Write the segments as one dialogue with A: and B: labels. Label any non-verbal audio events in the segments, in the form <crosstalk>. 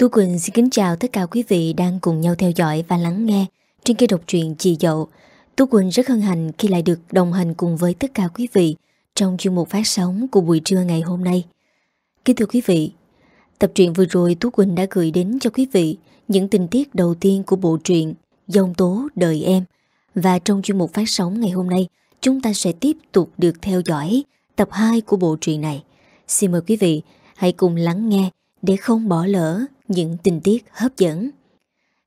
A: Tú Quỳnh xin kính chào tất cả quý vị đang cùng nhau theo dõi và lắng nghe trên kênh độc truyện Chị Dậu. Tú Quỳnh rất hân hạnh khi lại được đồng hành cùng với tất cả quý vị trong chuyên mục phát sóng của buổi trưa ngày hôm nay. Kính thưa quý vị, tập truyện vừa rồi Tú Quỳnh đã gửi đến cho quý vị những tình tiết đầu tiên của bộ truyện Dông tố đời em. Và trong chuyên mục phát sóng ngày hôm nay, chúng ta sẽ tiếp tục được theo dõi tập 2 của bộ truyện này. Xin mời quý vị hãy cùng lắng nghe để không bỏ lỡ những tình tiết hấp dẫn.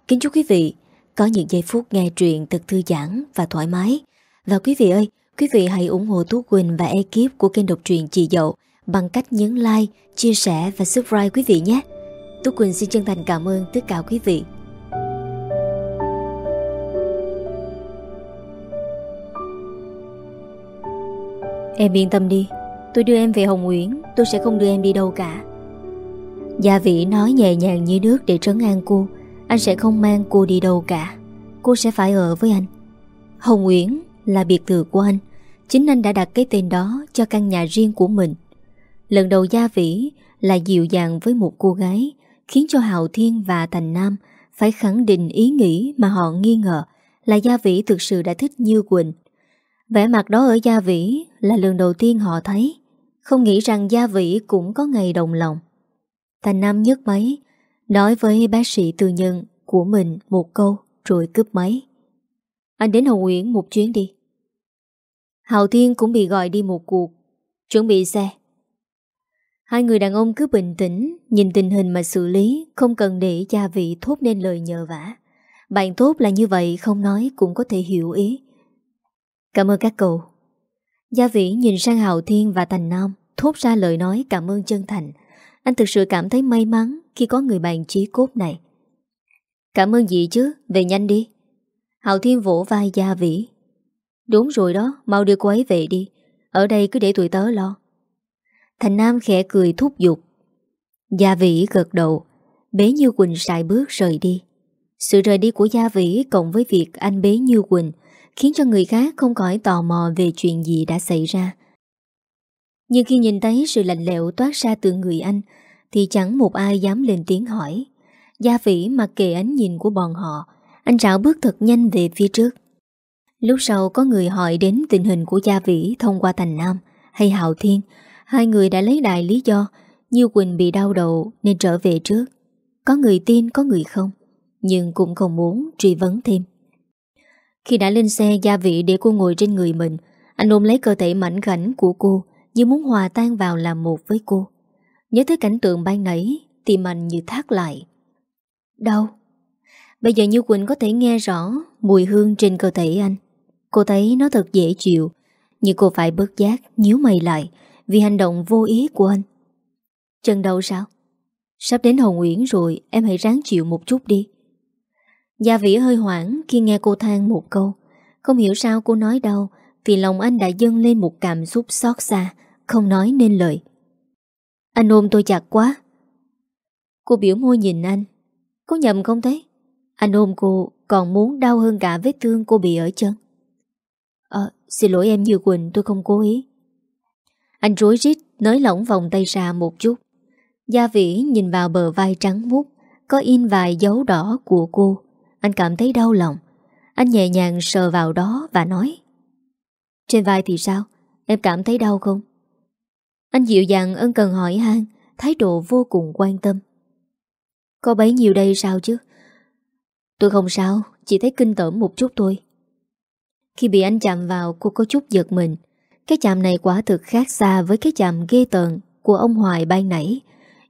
A: Kính chúc quý vị có những giây phút nghe truyện thật thư giãn và thoải mái. Và quý vị ơi, quý vị hãy ủng hộ Tú Quỳnh và ekip của kênh độc truyện Chị Dậu bằng cách nhấn like, chia sẻ và subscribe quý vị nhé. Tú Quỳnh xin chân thành cảm ơn tất cả quý vị. Em yên tâm đi, tôi đưa em về Hồng Nguyễn, tôi sẽ không đưa em đi đâu cả. Gia vị nói nhẹ nhàng như nước để trấn an cô. Anh sẽ không mang cô đi đâu cả. Cô sẽ phải ở với anh. Hồng Nguyễn là biệt thự của anh. Chính anh đã đặt cái tên đó cho căn nhà riêng của mình. Lần đầu Gia Vĩ là dịu dàng với một cô gái, Khiến cho Hạo Thiên và Thành Nam Phải khẳng định ý nghĩ mà họ nghi ngờ Là Gia Vĩ thực sự đã thích Như Quỳnh. Vẻ mặt đó ở Gia Vĩ là lần đầu tiên họ thấy. Không nghĩ rằng Gia Vĩ cũng có ngày đồng lòng. Thành Nam nhấc máy, Nói với bác sĩ tư nhân của mình một câu rồi cướp máy. Anh đến Hồng Nguyễn một chuyến đi. Hào Thiên cũng bị gọi đi một cuộc, Chuẩn bị xe. Hai người đàn ông cứ bình tĩnh, Nhìn tình hình mà xử lý, Không cần để gia vị thốt nên lời nhờ vả. Bạn tốt là như vậy, Không nói cũng có thể hiểu ý. Cảm ơn các cậu. Gia Vĩ nhìn sang Hào Thiên và Thành Nam, Thốt ra lời nói cảm ơn chân thành anh thực sự cảm thấy may mắn khi có người bạn chí cốt này. Cảm ơn gì chứ, về nhanh đi. Hạo Thiên vỗ vai Gia Vĩ. Đúng rồi đó, mau đưa cô ấy về đi. Ở đây cứ để tụi tớ lo. Thành Nam khẽ cười thúc giục. Gia Vĩ gật đầu, bế Như Quỳnh sải bước rời đi. Sự rời đi của Gia Vĩ cộng với việc anh bế Như Quỳnh khiến cho người khác không khỏi tò mò về chuyện gì đã xảy ra. Nhưng khi nhìn thấy sự lạnh lẽo toát ra từ người anh thì chẳng một ai dám lên tiếng hỏi. Gia vĩ mặc kệ ánh nhìn của bọn họ, Anh rảo bước thật nhanh về phía trước. Lúc sau có người hỏi đến tình hình của Gia Vĩ thông qua Thành Nam hay Hạo Thiên. Hai người đã lấy đại lý do, Như Quỳnh bị đau đầu nên trở về trước. Có người tin, có người không? Nhưng cũng không muốn truy vấn thêm. Khi đã lên xe, Gia Vĩ để cô ngồi trên người mình. Anh ôm lấy cơ thể mảnh khảnh của cô như muốn hòa tan vào làm một với cô. Nhớ tới cảnh tượng ban nãy, tim anh như thác lại. Đâu? Bây giờ Như Quỳnh có thể nghe rõ mùi hương trên cơ thể anh. Cô thấy nó thật dễ chịu, nhưng cô phải bớt giác, nhíu mày lại vì hành động vô ý của anh. Chân đầu sao? Sắp đến Hồng Nguyễn rồi, em hãy ráng chịu một chút đi. Gia Vĩ hơi hoảng khi nghe cô than một câu. Không hiểu sao cô nói đâu, vì lòng anh đã dâng lên một cảm xúc xót xa không nói nên lời anh ôm tôi chặt quá. Cô biểu môi nhìn anh. Có nhầm không thế Anh ôm cô còn muốn đau hơn cả vết thương cô bị ở chân. Ờ xin lỗi em Như Quỳnh, tôi không cố ý. Anh rối rít, Nới lỏng vòng tay ra một chút. Gia Vĩ nhìn vào bờ vai trắng mút Có in vài dấu đỏ của cô. Anh cảm thấy đau lòng. Anh nhẹ nhàng sờ vào đó và nói, Trên vai thì sao? Em cảm thấy đau không? Anh dịu dàng ân cần hỏi han, Thái độ vô cùng quan tâm. Có bấy nhiêu đây sao chứ? Tôi không sao, Chỉ thấy kinh tởm một chút thôi. Khi bị anh chạm vào, cô có chút giật mình. Cái chạm này quả thực khác xa Với cái chạm ghê tợn Của ông Hoài ban nãy.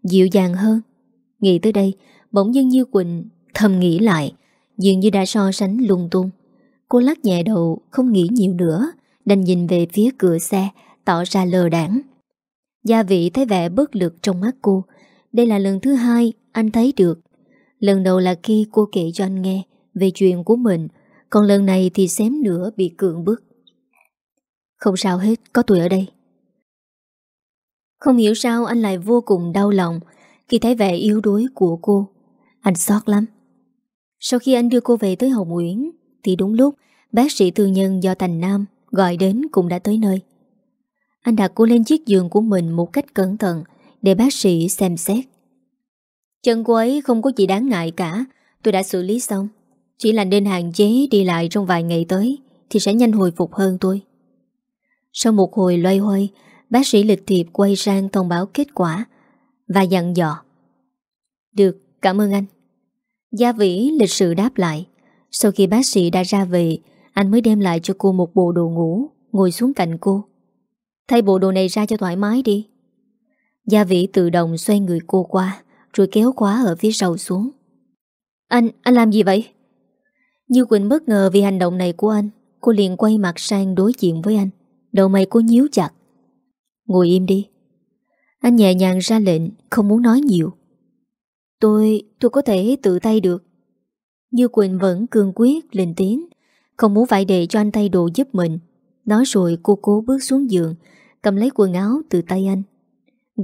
A: Dịu dàng hơn. Nghĩ tới đây, Bỗng dưng như Quỳnh thầm nghĩ lại, Dường như đã so sánh lung tung. Cô lắc nhẹ đầu, không nghĩ nhiều nữa, Đành nhìn về phía cửa xe, Tỏ ra lờ đảng. Gia vị thấy vẻ bất lực trong mắt cô. Đây là lần thứ hai anh thấy được. Lần đầu là khi cô kể cho anh nghe Về chuyện của mình, Còn lần này thì xém nữa bị cưỡng bức. Không sao hết, Có tôi ở đây. Không hiểu sao anh lại vô cùng đau lòng Khi thấy vẻ yếu đuối của cô. Anh xót lắm. Sau khi anh đưa cô về tới Hồng Nguyễn Thì đúng lúc Bác sĩ tư nhân do Thành Nam Gọi đến cũng đã tới nơi anh đặt cô lên chiếc giường của mình một cách cẩn thận để bác sĩ xem xét. Chân cô ấy không có gì đáng ngại cả. Tôi đã xử lý xong. Chỉ là nên hạn chế đi lại trong vài ngày tới Thì sẽ nhanh hồi phục hơn tôi. Sau một hồi loay hoay Bác sĩ lịch thiệp quay sang thông báo kết quả Và dặn dò. Được, cảm ơn anh. Gia Vĩ lịch sự đáp lại. Sau khi bác sĩ đã ra về Anh mới đem lại cho cô một bộ đồ ngủ Ngồi xuống cạnh cô. Thay bộ đồ này ra cho thoải mái đi. Gia Vĩ tự động xoay người cô qua Rồi kéo khóa ở phía sau xuống. Anh, anh làm gì vậy? Như Quỳnh bất ngờ vì hành động này của anh Cô liền quay mặt sang đối diện với anh. Đầu mày cô nhíu chặt. Ngồi im đi. Anh nhẹ nhàng ra lệnh Không muốn nói nhiều. Tôi, tôi có thể tự tay được. Như Quỳnh vẫn cương quyết lên tiếng Không muốn phải để cho anh tay đồ giúp mình. Nói rồi cô cố bước xuống giường Cầm lấy quần áo từ tay anh,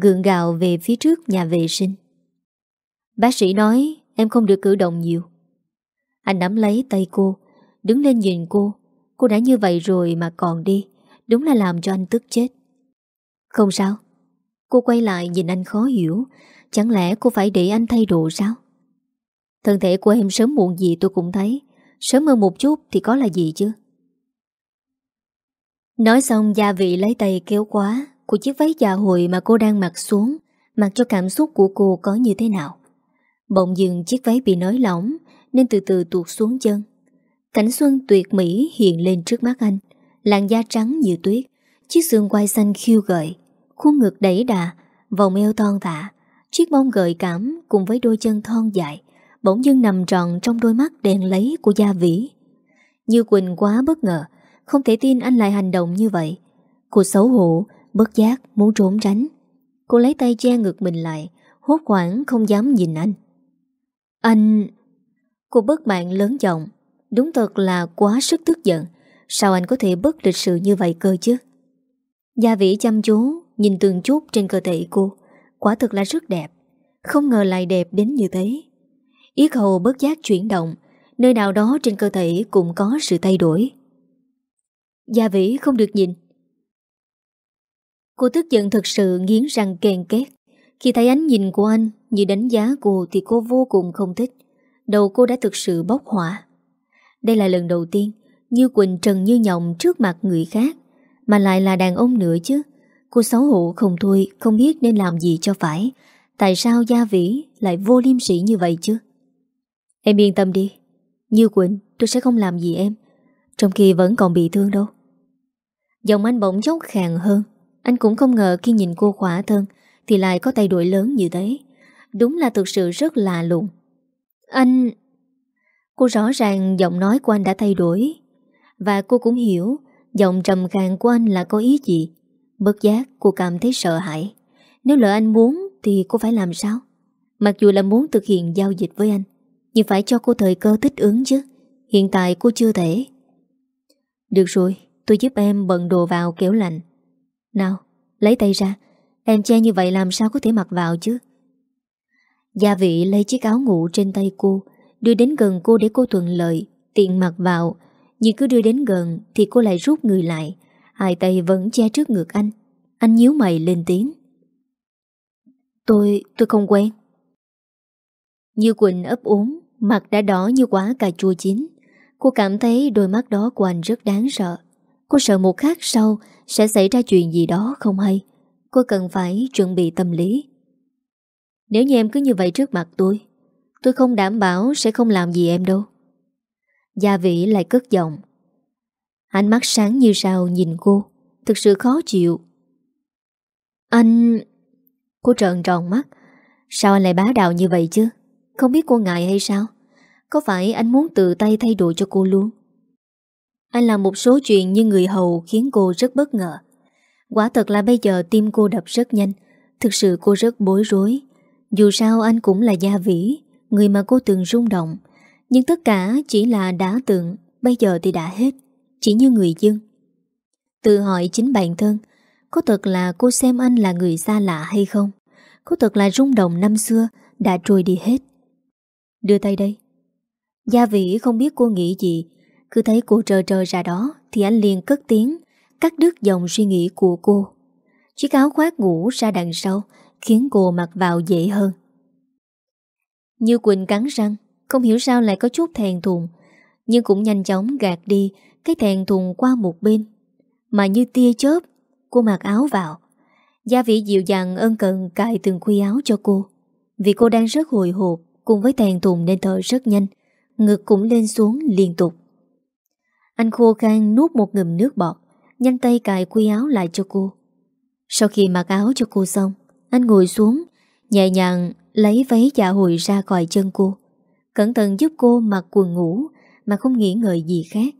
A: Gượng gạo về phía trước nhà vệ sinh. Bác sĩ nói, Em không được cử động nhiều. Anh nắm lấy tay cô, Đứng lên nhìn cô. Cô đã như vậy rồi mà còn đi, Đúng là làm cho anh tức chết. Không sao. Cô quay lại nhìn anh khó hiểu, Chẳng lẽ cô phải để anh thay đồ sao? Thân thể của em sớm muộn gì tôi cũng thấy, Sớm hơn một chút thì có là gì chứ? Nói xong, gia vị lấy tay kéo quá Của chiếc váy dạ hội mà cô đang mặc xuống, Mặc cho cảm xúc của cô có như thế nào. Bỗng dừng chiếc váy bị nới lỏng, Nên từ từ tuột xuống chân. Cảnh xuân tuyệt mỹ hiện lên trước mắt anh, Làn da trắng như tuyết, Chiếc xương quai xanh khiêu gợi, Khuôn ngực đẩy đà, Vòng eo thon thả, Chiếc mông gợi cảm cùng với đôi chân thon dài, Bỗng dưng nằm tròn trong đôi mắt đèn lấy của Gia Vĩ Như Quỳnh quá bất ngờ không thể tin anh lại hành động như vậy. Cô xấu hổ, Bất giác, muốn trốn tránh. Cô lấy tay che ngực mình lại, Hốt quảng không dám nhìn anh. Anh, Cô bất mạng lớn giọng. Đúng thật là quá sức tức giận. Sao anh có thể bất lịch sự như vậy cơ chứ? Gia Vĩ chăm chú, Nhìn từng chút trên cơ thể cô. Quả thực là rất đẹp. Không ngờ lại đẹp đến như thế. Yết hầu bất giác chuyển động. Nơi nào đó trên cơ thể cũng có sự thay đổi. Gia Vĩ không được nhìn. Cô tức giận thật sự nghiến răng kèn két. Khi thấy ánh nhìn của anh Như đánh giá cô thì cô vô cùng không thích. Đầu cô đã thực sự bốc hỏa. Đây là lần đầu tiên Như Quỳnh trần như nhộng trước mặt người khác. Mà lại là đàn ông nữa chứ. Cô xấu hổ không thôi, Không biết nên làm gì cho phải. Tại sao Gia Vĩ lại vô liêm sĩ như vậy chứ? Em yên tâm đi. Như Quỳnh, tôi sẽ không làm gì em. Trong khi vẫn còn bị thương đâu. Giọng anh bỗng chốc khàn hơn. Anh cũng không ngờ khi nhìn cô khỏa thân Thì lại có thay đổi lớn như thế. Đúng là thực sự rất lạ lùng. Anh Cô rõ ràng giọng nói của anh đã thay đổi. Và cô cũng hiểu, Giọng trầm khàn của anh là có ý gì. Bất giác, cô cảm thấy sợ hãi. Nếu lỡ anh muốn thì cô phải làm sao? Mặc dù là muốn thực hiện giao dịch với anh, Nhưng phải cho cô thời cơ thích ứng chứ. Hiện tại cô chưa thể. Được rồi Tôi giúp em bận đồ vào kéo lạnh. Nào lấy tay ra. Em che như vậy làm sao có thể mặc vào chứ? Gia vị lấy chiếc áo ngủ trên tay cô Đưa đến gần cô để cô thuận lợi Tiện mặc vào. Nhưng cứ đưa đến gần Thì cô lại rút người lại. Hai tay vẫn che trước ngực anh. Anh nhíu mày lên tiếng. Tôi, tôi không quen. Như Quỳnh ấp úng Mặt đã đỏ như quả cà chua chín. Cô cảm thấy đôi mắt đó của anh rất đáng sợ. Cô sợ một khắc sau Sẽ xảy ra chuyện gì đó không hay. Cô cần phải chuẩn bị tâm lý. Nếu như em cứ như vậy trước mặt tôi Tôi không đảm bảo sẽ không làm gì em đâu. Gia vị lại cất giọng. Ánh mắt sáng như sao nhìn cô, Thực sự khó chịu. Anh... Cô trợn tròn mắt. Sao anh lại bá đạo như vậy chứ? Không biết cô ngại hay sao? Có phải anh muốn tự tay thay đổi cho cô luôn? Anh làm một số chuyện như người hầu Khiến cô rất bất ngờ Quả thật là bây giờ tim cô đập rất nhanh Thực sự cô rất bối rối Dù sao anh cũng là gia vĩ Người mà cô từng rung động Nhưng tất cả chỉ là đã tượng Bây giờ thì đã hết chỉ như người dân. Tự hỏi chính bản thân, có thật là cô xem anh là người xa lạ hay không? Có thật là rung động năm xưa đã trôi đi hết? Đưa tay đây. Gia vĩ không biết cô nghĩ gì, cứ thấy cô trơ trơ ra đó thì anh liền cất tiếng, cắt đứt dòng suy nghĩ của cô. Chiếc áo khoác ngủ ra đằng sau khiến cô mặc vào dễ hơn. Như Quỳnh cắn răng Không hiểu sao lại có chút thèn thùng Nhưng cũng nhanh chóng gạt đi Cái thèn thùng qua một bên Mà như tia chớp Cô mặc áo vào Gia vị dịu dàng ân cần cài từng khuy áo cho cô Vì cô đang rất hồi hộp Cùng với thèn thùng nên thở rất nhanh Ngực cũng lên xuống liên tục anh khô khan nuốt một ngụm nước bọt, Nhanh tay cài quy áo lại cho cô. Sau khi mặc áo cho cô xong, Anh ngồi xuống, Nhẹ nhàng lấy váy dạ hồi ra khỏi chân cô. Cẩn thận giúp cô mặc quần ngủ Mà không nghĩ ngợi gì khác.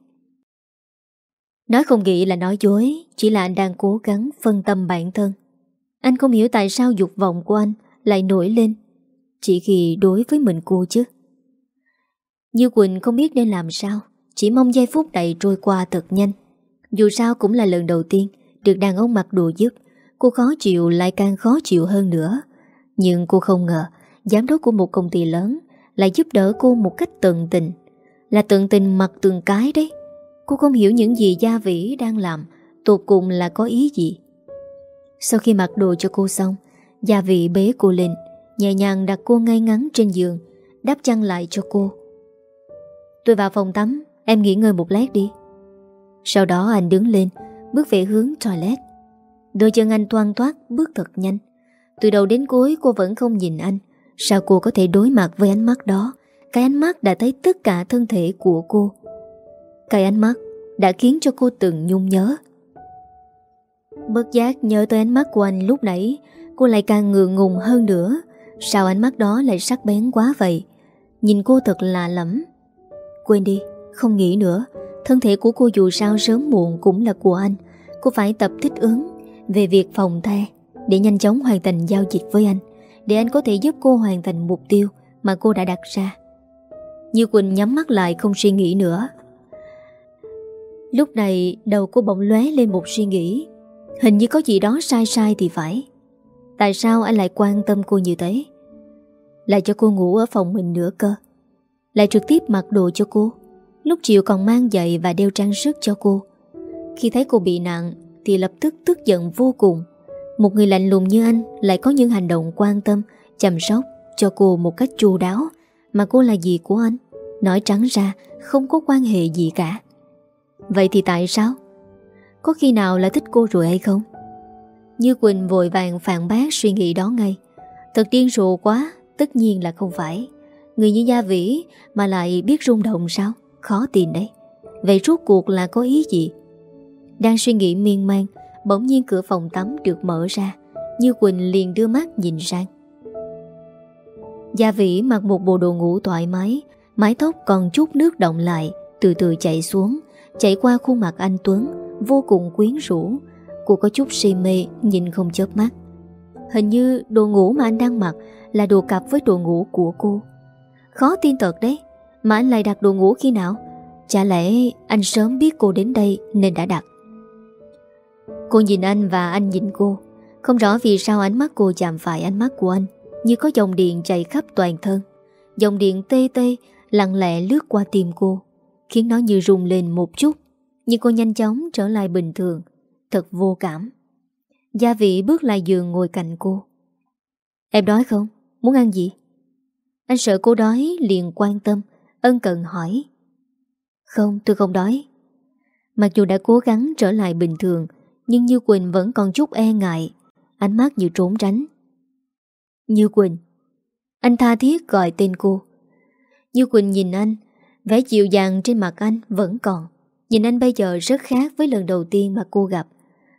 A: Nói không nghĩ là nói dối, Chỉ là anh đang cố gắng phân tâm bản thân. Anh không hiểu tại sao dục vọng của anh Lại nổi lên, Chỉ khi đối với mình cô chứ. Như Quỳnh không biết nên làm sao chỉ mong giây phút này trôi qua thật nhanh. Dù sao cũng là lần đầu tiên Được đàn ông mặc đồ giúp. Cô khó chịu lại càng khó chịu hơn nữa. Nhưng cô không ngờ, Giám đốc của một công ty lớn Lại giúp đỡ cô một cách tận tình. Là tận tình mặc từng cái đấy. Cô không hiểu những gì Gia Vĩ đang làm, Tột cùng là có ý gì. Sau khi mặc đồ cho cô xong, Gia Vĩ bế cô lên, Nhẹ nhàng đặt cô ngay ngắn trên giường, Đắp chăn lại cho cô. Tôi vào phòng tắm. Em nghỉ ngơi một lát đi. Sau đó anh đứng lên Bước về hướng toilet. Đôi chân anh toan toát bước thật nhanh. Từ đầu đến cuối cô vẫn không nhìn anh. Sao cô có thể đối mặt với ánh mắt đó? Cái ánh mắt đã thấy tất cả thân thể của cô. Cái ánh mắt đã khiến cho cô từng nhung nhớ. Bất giác nhớ tới ánh mắt của anh lúc nãy Cô lại càng ngượng ngùng hơn nữa. Sao ánh mắt đó lại sắc bén quá vậy? Nhìn cô thật lạ lắm. Quên đi, không nghĩ nữa. Thân thể của cô dù sao sớm muộn cũng là của anh. Cô phải tập thích ứng Về việc phòng the Để nhanh chóng hoàn thành giao dịch với anh, Để anh có thể giúp cô hoàn thành mục tiêu Mà cô đã đặt ra. Như Quỳnh nhắm mắt lại không suy nghĩ nữa. Lúc này, đầu cô bỗng lóe lên một suy nghĩ. Hình như có gì đó sai sai thì phải. Tại sao anh lại quan tâm cô như thế? Lại cho cô ngủ ở phòng mình nữa cơ? Lại trực tiếp mặc đồ cho cô? Lúc chiều còn mang giày và đeo trang sức cho cô. Khi thấy cô bị nạn, Thì lập tức tức giận vô cùng. Một người lạnh lùng như anh Lại có những hành động quan tâm, Chăm sóc cho cô một cách chu đáo. Mà cô là gì của anh? Nói trắng ra, không có quan hệ gì cả. Vậy thì tại sao? Có khi nào là thích cô rồi hay không? Như Quỳnh vội vàng phản bác suy nghĩ đó ngay. Thật điên rồ quá, Tất nhiên là không phải. Người như Gia Vĩ mà lại biết rung động sao? Khó tin đấy. Vậy rốt cuộc là có ý gì? Đang suy nghĩ miên man, Bỗng nhiên cửa phòng tắm được mở ra. Như Quỳnh liền đưa mắt nhìn sang Gia Vĩ mặc một bộ đồ ngủ thoải mái Mái tóc còn chút nước động lại, Từ từ chạy xuống, Chạy qua khuôn mặt anh Tuấn, Vô cùng quyến rũ. Cô có chút si mê, nhìn không chớp mắt. Hình như đồ ngủ mà anh đang mặc Là đồ cặp với đồ ngủ của cô. Khó tin thật đấy. Mà anh lại đặt đồ ngủ khi nào? Chả lẽ anh sớm biết cô đến đây Nên đã đặt? Cô nhìn anh và anh nhìn cô. Không rõ vì sao ánh mắt cô chạm phải ánh mắt của anh, Như có dòng điện chạy khắp toàn thân. Dòng điện tê tê, Lặng lẽ lướt qua tim cô, Khiến nó như rung lên một chút, Nhưng cô nhanh chóng trở lại bình thường, Thật vô cảm. Gia vị bước lại giường ngồi cạnh cô. Em đói không? Muốn ăn gì? Anh sợ cô đói liền quan tâm. Ân cần hỏi. Không, tôi không đói. Mặc dù đã cố gắng trở lại bình thường, Nhưng Như Quỳnh vẫn còn chút e ngại, Ánh mắt như trốn tránh. Như Quỳnh, Anh tha thiết gọi tên cô. Như Quỳnh nhìn anh, Vẻ dịu dàng trên mặt anh vẫn còn. Nhìn anh bây giờ rất khác với lần đầu tiên mà cô gặp.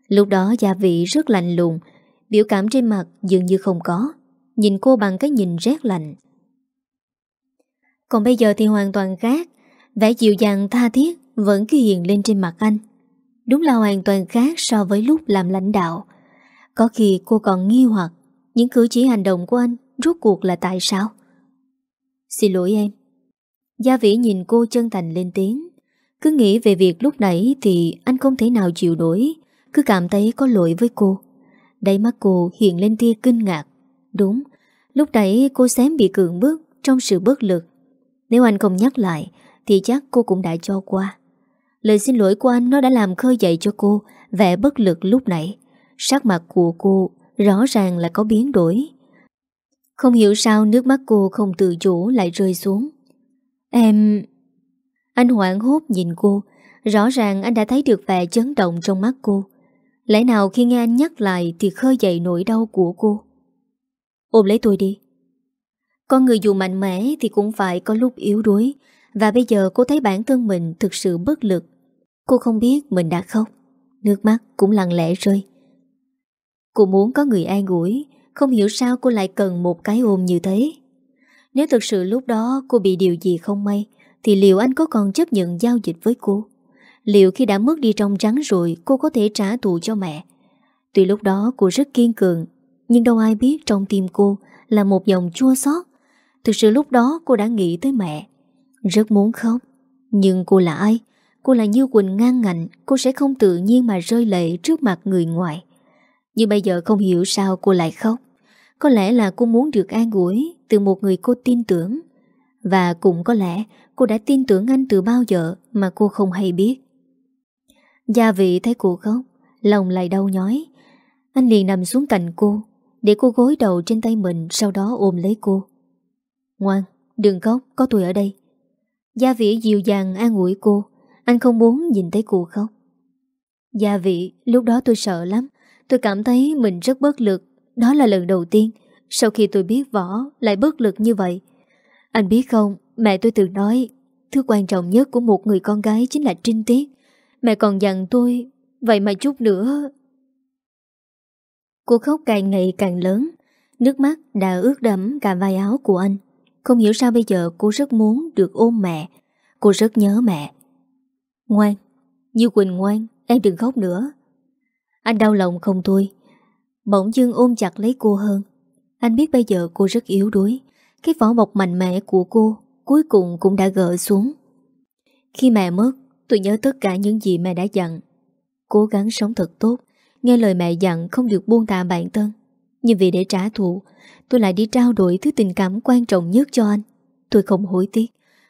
A: Lúc đó gia vị rất lạnh lùng, Biểu cảm trên mặt dường như không có. Nhìn cô bằng cái nhìn rét lạnh. Còn bây giờ thì hoàn toàn khác. Vẻ dịu dàng tha thiết Vẫn cứ hiện lên trên mặt anh. Đúng là hoàn toàn khác so với lúc làm lãnh đạo. Có khi cô còn nghi hoặc Những cử chỉ hành động của anh Rốt cuộc là tại sao? Xin lỗi em. Gia Vĩ nhìn cô chân thành lên tiếng. Cứ nghĩ về việc lúc nãy Thì anh không thể nào chịu nổi. Cứ cảm thấy có lỗi với cô. Đáy mắt cô hiện lên tia kinh ngạc. Đúng, Lúc nãy cô xém bị cường bước Trong sự bất lực. Nếu anh không nhắc lại Thì chắc cô cũng đã cho qua Lời xin lỗi của anh nó đã làm khơi dậy cho cô Vẻ bất lực lúc nãy Sắc mặt của cô rõ ràng là có biến đổi Không hiểu sao nước mắt cô không tự chủ lại rơi xuống. Em... Anh hoảng hốt nhìn cô, rõ ràng anh đã thấy được vẻ chấn động trong mắt cô. Lẽ nào khi nghe anh nhắc lại thì khơi dậy nỗi đau của cô? Ôm lấy tôi đi. Con người dù mạnh mẽ thì cũng phải có lúc yếu đuối, và bây giờ cô thấy bản thân mình thực sự bất lực. Cô không biết mình đã khóc, nước mắt cũng lặng lẽ rơi. Cô muốn có người an ủi, không hiểu sao cô lại cần một cái ôm như thế. Nếu thực sự lúc đó cô bị điều gì không may, thì liệu anh có còn chấp nhận giao dịch với cô? Liệu khi đã mất đi trong trắng rồi cô có thể trả thù cho mẹ? Tuy lúc đó cô rất kiên cường, nhưng đâu ai biết trong tim cô là một dòng chua xót. Thực sự lúc đó cô đã nghĩ tới mẹ. Rất muốn khóc. Nhưng cô là ai? Cô là Như Quỳnh ngang ngạnh, cô sẽ không tự nhiên mà rơi lệ trước mặt người ngoài. Nhưng bây giờ không hiểu sao cô lại khóc. Có lẽ là cô muốn được an ủi từ một người cô tin tưởng. Và cũng có lẽ cô đã tin tưởng anh từ bao giờ mà cô không hay biết. Gia vị thấy cô khóc, lòng lại đau nhói. Anh liền nằm xuống cạnh cô, để cô gối đầu trên tay mình sau đó ôm lấy cô. Ngoan, đừng khóc, có tôi ở đây. Gia vị dịu dàng an ủi cô, anh không muốn nhìn thấy cô khóc. Gia vị, lúc đó tôi sợ lắm, tôi cảm thấy mình rất bất lực. Đó là lần đầu tiên, sau khi tôi biết võ, lại bất lực như vậy. Anh biết không, mẹ tôi từng nói, thứ quan trọng nhất của một người con gái chính là trinh tiết. Mẹ còn dặn tôi Vậy mà chút nữa Cô khóc càng ngày càng lớn Nước mắt đã ướt đẫm cả vai áo của anh không hiểu sao bây giờ cô rất muốn được ôm mẹ. Cô rất nhớ mẹ. Ngoan, Như Quỳnh ngoan, Em đừng khóc nữa. Anh đau lòng không thôi. Bỗng dưng ôm chặt lấy cô hơn. Anh biết bây giờ cô rất yếu đuối. Cái vỏ bọc mạnh mẽ của cô Cuối cùng cũng đã gỡ xuống. Khi mẹ mất, Tôi nhớ tất cả những gì mẹ đã dặn. Cố gắng sống thật tốt. Nghe lời mẹ dặn không được buông tà bản thân. Nhưng vì để trả thù Tôi lại đi trao đổi thứ tình cảm quan trọng nhất cho anh. Tôi không hối tiếc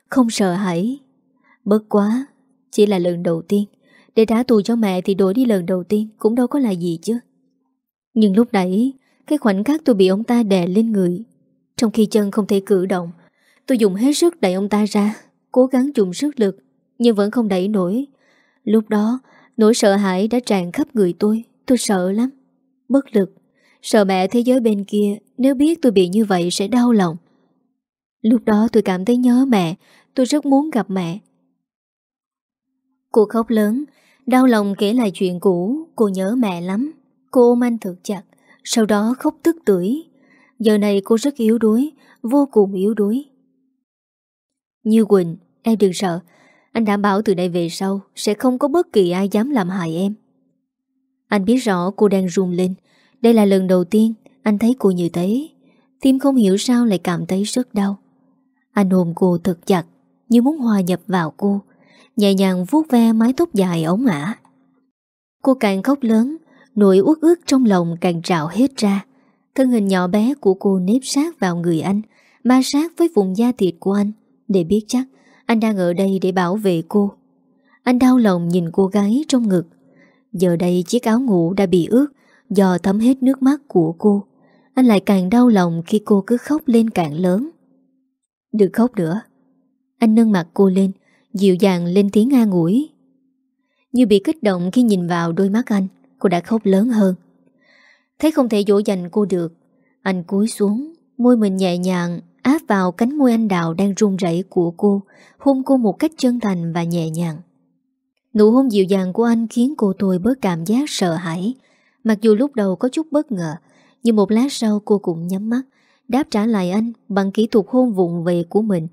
A: Không sợ hãi. Bất quá Chỉ là lần đầu tiên. Để trả thù cho mẹ thì đổi đi lần đầu tiên Cũng đâu có là gì chứ. Nhưng lúc nãy Cái khoảnh khắc tôi bị ông ta đè lên người. Trong khi chân không thể cử động Tôi dùng hết sức đẩy ông ta ra Cố gắng dùng sức lực nhưng vẫn không đẩy nổi. Lúc đó, nỗi sợ hãi đã tràn khắp người tôi, tôi sợ lắm. Bất lực, sợ mẹ thế giới bên kia nếu biết tôi bị như vậy sẽ đau lòng. Lúc đó tôi cảm thấy nhớ mẹ, tôi rất muốn gặp mẹ. Cô khóc lớn, đau lòng kể lại chuyện cũ, cô nhớ mẹ lắm. Cô ôm anh thật chặt, sau đó khóc tức tưởi. Giờ này cô rất yếu đuối, vô cùng yếu đuối. Như Quỳnh, em đừng sợ, anh đảm bảo từ đây về sau Sẽ không có bất kỳ ai dám làm hại em Anh biết rõ cô đang run lên Đây là lần đầu tiên anh thấy cô như thế, Tim không hiểu sao lại cảm thấy rất đau. Anh ôm cô thật chặt, Như muốn hòa nhập vào cô, Nhẹ nhàng vuốt ve mái tóc dài ống ả. Cô càng khóc lớn, Nỗi uất ước trong lòng càng trào hết ra. Thân hình nhỏ bé của cô nếp sát vào người anh, Ma sát với vùng da thịt của anh, Để biết chắc anh đang ở đây để bảo vệ cô. Anh đau lòng nhìn cô gái trong ngực. Giờ đây chiếc áo ngủ đã bị ướt, Do thấm hết nước mắt của cô. Anh lại càng đau lòng khi cô cứ khóc lên càng lớn Đừng khóc nữa Anh nâng mặt cô lên Dịu dàng lên tiếng an ủi Như bị kích động khi nhìn vào đôi mắt anh Cô đã khóc lớn hơn Thấy không thể dỗ dành cô được Anh cúi xuống Môi mình nhẹ nhàng áp vào cánh môi anh đào đang run rẩy của cô, hôn cô một cách chân thành và nhẹ nhàng. Nụ hôn dịu dàng của anh khiến cô tôi bớt cảm giác sợ hãi. Mặc dù lúc đầu có chút bất ngờ, nhưng một lát sau cô cũng nhắm mắt, đáp trả lại anh bằng kỹ thuật hôn vụng về của mình.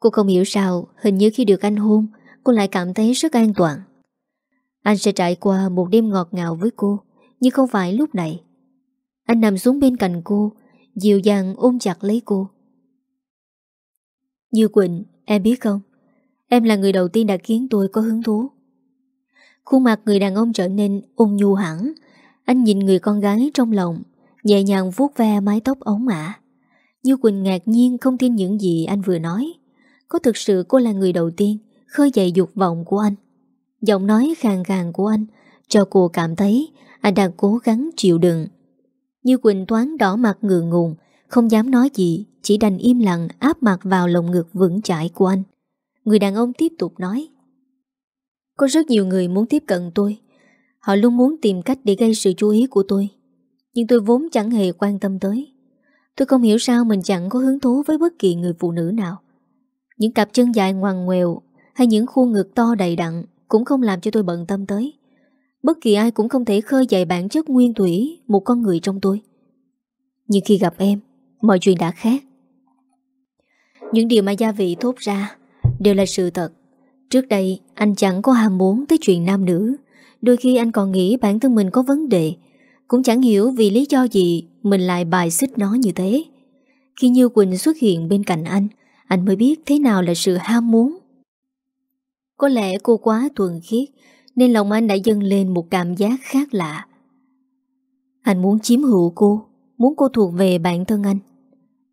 A: Cô không hiểu sao, hình như khi được anh hôn, cô lại cảm thấy rất an toàn. Anh sẽ trải qua một đêm ngọt ngào với cô, nhưng không phải lúc này. Anh nằm xuống bên cạnh cô, dịu dàng ôm chặt lấy cô. Như Quỳnh, em biết không? Em là người đầu tiên đã khiến tôi có hứng thú. Khuôn mặt người đàn ông trở nên ôn nhu hẳn. Anh nhìn người con gái trong lòng, nhẹ nhàng vuốt ve mái tóc ống ả. Như Quỳnh ngạc nhiên không tin những gì anh vừa nói. Có thực sự cô là người đầu tiên khơi dậy dục vọng của anh. Giọng nói khàn khàn của anh cho cô cảm thấy anh đang cố gắng chịu đựng. Như Quỳnh toán đỏ mặt ngượng ngùng, Không dám nói gì Chỉ đành im lặng áp mặt vào lồng ngực vững chãi của anh Người đàn ông tiếp tục nói Có rất nhiều người muốn tiếp cận tôi Họ luôn muốn tìm cách để gây sự chú ý của tôi nhưng tôi vốn chẳng hề quan tâm tới. Tôi không hiểu sao mình chẳng có hứng thú với bất kỳ người phụ nữ nào. Những cặp chân dài ngoằn ngoèo Hay những khuôn ngực to đầy đặn Cũng không làm cho tôi bận tâm tới. Bất kỳ ai cũng không thể khơi dậy bản chất nguyên thủy Một con người trong tôi. Nhưng khi gặp em, Mọi chuyện đã khác. Những điều mà gia vị thốt ra Đều là sự thật. Trước đây, anh chẳng có ham muốn tới chuyện nam nữ. Đôi khi anh còn nghĩ bản thân mình có vấn đề cũng chẳng hiểu vì lý do gì Mình lại bài xích nó như thế. Khi Như Quỳnh xuất hiện bên cạnh anh Anh mới biết thế nào là sự ham muốn. Có lẽ cô quá thuần khiết, Nên lòng anh đã dâng lên một cảm giác khác lạ. Anh muốn chiếm hữu cô, Muốn cô thuộc về bản thân anh.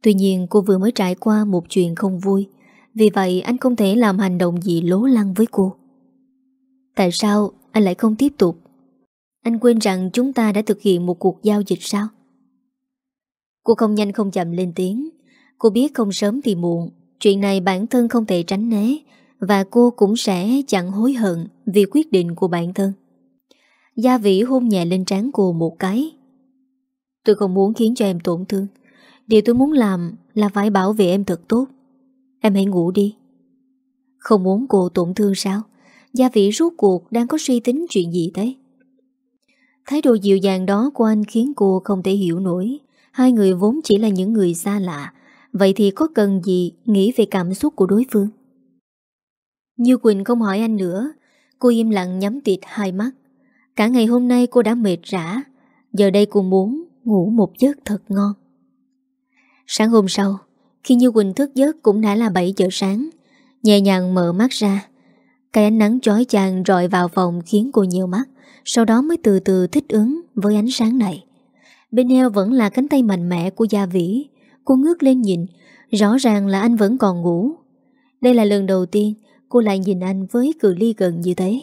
A: Tuy nhiên, cô vừa mới trải qua một chuyện không vui, Vì vậy anh không thể làm hành động gì lố lăng với cô. Tại sao anh lại không tiếp tục? Anh quên rằng chúng ta đã thực hiện một cuộc giao dịch sao? Cô không nhanh không chậm lên tiếng. Cô biết không sớm thì muộn, Chuyện này bản thân không thể tránh né, Và cô cũng sẽ chẳng hối hận Vì quyết định của bản thân. Gia vĩ hôn nhẹ lên trán cô một cái. Tôi không muốn khiến cho em tổn thương. Điều tôi muốn làm là phải bảo vệ em thật tốt. Em hãy ngủ đi. Không muốn cô tổn thương sao? Gia vị rốt cuộc đang có suy tính chuyện gì thế? Thái độ dịu dàng đó của anh khiến cô không thể hiểu nổi. Hai người vốn chỉ là những người xa lạ. Vậy thì có cần gì nghĩ về cảm xúc của đối phương? Như Quỳnh không hỏi anh nữa. Cô im lặng nhắm tịt hai mắt. Cả ngày hôm nay cô đã mệt rã. Giờ đây cô muốn ngủ một giấc thật ngon. Sáng hôm sau, Khi Như Quỳnh thức giấc cũng đã là 7 giờ sáng, Nhẹ nhàng mở mắt ra. Cái ánh nắng chói chang rọi vào phòng khiến cô nhiều mắt. Sau đó mới từ từ thích ứng với ánh sáng này. Bên eo vẫn là cánh tay mạnh mẽ của Gia Vĩ. Cô ngước lên nhìn, Rõ ràng là anh vẫn còn ngủ. Đây là lần đầu tiên cô lại nhìn anh với cự ly gần như thế.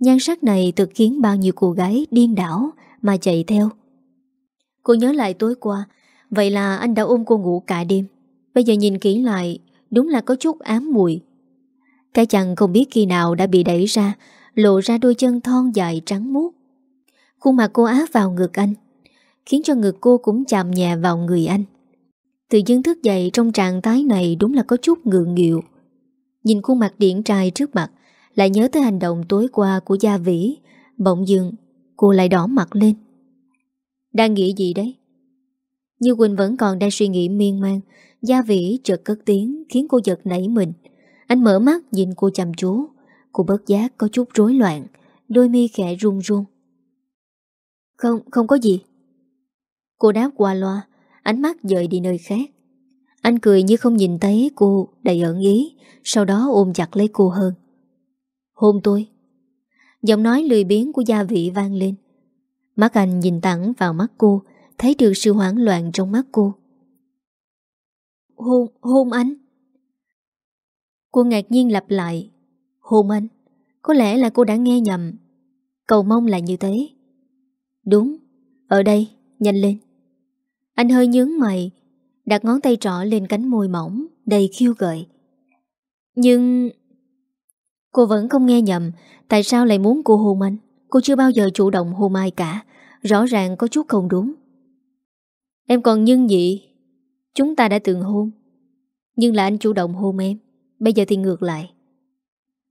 A: Nhan sắc này thực khiến bao nhiêu cô gái điên đảo mà chạy theo. Cô nhớ lại tối qua, Vậy là anh đã ôm cô ngủ cả đêm. Bây giờ nhìn kỹ lại, Đúng là có chút ám mùi cái chăn không biết khi nào đã bị đẩy ra Lộ ra đôi chân thon dài trắng muốt. Khuôn mặt cô áp vào ngực anh, Khiến cho ngực cô cũng chạm nhẹ vào người anh. Tự dưng thức dậy trong trạng thái này Đúng là có chút ngượng nghịu. Nhìn khuôn mặt điển trai trước mặt, Lại nhớ tới hành động tối qua của Gia Vĩ. Bỗng dưng, Cô lại đỏ mặt lên. Đang nghĩ gì đấy? Như Quỳnh vẫn còn đang suy nghĩ miên man, Gia Vĩ chợt cất tiếng Khiến cô giật nảy mình. Anh mở mắt nhìn cô chăm chú. Cô bất giác có chút rối loạn Đôi mi khẽ run run. Không, không có gì. Cô đáp qua loa Ánh mắt dời đi nơi khác. Anh cười như không nhìn thấy cô Đầy ẩn ý Sau đó ôm chặt lấy cô hơn. Hôn tôi. Giọng nói lười biếng của gia vị vang lên. Mắt anh nhìn thẳng vào mắt cô Thấy được sự hoảng loạn trong mắt cô. Hôn, hôn anh. Cô ngạc nhiên lặp lại Hôn anh. Có lẽ là cô đã nghe nhầm. Cầu mong là như thế. Đúng. Ở đây, Nhanh lên. Anh hơi nhướng mày, Đặt ngón tay trỏ lên cánh môi mỏng, Đầy khiêu gợi. Nhưng Cô vẫn không nghe nhầm, Tại sao lại muốn cô hôn anh? Cô chưa bao giờ chủ động hôn ai cả. Rõ ràng có chút không đúng. Em còn nhân dị Chúng ta đã từng hôn. Nhưng là anh chủ động hôn em. Bây giờ thì ngược lại.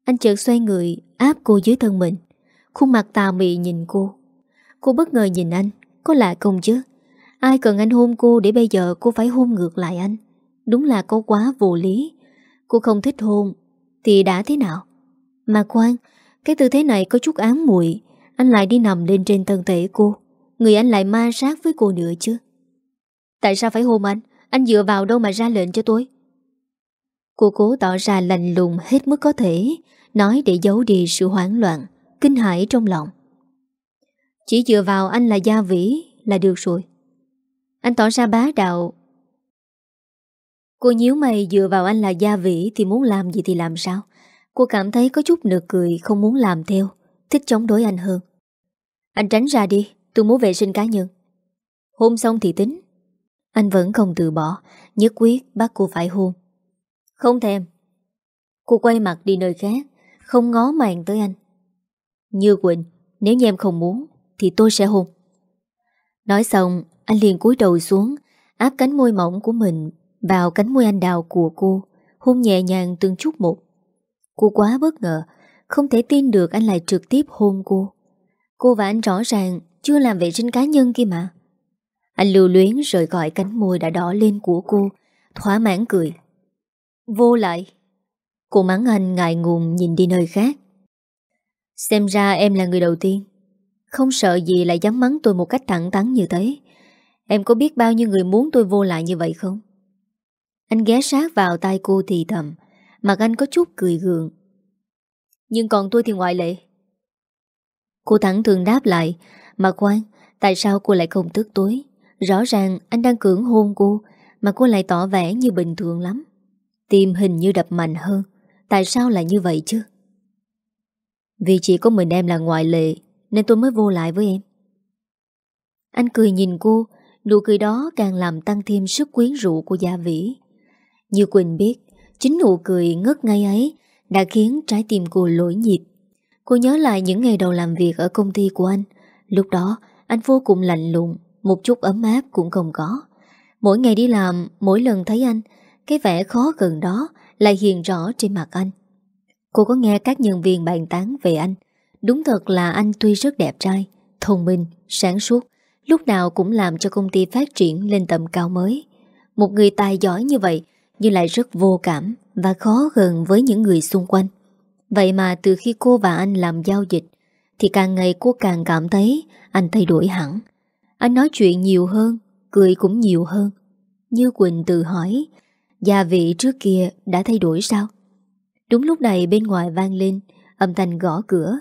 A: Anh chợt xoay người, áp cô dưới thân mình. Khuôn mặt tà mị nhìn cô. Cô bất ngờ nhìn anh. Có lạ không chứ? Ai cần anh hôn cô để bây giờ cô phải hôn ngược lại anh? Đúng là cô quá vô lý. Cô không thích hôn Thì đã thế nào? Mà khoan Cái tư thế này có chút ám muội. Anh lại đi nằm lên trên thân thể cô. Người anh lại ma sát với cô nữa chứ. Tại sao phải hôn anh? Anh dựa vào đâu mà ra lệnh cho tôi? Cô cố tỏ ra lành lùng hết mức có thể, Nói để giấu đi sự hoảng loạn, Kinh hãi trong lòng. Chỉ dựa vào anh là gia vĩ Là được rồi. Anh tỏ ra bá đạo. Cô nhíu mày dựa vào anh là gia vĩ Thì muốn làm gì thì làm sao? Cô cảm thấy có chút nực cười, Không muốn làm theo, Thích chống đối anh hơn. Anh tránh ra đi, Tôi muốn vệ sinh cá nhân. Hôn xong thì tính. Anh vẫn không từ bỏ, Nhất quyết bắt cô phải hôn. Không thèm. Cô quay mặt đi nơi khác, Không ngó màng tới anh. Như Quỳnh, Nếu như em không muốn, Thì tôi sẽ hôn. Nói xong, Anh liền cúi đầu xuống, Áp cánh môi mỏng của mình Vào cánh môi anh đào của cô, Hôn nhẹ nhàng từng chút một. Cô quá bất ngờ, Không thể tin được anh lại trực tiếp hôn cô. Cô và anh rõ ràng Chưa làm vệ sinh cá nhân kia mà. Anh lưu luyến rời gọi cánh môi đã đỏ lên của cô, Thỏa mãn cười. Vô lại. Cô mắng anh ngại ngùng nhìn đi nơi khác. Xem ra em là người đầu tiên. Không sợ gì lại dám mắng tôi một cách thẳng thắn như thế. Em có biết bao nhiêu người muốn tôi vô lại như vậy không? Anh ghé sát vào tay cô thì thầm, Mặt anh có chút cười gượng. Nhưng còn tôi thì ngoại lệ. Cô thẳng thường đáp lại, Mà khoan, Tại sao cô lại không tức tối? Rõ ràng anh đang cưỡng hôn cô, Mà cô lại tỏ vẻ như bình thường lắm. Tim hình như đập mạnh hơn. Tại sao lại như vậy chứ? Vì chỉ có mình em là ngoại lệ, Nên tôi mới vô lại với em. Anh cười nhìn cô, Nụ cười đó càng làm tăng thêm sức quyến rũ của Gia Vĩ. Như Quỳnh biết, Chính nụ cười ngất ngay ấy Đã khiến trái tim cô lỗi nhịp. Cô nhớ lại những ngày đầu làm việc ở công ty của anh. Lúc đó, anh vô cùng lạnh lùng, Một chút ấm áp cũng không có. Mỗi ngày đi làm, Mỗi lần thấy anh cái vẻ khó gần đó Lại hiện rõ trên mặt anh. Cô có nghe các nhân viên bàn tán về anh? Đúng thật là anh tuy rất đẹp trai Thông minh, sáng suốt Lúc nào cũng làm cho công ty phát triển lên tầm cao mới. Một người tài giỏi như vậy Nhưng lại rất vô cảm Và khó gần với những người xung quanh. Vậy mà từ khi cô và anh làm giao dịch Thì càng ngày cô càng cảm thấy Anh thay đổi hẳn. Anh nói chuyện nhiều hơn Cười cũng nhiều hơn. Như Quỳnh tự hỏi Gia vị trước kia đã thay đổi sao? Đúng lúc này bên ngoài vang lên Âm thanh gõ cửa.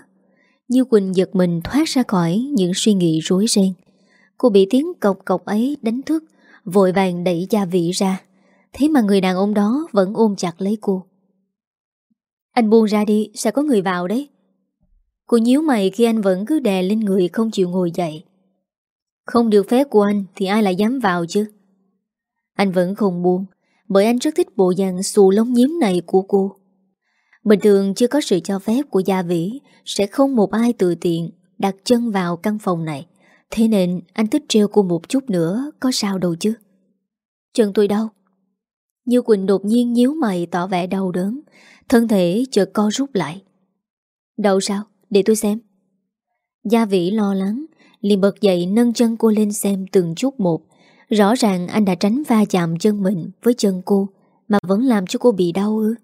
A: Như Quỳnh giật mình thoát ra khỏi Những suy nghĩ rối ren. Cô bị tiếng cọc cọc ấy đánh thức, Vội vàng đẩy gia vị ra. Thế mà người đàn ông đó vẫn ôm chặt lấy cô. Anh buông ra đi Sẽ có người vào đấy? Cô nhíu mày khi anh vẫn cứ đè lên người Không chịu ngồi dậy. Không được phép của anh Thì ai lại dám vào chứ? Anh vẫn không buông bởi anh rất thích bộ dạng xù lông nhím này của cô. Bình thường chưa có sự cho phép của Gia Vĩ, Sẽ không một ai tự tiện Đặt chân vào căn phòng này. Thế nên anh thích treo cô một chút nữa, Có sao đâu chứ. Chân tôi đau. Như Quỳnh đột nhiên nhíu mày tỏ vẻ đau đớn, Thân thể chợt co rút lại. Đau sao? Để tôi xem. Gia Vĩ lo lắng, liền bật dậy nâng chân cô lên xem từng chút một. Rõ ràng anh đã tránh va chạm chân mình Với chân cô, Mà vẫn làm cho cô bị đau ư?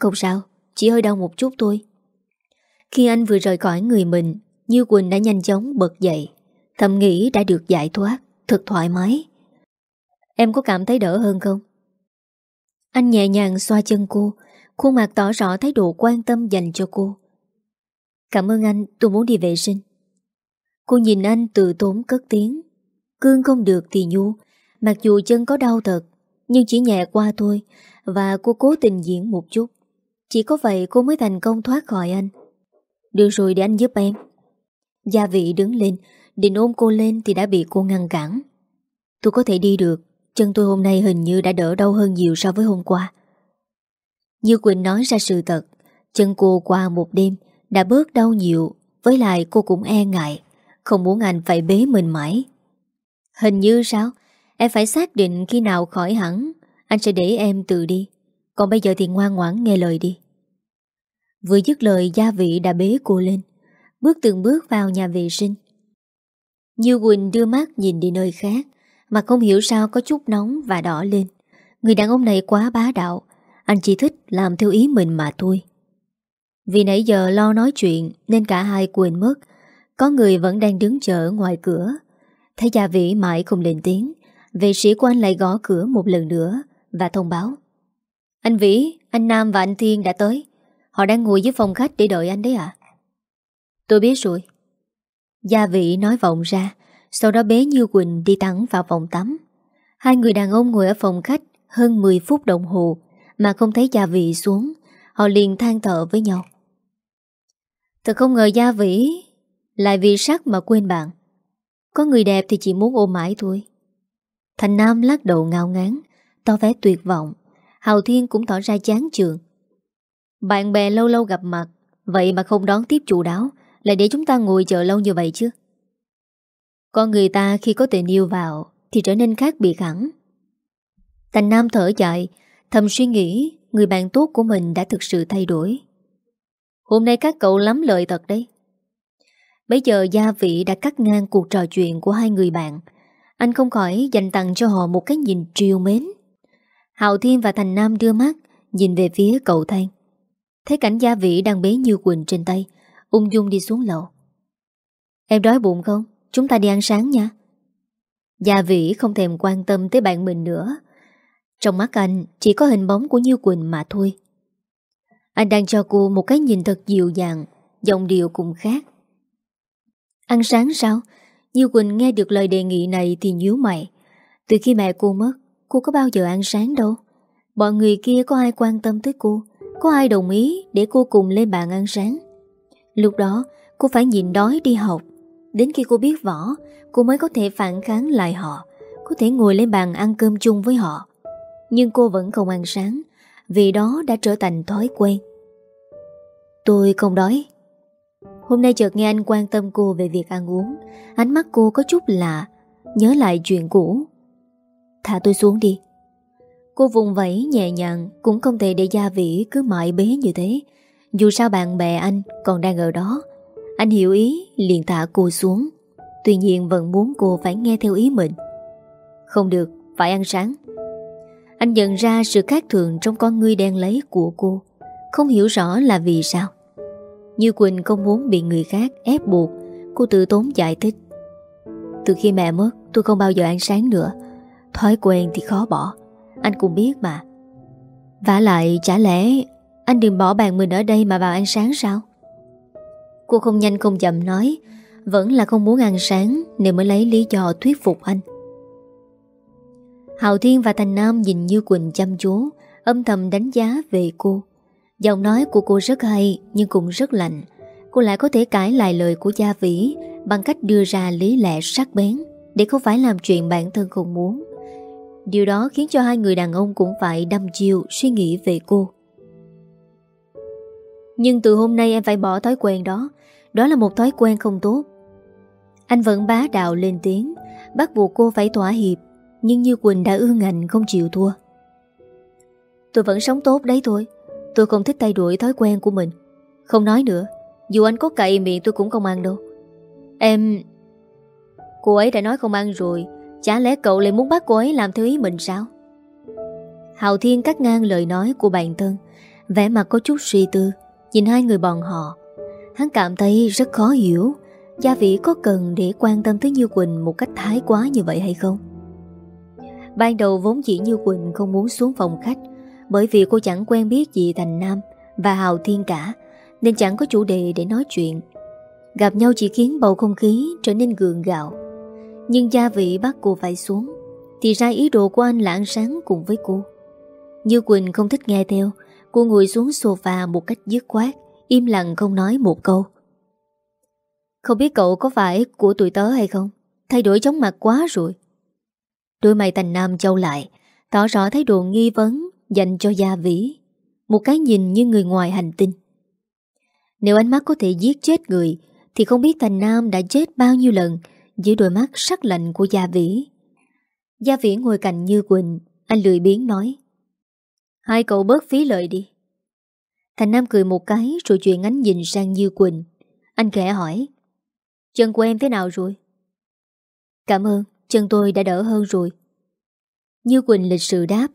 A: Không sao, Chỉ hơi đau một chút thôi. Khi anh vừa rời khỏi người mình, Như Quỳnh đã nhanh chóng bật dậy. Thầm nghĩ đã được giải thoát, Thật thoải mái. Em có cảm thấy đỡ hơn không? Anh nhẹ nhàng xoa chân cô, Khuôn mặt tỏ rõ thái độ quan tâm dành cho cô. Cảm ơn anh, Tôi muốn đi vệ sinh. Cô nhìn anh từ tốn cất tiếng. Cương không được thì nhu. Mặc dù chân có đau thật, Nhưng chỉ nhẹ qua thôi, Và cô cố tình diễn một chút. Chỉ có vậy cô mới thành công thoát khỏi anh. Được rồi, để anh giúp em. Gia vị đứng lên, Định ôm cô lên thì đã bị cô ngăn cản. Tôi có thể đi được, Chân tôi hôm nay hình như đã đỡ đau hơn nhiều so với hôm qua. Như Quỳnh nói ra sự thật, Chân cô qua một đêm Đã bớt đau nhiều, Với lại cô cũng e ngại, Không muốn anh phải bế mình mãi. Hình như sao? Em phải xác định khi nào khỏi hẳn. Anh sẽ để em tự đi. Còn bây giờ thì ngoan ngoãn nghe lời đi. Vừa dứt lời, gia vị đã bế cô lên. Bước từng bước vào nhà vệ sinh. Như Quỳnh đưa mắt nhìn đi nơi khác, Mà không hiểu sao có chút nóng và đỏ lên. Người đàn ông này quá bá đạo. Anh chỉ thích làm theo ý mình mà thôi. Vì nãy giờ lo nói chuyện, Nên cả hai quên mất. Có người vẫn đang đứng chờ ngoài cửa. Thấy gia vĩ mãi không lên tiếng. Vệ sĩ của anh lại gõ cửa một lần nữa Và thông báo. Anh Vĩ, anh Nam và anh Thiên đã tới. Họ đang ngồi dưới phòng khách để đợi anh đấy ạ. Tôi biết rồi. Gia vị nói vọng ra Sau đó bé Như Quỳnh đi thẳng vào phòng tắm. Hai người đàn ông ngồi ở phòng khách Hơn 10 phút đồng hồ Mà không thấy gia vị xuống Họ liền than thở với nhau. Thật không ngờ gia vĩ Lại vì sắc mà quên bạn. Có người đẹp thì chỉ muốn ôm mãi thôi. Thành Nam lắc đầu ngao ngán, Tỏ vẻ tuyệt vọng. Hào Thiên cũng tỏ ra chán chường. Bạn bè lâu lâu gặp mặt, Vậy mà không đón tiếp chủ đáo, Lại để chúng ta ngồi chờ lâu như vậy chứ? Con người ta khi có tình yêu vào, Thì trở nên khác biệt hẳn. Thành Nam thở dài, Thầm suy nghĩ Người bạn tốt của mình đã thực sự thay đổi. Hôm nay các cậu lắm lợi thật đấy. Bây giờ gia vị đã cắt ngang cuộc trò chuyện của hai người bạn. Anh không khỏi dành tặng cho họ một cái nhìn triều mến. Hạo Thiên và Thành Nam đưa mắt, Nhìn về phía cậu Thanh. Thấy cảnh gia vị đang bế Như Quỳnh trên tay, Ung dung đi xuống lầu. Em đói bụng không? Chúng ta đi ăn sáng nha. Gia vị không thèm quan tâm tới bạn mình nữa. Trong mắt anh, Chỉ có hình bóng của Như Quỳnh mà thôi. Anh đang cho cô một cái nhìn thật dịu dàng, Giọng điệu cũng khác. Ăn sáng sao? Như Quỳnh nghe được lời đề nghị này thì nhíu mày. Từ khi mẹ cô mất, Cô có bao giờ ăn sáng đâu? Bọn người kia có ai quan tâm tới cô? Có ai đồng ý để cô cùng lên bàn ăn sáng? Lúc đó, cô phải nhịn đói đi học. Đến khi cô biết võ, Cô mới có thể phản kháng lại họ, Có thể ngồi lên bàn ăn cơm chung với họ. Nhưng cô vẫn không ăn sáng, Vì đó đã trở thành thói quen. Tôi không đói. Hôm nay chợt nghe anh quan tâm cô về việc ăn uống. Ánh mắt cô có chút lạ. Nhớ lại chuyện cũ. Thả tôi xuống đi. Cô vùng vẫy nhẹ nhàng Cũng không thể để gia vĩ cứ mãi bế như thế. Dù sao bạn bè anh còn đang ở đó. Anh hiểu ý liền thả cô xuống. Tuy nhiên vẫn muốn cô phải nghe theo ý mình. Không được, phải ăn sáng. Anh nhận ra sự khác thường trong con ngươi đen lấy của cô. Không hiểu rõ là vì sao. Như Quỳnh không muốn bị người khác ép buộc, Cô tự tốn giải thích. Từ khi mẹ mất, tôi không bao giờ ăn sáng nữa. Thói quen thì khó bỏ. Anh cũng biết mà. Vả lại, chả lẽ Anh đừng bỏ bàn mình ở đây mà vào ăn sáng sao? Cô không nhanh không chậm nói, Vẫn là không muốn ăn sáng Nên mới lấy lý do thuyết phục anh. Hào Thiên và Thành Nam nhìn Như Quỳnh chăm chú, Âm thầm đánh giá về cô. Giọng nói của cô rất hay Nhưng cũng rất lạnh Cô lại có thể cãi lại lời của Gia Vĩ Bằng cách đưa ra lý lẽ sắc bén Để không phải làm chuyện bản thân không muốn Điều đó khiến cho hai người đàn ông cũng phải đâm chiều suy nghĩ về cô. Nhưng từ hôm nay em phải bỏ thói quen đó. Đó là một thói quen không tốt. Anh vẫn bá đạo lên tiếng, bắt buộc cô phải thỏa hiệp. Nhưng Như Quỳnh đã ương ngạnh không chịu thua. Tôi vẫn sống tốt đấy thôi. Tôi không thích thay đổi thói quen của mình. Không nói nữa. Dù anh có cậy miệng tôi cũng không ăn đâu. Em... Cô ấy đã nói không ăn rồi. Chả lẽ cậu lại muốn bắt cô ấy làm theo ý mình sao? Hào Thiên cắt ngang lời nói của bạn thân. Vẻ mặt có chút suy tư. Nhìn hai người bọn họ. Hắn cảm thấy rất khó hiểu. Gia vị có cần để quan tâm tới Như Quỳnh Một cách thái quá như vậy hay không? Ban đầu vốn chỉ Như Quỳnh Không muốn xuống phòng khách. Bởi vì cô chẳng quen biết gì Thành Nam Và Hào Thiên cả, Nên chẳng có chủ đề để nói chuyện. Gặp nhau chỉ khiến bầu không khí trở nên gượng gạo. Nhưng gia vị bắt cô phải xuống, Thì ra ý đồ của anh là ăn sáng cùng với cô. Như Quỳnh không thích nghe theo, Cô ngồi xuống sofa một cách dứt khoát, Im lặng không nói một câu. Không biết cậu có phải của tụi tớ hay không? Thay đổi chóng mặt quá rồi. Đôi mày thành nam châu lại, Tỏ rõ thái độ nghi vấn Dành cho gia vĩ Một cái nhìn như người ngoài hành tinh Nếu ánh mắt có thể giết chết người Thì không biết thành nam đã chết bao nhiêu lần dưới đôi mắt sắc lạnh của Gia Vĩ. Gia Vĩ ngồi cạnh Như Quỳnh, anh lười biếng nói. Hai cậu bớt phí lợi đi. Thành Nam cười một cái rồi chuyển ánh nhìn sang Như Quỳnh. Anh khẽ hỏi. Chân của em thế nào rồi? Cảm ơn, chân tôi đã đỡ hơn rồi. Như Quỳnh lịch sự đáp.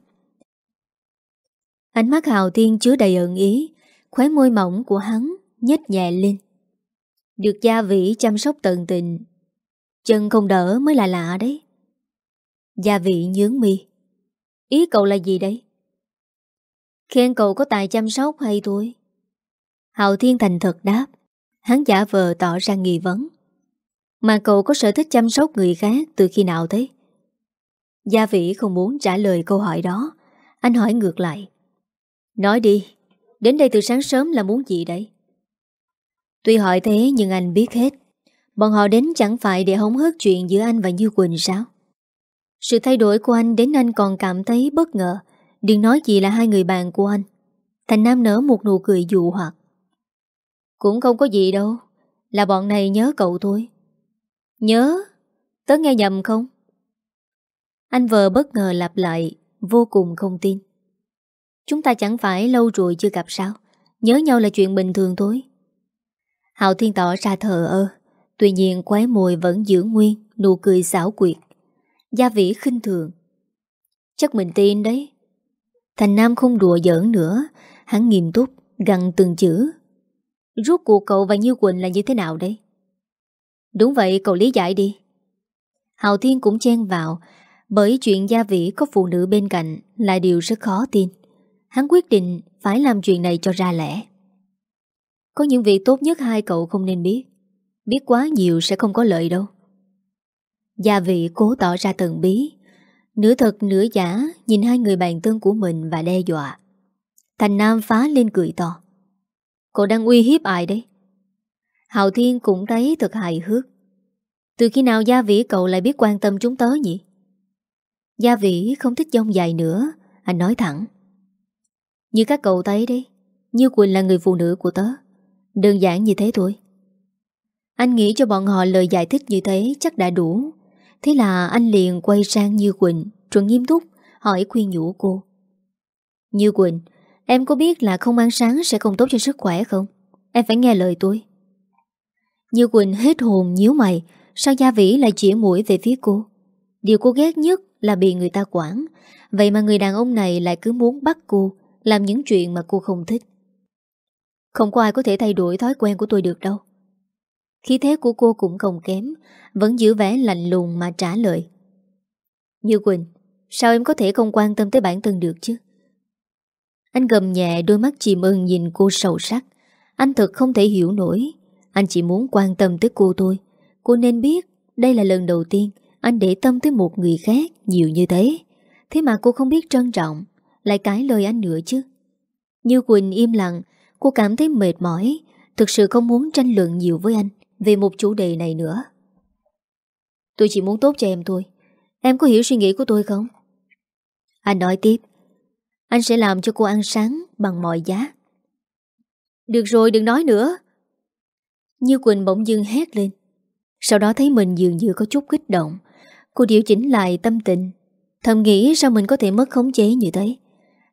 A: Ánh mắt Hào thiên chứa đầy ẩn ý, khóe môi mỏng của hắn nhếch nhẹ lên. Được gia vĩ chăm sóc tận tình Chân không đỡ mới là lạ đấy. Gia vị nhướng mi. Ý cậu là gì đấy Khen cậu có tài chăm sóc hay thôi? Hạo Thiên thành thật đáp. Hắn giả vờ tỏ ra nghi vấn. Mà cậu có sở thích chăm sóc người khác Từ khi nào thế? Gia vị không muốn trả lời câu hỏi đó. Anh hỏi ngược lại. Nói đi, Đến đây từ sáng sớm là muốn gì đấy? Tuy hỏi thế nhưng anh biết hết. Bọn họ đến chẳng phải để hóng hớt chuyện giữa anh và Như Quỳnh sao? Sự thay đổi của anh đến anh còn cảm thấy bất ngờ. Đừng nói gì là hai người bạn của anh. Thành Nam nở một nụ cười dụ hoặc. Cũng không có gì đâu. Là bọn này nhớ cậu thôi. Nhớ? Tớ nghe nhầm không? Anh vợ bất ngờ lặp lại, Vô cùng không tin. Chúng ta chẳng phải lâu rồi chưa gặp sao? Nhớ nhau là chuyện bình thường thôi. Hạo Thiên tỏ ra thờ ơ. Tuy nhiên quái mồi vẫn giữ nguyên Nụ cười xảo quyệt. Gia vĩ khinh thường. Chắc mình tin đấy. Thành Nam không đùa giỡn nữa. Hắn nghiêm túc Gặn từng chữ. Rốt cuộc cậu và Như Quỳnh là như thế nào đấy Đúng vậy, cậu lý giải đi. Hạo Thiên cũng chen vào. Bởi chuyện gia vĩ có phụ nữ bên cạnh Là điều rất khó tin. Hắn quyết định phải làm chuyện này cho ra lẽ. Có những việc tốt nhất hai cậu không nên biết. Biết quá nhiều sẽ không có lợi đâu. Gia vị cố tỏ ra tần bí. Nửa thật nửa giả Nhìn hai người bạn thân của mình và đe dọa. Thành Nam phá lên cười to. Cậu đang uy hiếp ai đấy? Hào Thiên cũng thấy thật hài hước. Từ khi nào Gia Vĩ cậu lại biết quan tâm chúng tớ nhỉ? Gia Vĩ không thích dông dài nữa, Anh nói thẳng. Như các cậu thấy đấy, Như Quỳnh là người phụ nữ của tớ. Đơn giản như thế thôi. Anh nghĩ cho bọn họ lời giải thích như thế chắc đã đủ. Thế là anh liền quay sang Như Quỳnh, Rồi nghiêm túc hỏi khuyên nhủ cô. Như Quỳnh, Em có biết là không ăn sáng sẽ không tốt cho sức khỏe không? Em phải nghe lời tôi. Như Quỳnh hết hồn nhíu mày, Sao Gia Vĩ lại chỉ mũi về phía cô? Điều cô ghét nhất là bị người ta quản. Vậy mà người đàn ông này lại cứ muốn bắt cô. Làm những chuyện mà cô không thích. Không có ai có thể thay đổi thói quen của tôi được đâu. Khí thế của cô cũng không kém, Vẫn giữ vẻ lạnh lùng mà trả lời. Như Quỳnh, Sao em có thể không quan tâm tới bản thân được chứ? Anh gầm nhẹ, đôi mắt chìm ưng nhìn cô sầu sắc. Anh thật không thể hiểu nổi. Anh chỉ muốn quan tâm tới cô thôi. Cô nên biết Đây là lần đầu tiên Anh để tâm tới một người khác nhiều như thế. Thế mà cô không biết trân trọng. Lại cãi lời anh nữa chứ Như Quỳnh im lặng, Cô cảm thấy mệt mỏi, Thực sự không muốn tranh luận nhiều với anh về một chủ đề này nữa. Tôi chỉ muốn tốt cho em thôi. Em có hiểu suy nghĩ của tôi không? Anh nói tiếp. Anh sẽ làm cho cô ăn sáng bằng mọi giá. Được rồi, đừng nói nữa. Như Quỳnh bỗng dưng hét lên. Sau đó thấy mình dường như có chút kích động. Cô điều chỉnh lại tâm tình. Thầm nghĩ sao mình có thể mất khống chế như thế.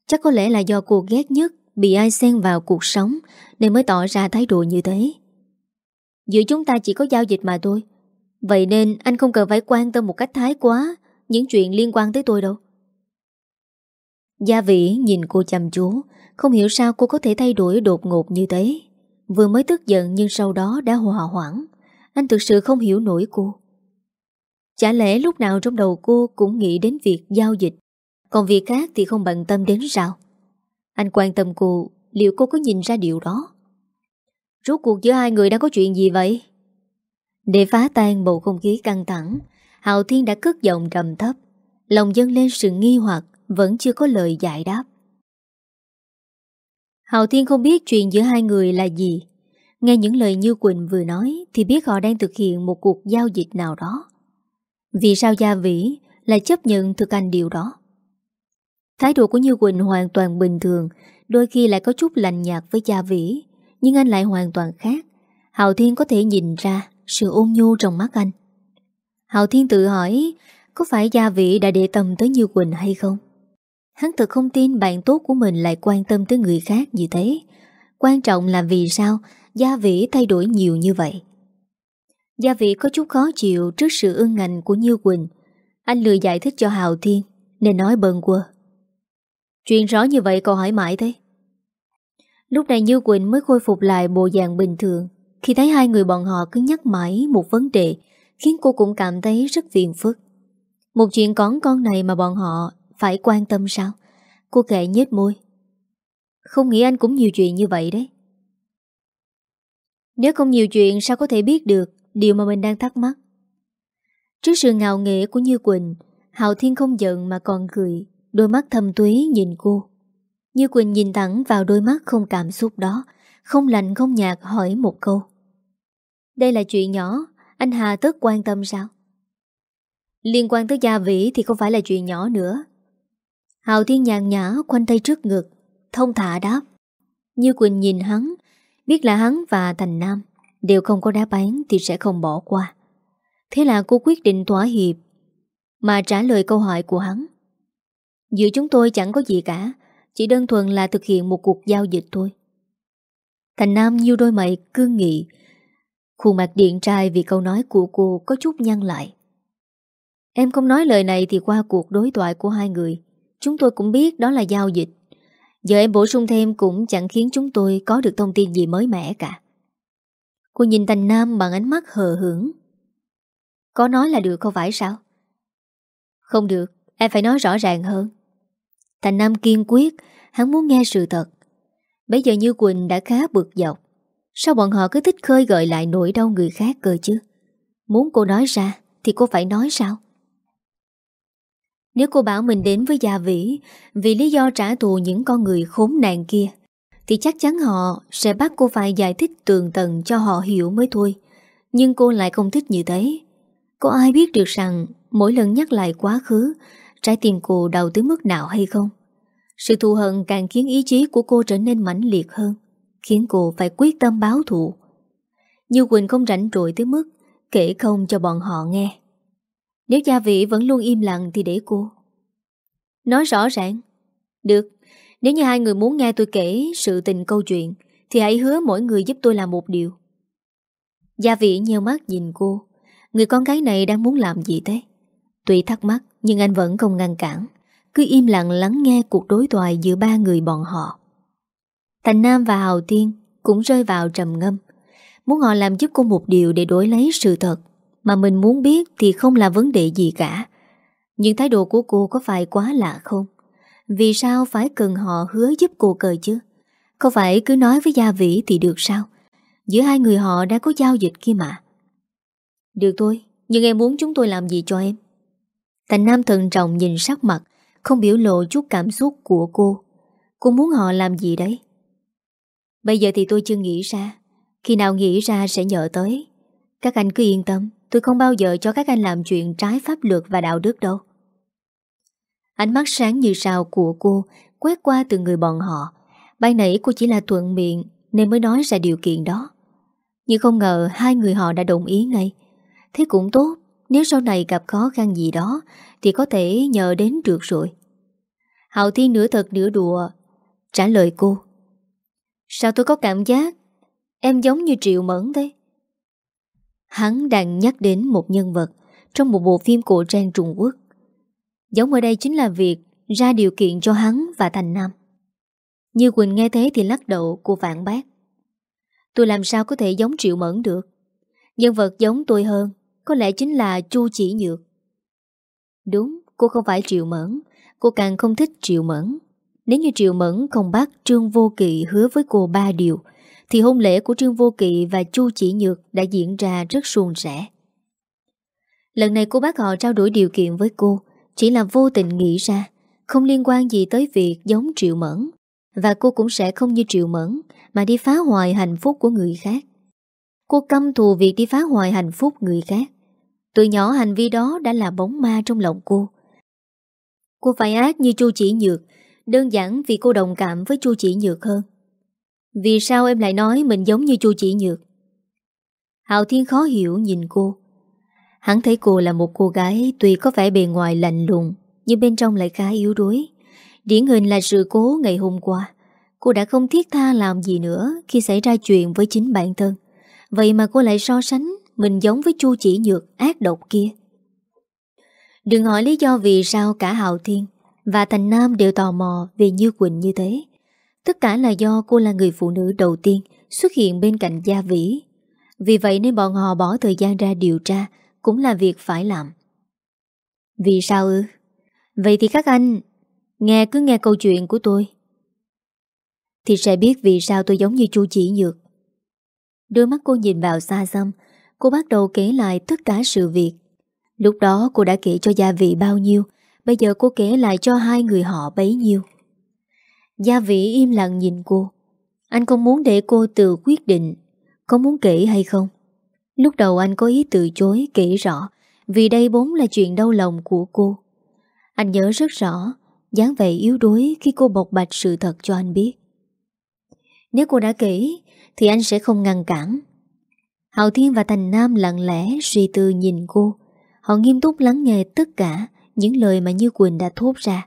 A: Chắc có lẽ là do cô ghét nhất bị ai xen vào cuộc sống nên mới tỏ ra thái độ như thế. Giữa chúng ta chỉ có giao dịch mà thôi. Vậy nên anh không cần phải quan tâm một cách thái quá Những chuyện liên quan tới tôi đâu. Gia Vĩ nhìn cô chăm chú, Không hiểu sao cô có thể thay đổi đột ngột như thế. Vừa mới tức giận nhưng sau đó đã hòa hoãn. Anh thực sự không hiểu nổi cô. Chả lẽ lúc nào trong đầu cô cũng nghĩ đến việc giao dịch? Còn việc khác thì không bận tâm đến sao Anh quan tâm cô Liệu cô có nhìn ra điều đó Rốt cuộc giữa hai người đang có chuyện gì vậy? Để phá tan bầu không khí căng thẳng, Hạo Thiên đã cất giọng trầm thấp, lòng dâng lên sự nghi hoặc vẫn chưa có lời giải đáp. Hạo Thiên không biết chuyện giữa hai người là gì. Nghe những lời Như Quỳnh vừa nói thì biết họ đang thực hiện một cuộc giao dịch nào đó. Vì sao Gia Vĩ lại chấp nhận thực hành điều đó? Thái độ của Như Quỳnh hoàn toàn bình thường, đôi khi lại có chút lạnh nhạt với Gia Vĩ, nhưng anh lại hoàn toàn khác. Hào Thiên có thể nhìn ra Sự ôn nhu trong mắt anh. Hào Thiên tự hỏi Có phải gia vị đã để tâm tới Như Quỳnh hay không? Hắn thật không tin bạn tốt của mình lại quan tâm tới người khác như thế. Quan trọng là vì sao Gia vị thay đổi nhiều như vậy. Gia vị có chút khó chịu Trước sự ưng ngành của Như Quỳnh. Anh lừa giải thích cho Hào Thiên Nên nói bần quơ. Chuyện rõ như vậy cậu hỏi mãi thế. Lúc này Như Quỳnh mới khôi phục lại bộ dạng bình thường. Khi thấy hai người bọn họ cứ nhắc mãi một vấn đề, Khiến cô cũng cảm thấy rất phiền phức. Một chuyện con con này mà bọn họ phải quan tâm sao? Cô kệ nhếch môi. Không nghĩ anh cũng nhiều chuyện như vậy đấy. Nếu không nhiều chuyện, sao có thể biết được Điều mà mình đang thắc mắc? Trước sự ngạo nghệ của Như Quỳnh Hạo Thiên không giận mà còn cười. Đôi mắt thâm túy nhìn cô. Như Quỳnh nhìn thẳng vào đôi mắt không cảm xúc đó, Không lạnh, không nhạt hỏi một câu. Đây là chuyện nhỏ, Anh Hà tất quan tâm sao? Liên quan tới gia vĩ thì không phải là chuyện nhỏ nữa. Hào Thiên nhàn nhã quanh tay trước ngực, Thông thả đáp. Như Quỳnh nhìn hắn, Biết là hắn và Thành Nam Đều không có đáp án thì sẽ không bỏ qua. Thế là cô quyết định thỏa hiệp, Mà trả lời câu hỏi của hắn. Giữa chúng tôi chẳng có gì cả Chỉ đơn thuần là thực hiện một cuộc giao dịch thôi. Thành Nam như đôi mày cương nghị Khuôn mặt điện trai vì câu nói của cô có chút nhăn lại. Em không nói lời này thì qua cuộc đối thoại của hai người Chúng tôi cũng biết đó là giao dịch. Giờ em bổ sung thêm cũng chẳng khiến chúng tôi có được thông tin gì mới mẻ cả. Cô nhìn Thành Nam bằng ánh mắt hờ hững. Có nói là được không phải sao? Không được, em phải nói rõ ràng hơn. Thành Nam kiên quyết, Hắn muốn nghe sự thật. Bây giờ Như Quỳnh đã khá bực dọc. Sao bọn họ cứ thích khơi gợi lại nỗi đau người khác cơ chứ? Muốn cô nói ra Thì cô phải nói sao? Nếu cô bảo mình đến với Gia Vĩ Vì lý do trả thù những con người khốn nạn kia, Thì chắc chắn họ Sẽ bắt cô phải giải thích tường tận Cho họ hiểu mới thôi. Nhưng cô lại không thích như thế. Có ai biết được rằng Mỗi lần nhắc lại quá khứ Trái tim cô đau tới mức nào hay không? Sự thù hận càng khiến ý chí của cô trở nên mãnh liệt hơn, Khiến cô phải quyết tâm báo thù. Như Quỳnh không rảnh rỗi tới mức Kể không cho bọn họ nghe. Nếu gia vị vẫn luôn im lặng Thì để cô. Nói rõ ràng. Được, Nếu như hai người muốn nghe tôi kể sự tình câu chuyện, Thì hãy hứa mỗi người giúp tôi làm một điều. Gia vị nheo mắt nhìn cô. Người con gái này đang muốn làm gì thế? Tuy thắc mắc, nhưng anh vẫn không ngăn cản Cứ im lặng lắng nghe cuộc đối thoại giữa ba người bọn họ Thành Nam và Hào Tiên cũng rơi vào trầm ngâm Muốn họ làm giúp cô một điều để đổi lấy sự thật, Mà mình muốn biết thì không là vấn đề gì cả Nhưng thái độ của cô có phải quá lạ không? Vì sao phải cần họ hứa giúp cô cờ chứ? Không phải cứ nói với Gia Vĩ thì được sao? Giữa hai người họ đã có giao dịch kia mà Được thôi, Nhưng em muốn chúng tôi làm gì cho em? Thành Nam thần trọng nhìn sắc mặt, Không biểu lộ chút cảm xúc của cô. Cô muốn họ làm gì đấy? Bây giờ thì tôi chưa nghĩ ra. Khi nào nghĩ ra sẽ nhờ tới. Các anh cứ yên tâm, Tôi không bao giờ cho các anh làm chuyện trái pháp luật và đạo đức đâu. Ánh mắt sáng như sao của cô Quét qua từ người bọn họ. Ban nãy cô chỉ là thuận miệng Nên mới nói ra điều kiện đó. Nhưng không ngờ hai người họ đã đồng ý ngay. Thế cũng tốt. Nếu sau này gặp khó khăn gì đó, Thì có thể nhờ đến được rồi. Hạo Thiên nửa thật nửa đùa, Trả lời cô. Sao tôi có cảm giác Em giống như Triệu Mẫn thế? Hắn đang nhắc đến một nhân vật Trong một bộ phim cổ trang Trung Quốc. Giống ở đây chính là việc Ra điều kiện cho hắn và Thành Nam. Như Quỳnh nghe thế thì lắc đầu, Cô phản bác. Tôi làm sao có thể giống Triệu Mẫn được? Nhân vật giống tôi hơn. Có lẽ chính là Chu Chỉ Nhược. Đúng, cô không phải Triệu Mẫn. Cô càng không thích Triệu Mẫn. Nếu như Triệu Mẫn không bắt Trương Vô Kỵ hứa với cô ba điều Thì hôn lễ của Trương Vô Kỵ và Chu Chỉ Nhược đã diễn ra rất suôn sẻ. Lần này cô bác họ trao đổi điều kiện với cô Chỉ là vô tình nghĩ ra Không liên quan gì tới việc giống Triệu Mẫn Và cô cũng sẽ không như Triệu Mẫn Mà đi phá hoại hạnh phúc của người khác. Cô căm thù việc đi phá hoại hạnh phúc người khác. Từ nhỏ hành vi đó đã là bóng ma trong lòng cô. Cô phải ác như Chu Chỉ Nhược, Đơn giản vì cô đồng cảm với Chu Chỉ Nhược hơn. Vì sao em lại nói mình giống như Chu Chỉ Nhược? Hạo Thiên khó hiểu nhìn cô. Hắn thấy cô là một cô gái Tuy có vẻ bề ngoài lạnh lùng, Nhưng bên trong lại khá yếu đuối. Điển hình là sự cố ngày hôm qua. Cô đã không thiết tha làm gì nữa Khi xảy ra chuyện với chính bản thân. Vậy mà cô lại so sánh mình giống với Chu Chỉ Nhược ác độc kia Đừng hỏi lý do vì sao cả Hạo Thiên và Thành Nam đều tò mò về Như Quỳnh như thế. Tất cả là do cô là người phụ nữ đầu tiên xuất hiện bên cạnh Gia Vĩ. Vì vậy nên bọn họ bỏ thời gian ra điều tra cũng là việc phải làm. Vì sao ư? Vậy thì các anh nghe cứ nghe câu chuyện của tôi. Thì sẽ biết vì sao tôi giống như chu chỉ nhược. Đôi mắt cô nhìn vào xa xăm, cô bắt đầu kể lại tất cả sự việc. Lúc đó cô đã kể cho gia vị bao nhiêu, Bây giờ cô kể lại cho hai người họ bấy nhiêu. Gia vị im lặng nhìn cô. Anh không muốn để cô tự quyết định, Có muốn kể hay không? Lúc đầu anh có ý từ chối, kể rõ, Vì đây vốn là chuyện đau lòng của cô. Anh nhớ rất rõ, dáng vẻ yếu đuối khi cô bộc bạch sự thật cho anh biết. Nếu cô đã kể, Thì anh sẽ không ngăn cản. Hạo Thiên và Thành Nam lặng lẽ suy tư nhìn cô. Họ nghiêm túc lắng nghe tất cả Những lời mà Như Quỳnh đã thốt ra.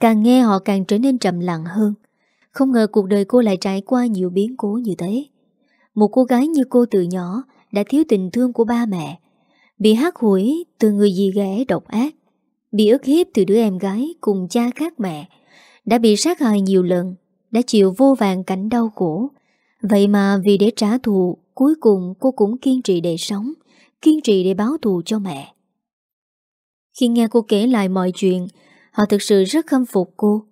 A: Càng nghe họ càng trở nên trầm lặng hơn. Không ngờ cuộc đời cô lại trải qua nhiều biến cố như thế. Một cô gái như cô từ nhỏ Đã thiếu tình thương của ba mẹ, Bị hát hủi từ người dì ghẻ độc ác, Bị ức hiếp từ đứa em gái cùng cha khác mẹ, Đã bị sát hại nhiều lần, Đã chịu vô vàng cảnh đau khổ. Vậy mà vì để trả thù, Cuối cùng cô cũng kiên trì để sống, Kiên trì để báo thù cho mẹ. Khi nghe cô kể lại mọi chuyện, Họ thực sự rất khâm phục cô,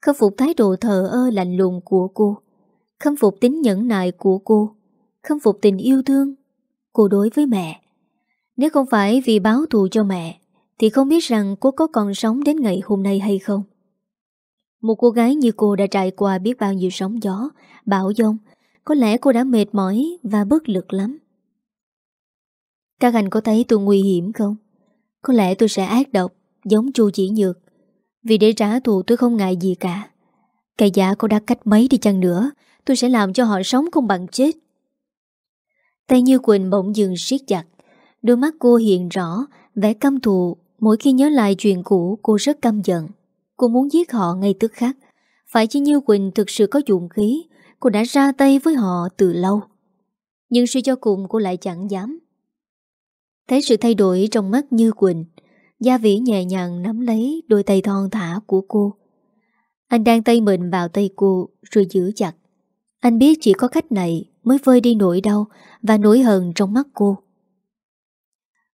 A: Khâm phục thái độ thờ ơ lạnh lùng của cô, Khâm phục tính nhẫn nại của cô, Khâm phục tình yêu thương Cô đối với mẹ. Nếu không phải vì báo thù cho mẹ, Thì không biết rằng cô có còn sống đến ngày hôm nay hay không. Một cô gái như cô đã trải qua biết bao nhiêu sóng gió, Bão giông có lẽ cô đã mệt mỏi và bất lực lắm. Các anh có thấy tôi nguy hiểm không? Có lẽ tôi sẽ ác độc, Giống chu chỉ nhược. Vì để trả thù tôi không ngại gì cả. Cái giả cô đã cách mấy đi chăng nữa, Tôi sẽ làm cho họ sống không bằng chết. Tay Như Quỳnh bỗng dừng siết chặt. Đôi mắt cô hiện rõ, Vẻ căm thù. Mỗi khi nhớ lại chuyện cũ, cô rất căm giận. Cô muốn giết họ ngay tức khắc. Phải chỉ Như Quỳnh thực sự có dụng khí Cô đã ra tay với họ từ lâu, Nhưng suy cho cùng cô lại chẳng dám Thấy sự thay đổi trong mắt Như Quỳnh, Gia Vĩ nhẹ nhàng nắm lấy đôi tay thon thả của cô. Anh đang tay mình vào tay cô, rồi giữ chặt. Anh biết chỉ có cách này mới vơi đi nỗi đau và nỗi hờn trong mắt cô.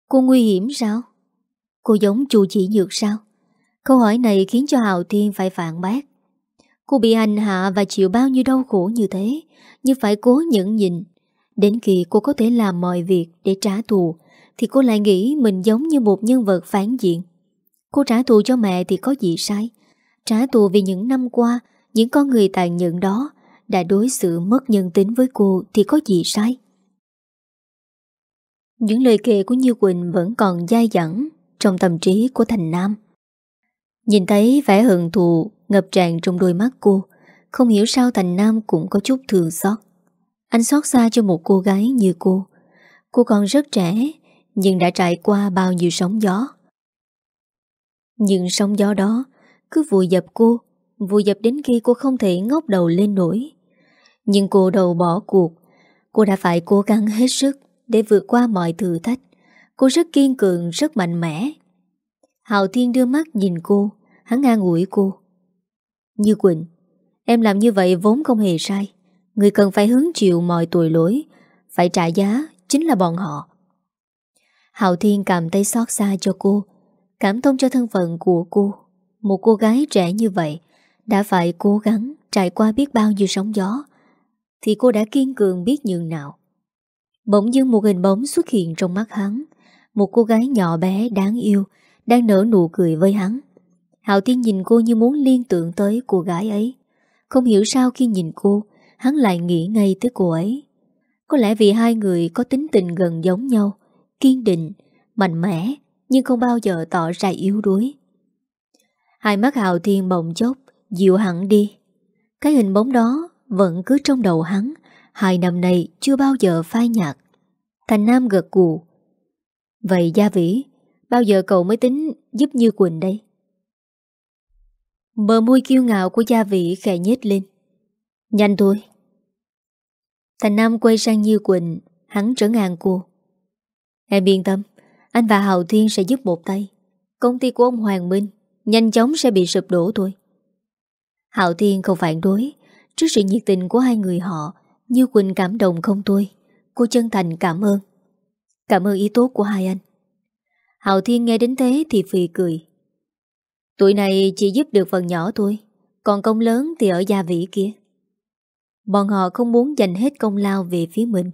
A: Cô nguy hiểm sao? Cô giống chu chỉ nhược sao? Câu hỏi này khiến cho Hào Thiên phải phản bác. Cô bị hành hạ và chịu bao nhiêu đau khổ như thế, nhưng phải cố nhẫn nhịn. Đến khi cô có thể làm mọi việc để trả thù, thì cô lại nghĩ mình giống như một nhân vật phản diện. Cô trả thù cho mẹ thì có gì sai? Trả thù vì những năm qua, những con người tàn nhẫn đó đã đối xử mất nhân tính với cô thì có gì sai? Những lời kể của Như Quỳnh vẫn còn dai dẳng trong tâm trí của Thành Nam. Nhìn thấy vẻ hận thù ngập tràn trong đôi mắt cô, không hiểu sao Thành Nam cũng có chút thương xót. Anh xót xa cho một cô gái như cô. Cô còn rất trẻ, nhưng đã trải qua bao nhiêu sóng gió. Nhưng sóng gió đó cứ vùi dập cô, vùi dập đến khi cô không thể ngóc đầu lên nổi. Nhưng cô đầu bỏ cuộc, cô đã phải cố gắng hết sức để vượt qua mọi thử thách. Cô rất kiên cường, rất mạnh mẽ. Hào Thiên đưa mắt nhìn cô, hắn ngang ủi cô. Như Quỳnh, em làm như vậy vốn không hề sai. Người cần phải hứng chịu mọi tội lỗi, phải trả giá chính là bọn họ. Hạo Thiên cảm thấy xót xa cho cô. Cảm thông cho thân phận của cô. Một cô gái trẻ như vậy Đã phải cố gắng trải qua biết bao nhiêu sóng gió. Thì cô đã kiên cường biết nhường nào. Bỗng dưng một hình bóng xuất hiện trong mắt hắn. Một cô gái nhỏ bé đáng yêu đang nở nụ cười với hắn Hạo Thiên nhìn cô như muốn liên tưởng tới cô gái ấy Không hiểu sao khi nhìn cô Hắn lại nghĩ ngay tới cô ấy Có lẽ vì hai người có tính tình gần giống nhau kiên định, mạnh mẽ nhưng không bao giờ tỏ ra yếu đuối. Hai mắt Hào Thiên bỗng chốc, dịu hẳn đi. Cái hình bóng đó vẫn cứ trong đầu hắn, hai năm nay chưa bao giờ phai nhạt. Thành Nam gật gù. Vậy Gia Vĩ, bao giờ cậu mới tính giúp Như Quỳnh đây? Bờ môi kiêu ngạo của Gia vị khẽ nhếch lên. Nhanh thôi. Thành Nam quay sang Như Quỳnh, hắn trở ngang cô. Em yên tâm Anh và Hào Thiên sẽ giúp một tay Công ty của ông Hoàng Minh Nhanh chóng sẽ bị sụp đổ thôi Hạo Thiên không phản đối Trước sự nhiệt tình của hai người họ Như Quỳnh cảm động không thôi Cô chân thành cảm ơn Cảm ơn ý tốt của hai anh Hào Thiên nghe đến thế thì phì cười. Tuổi này chỉ giúp được phần nhỏ thôi Còn công lớn thì ở gia vị kia. Bọn họ không muốn dành hết công lao về phía mình